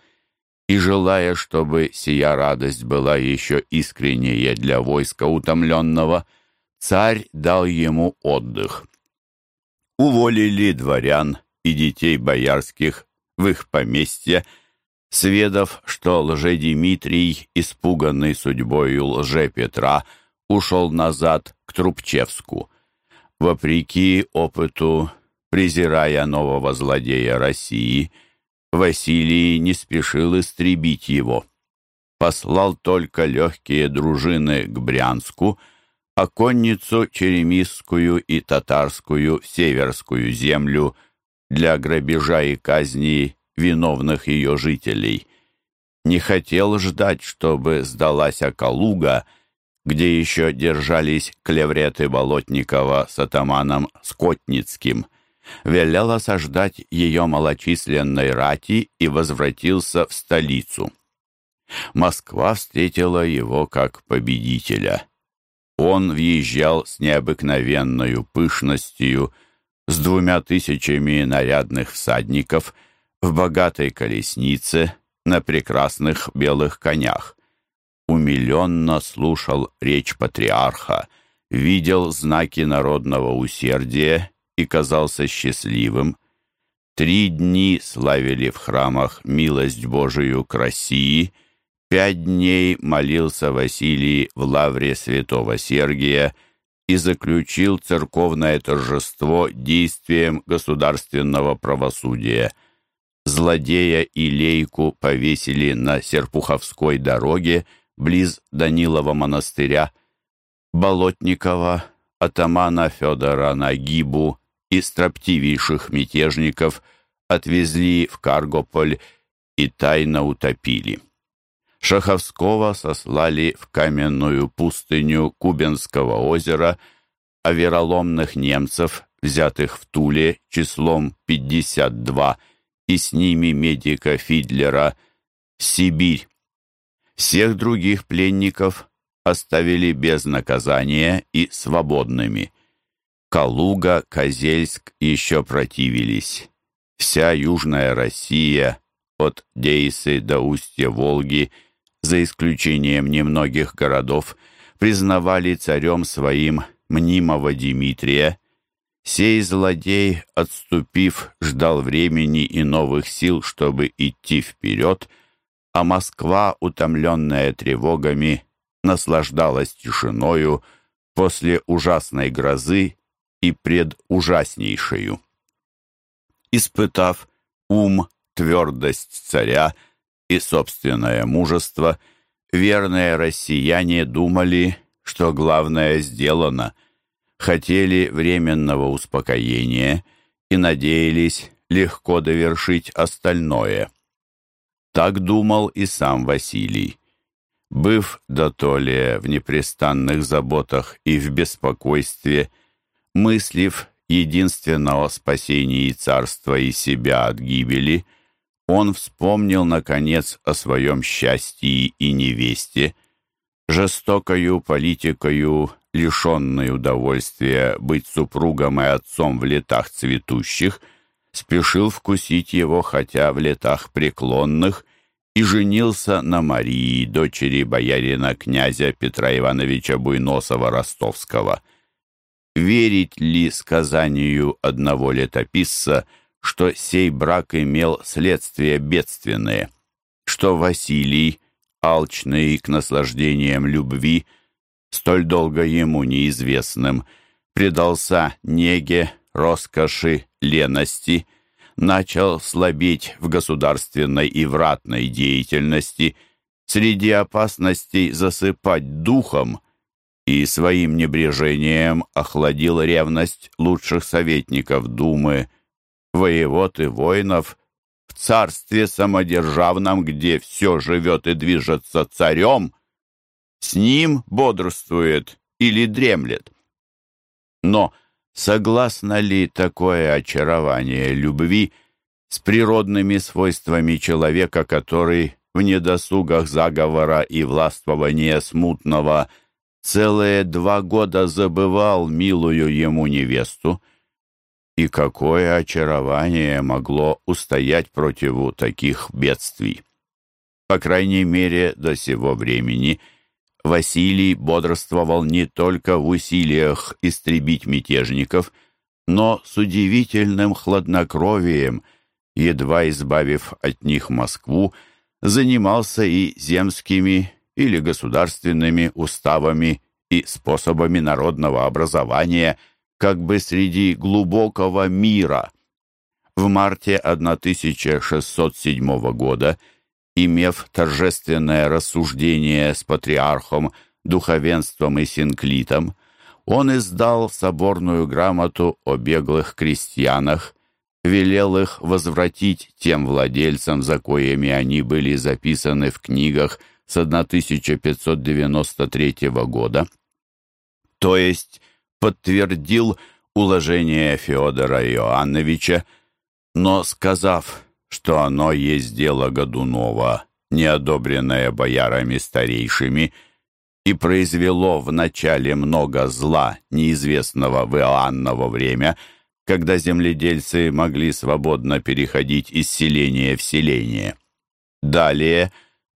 и, желая, чтобы сия радость была еще искреннее для войска утомленного, царь дал ему отдых. Уволили дворян и детей боярских в их поместье, сведав, что лже-Димитрий, испуганный судьбою лже-Петра, ушел назад к Трубчевску. Вопреки опыту, презирая нового злодея России, Василий не спешил истребить его. Послал только легкие дружины к Брянску, а конницу черемисскую и татарскую в Северскую землю для грабежа и казни виновных ее жителей. Не хотел ждать, чтобы сдалась Акалуга, где еще держались клевреты Болотникова с атаманом Скотницким, велел осаждать ее малочисленной рати и возвратился в столицу. Москва встретила его как победителя. Он въезжал с необыкновенной пышностью, с двумя тысячами нарядных всадников, в богатой колеснице, на прекрасных белых конях. Умиленно слушал речь патриарха, видел знаки народного усердия и казался счастливым. Три дни славили в храмах милость Божию к России — Пять дней молился Василий в лавре святого Сергия и заключил церковное торжество действием государственного правосудия. Злодея и лейку повесили на Серпуховской дороге близ Данилова монастыря. Болотникова, атамана Федора Нагибу и строптивейших мятежников отвезли в Каргополь и тайно утопили. Шаховского сослали в каменную пустыню Кубенского озера, а вероломных немцев, взятых в Туле числом 52, и с ними медика Фидлера, в Сибирь. Всех других пленников оставили без наказания и свободными. Калуга, Козельск еще противились. Вся Южная Россия, от Дейсы до устья Волги – за исключением немногих городов, признавали царем своим мнимого Дмитрия. Сей злодей, отступив, ждал времени и новых сил, чтобы идти вперед, а Москва, утомленная тревогами, наслаждалась тишиною после ужасной грозы и предужаснейшую. Испытав ум, твердость царя, и собственное мужество, верные россияне думали, что главное сделано, хотели временного успокоения и надеялись легко довершить остальное. Так думал и сам Василий. Быв дотоле в непрестанных заботах и в беспокойстве, мыслив единственного спасения царства и себя от гибели – он вспомнил, наконец, о своем счастье и невесте, жестокою политикою, лишенной удовольствия быть супругом и отцом в летах цветущих, спешил вкусить его, хотя в летах преклонных, и женился на Марии, дочери боярина князя Петра Ивановича Буйносова-Ростовского. Верить ли сказанию одного летописца – что сей брак имел следствия бедственные, что Василий, алчный к наслаждениям любви, столь долго ему неизвестным, предался неге, роскоши, лености, начал слабеть в государственной и вратной деятельности, среди опасностей засыпать духом и своим небрежением охладил ревность лучших советников Думы, воевод и воинов, в царстве самодержавном, где все живет и движется царем, с ним бодрствует или дремлет. Но согласно ли такое очарование любви с природными свойствами человека, который в недосугах заговора и властвования смутного целые два года забывал милую ему невесту, и какое очарование могло устоять противу таких бедствий? По крайней мере, до сего времени Василий бодрствовал не только в усилиях истребить мятежников, но с удивительным хладнокровием, едва избавив от них Москву, занимался и земскими или государственными уставами и способами народного образования – как бы среди глубокого мира. В марте 1607 года, имев торжественное рассуждение с патриархом, духовенством и синклитом, он издал соборную грамоту о беглых крестьянах, велел их возвратить тем владельцам, за коими они были записаны в книгах с 1593 года, то есть подтвердил уложение Федора Иоанновича, но сказав, что оно есть дело Годунова, не одобренное боярами старейшими, и произвело в начале много зла, неизвестного в Иоанново время, когда земледельцы могли свободно переходить из селения в селение. Далее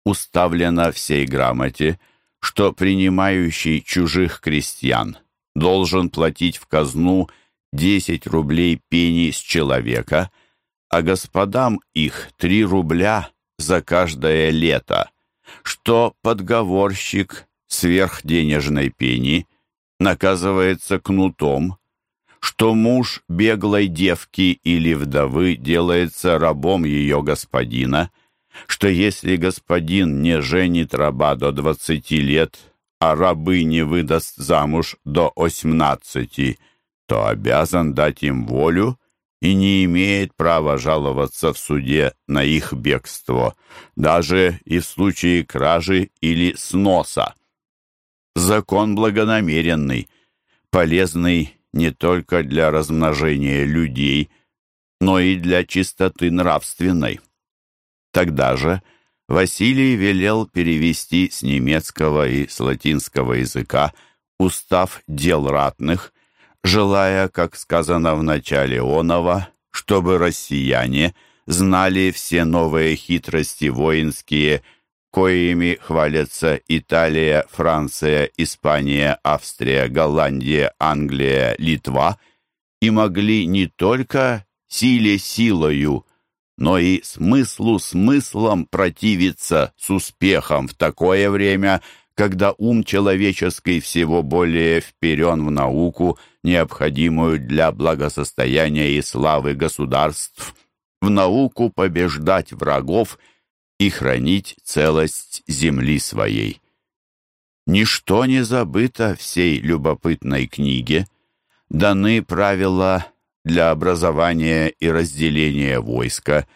уставлено в сей грамоте, что принимающий чужих крестьян должен платить в казну 10 рублей пени с человека, а господам их 3 рубля за каждое лето, что подговорщик сверхденежной пени наказывается кнутом, что муж беглой девки или вдовы делается рабом ее господина, что если господин не женит раба до двадцати лет, а рабы не выдаст замуж до восемнадцати, то обязан дать им волю и не имеет права жаловаться в суде на их бегство, даже и в случае кражи или сноса. Закон благонамеренный, полезный не только для размножения людей, но и для чистоты нравственной. Тогда же Василий велел перевести с немецкого и с латинского языка устав дел ратных, желая, как сказано в начале Онова, чтобы россияне знали все новые хитрости воинские, коими хвалятся Италия, Франция, Испания, Австрия, Голландия, Англия, Литва, и могли не только силе силою, но и смыслу смыслом противиться с успехом в такое время, когда ум человеческий всего более вперен в науку, необходимую для благосостояния и славы государств, в науку побеждать врагов и хранить целость земли своей. Ничто не забыто всей любопытной книге, даны правила для образования и разделения войска,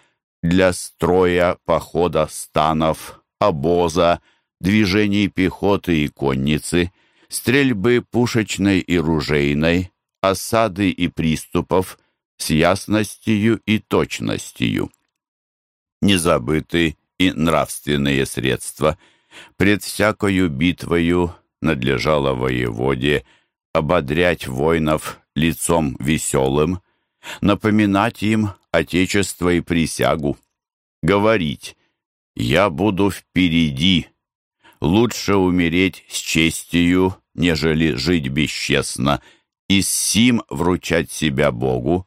для строя, похода станов, обоза, движений пехоты и конницы, стрельбы пушечной и ружейной, осады и приступов с ясностью и точностью. Не забыты и нравственные средства. Пред всякою битвою надлежало воеводе ободрять воинов лицом веселым, напоминать им отечество и присягу, говорить «Я буду впереди, лучше умереть с честью, нежели жить бесчестно, и сим вручать себя Богу,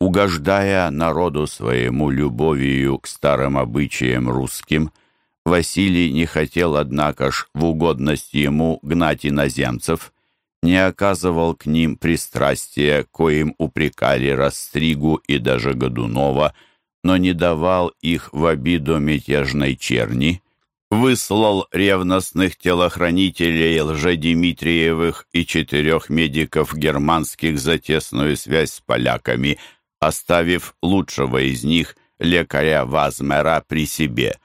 угождая народу своему любовью к старым обычаям русским, Василий не хотел, однако ж, в угодность ему гнать иноземцев, не оказывал к ним пристрастия, коим упрекали Растригу и даже Годунова, но не давал их в обиду мятежной черни, выслал ревностных телохранителей лжедимитриевых и четырех медиков германских за тесную связь с поляками, оставив лучшего из них, лекаря Вазмера, при себе,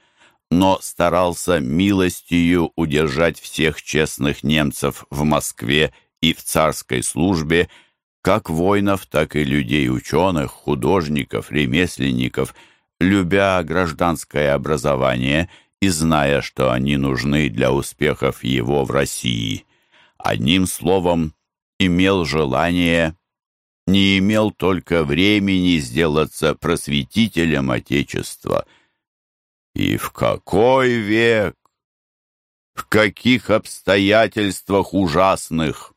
но старался милостью удержать всех честных немцев в Москве и в царской службе, как воинов, так и людей-ученых, художников, ремесленников, любя гражданское образование – и зная, что они нужны для успехов его в России. Одним словом, имел желание, не имел только времени сделаться просветителем Отечества. И в какой век, в каких обстоятельствах ужасных!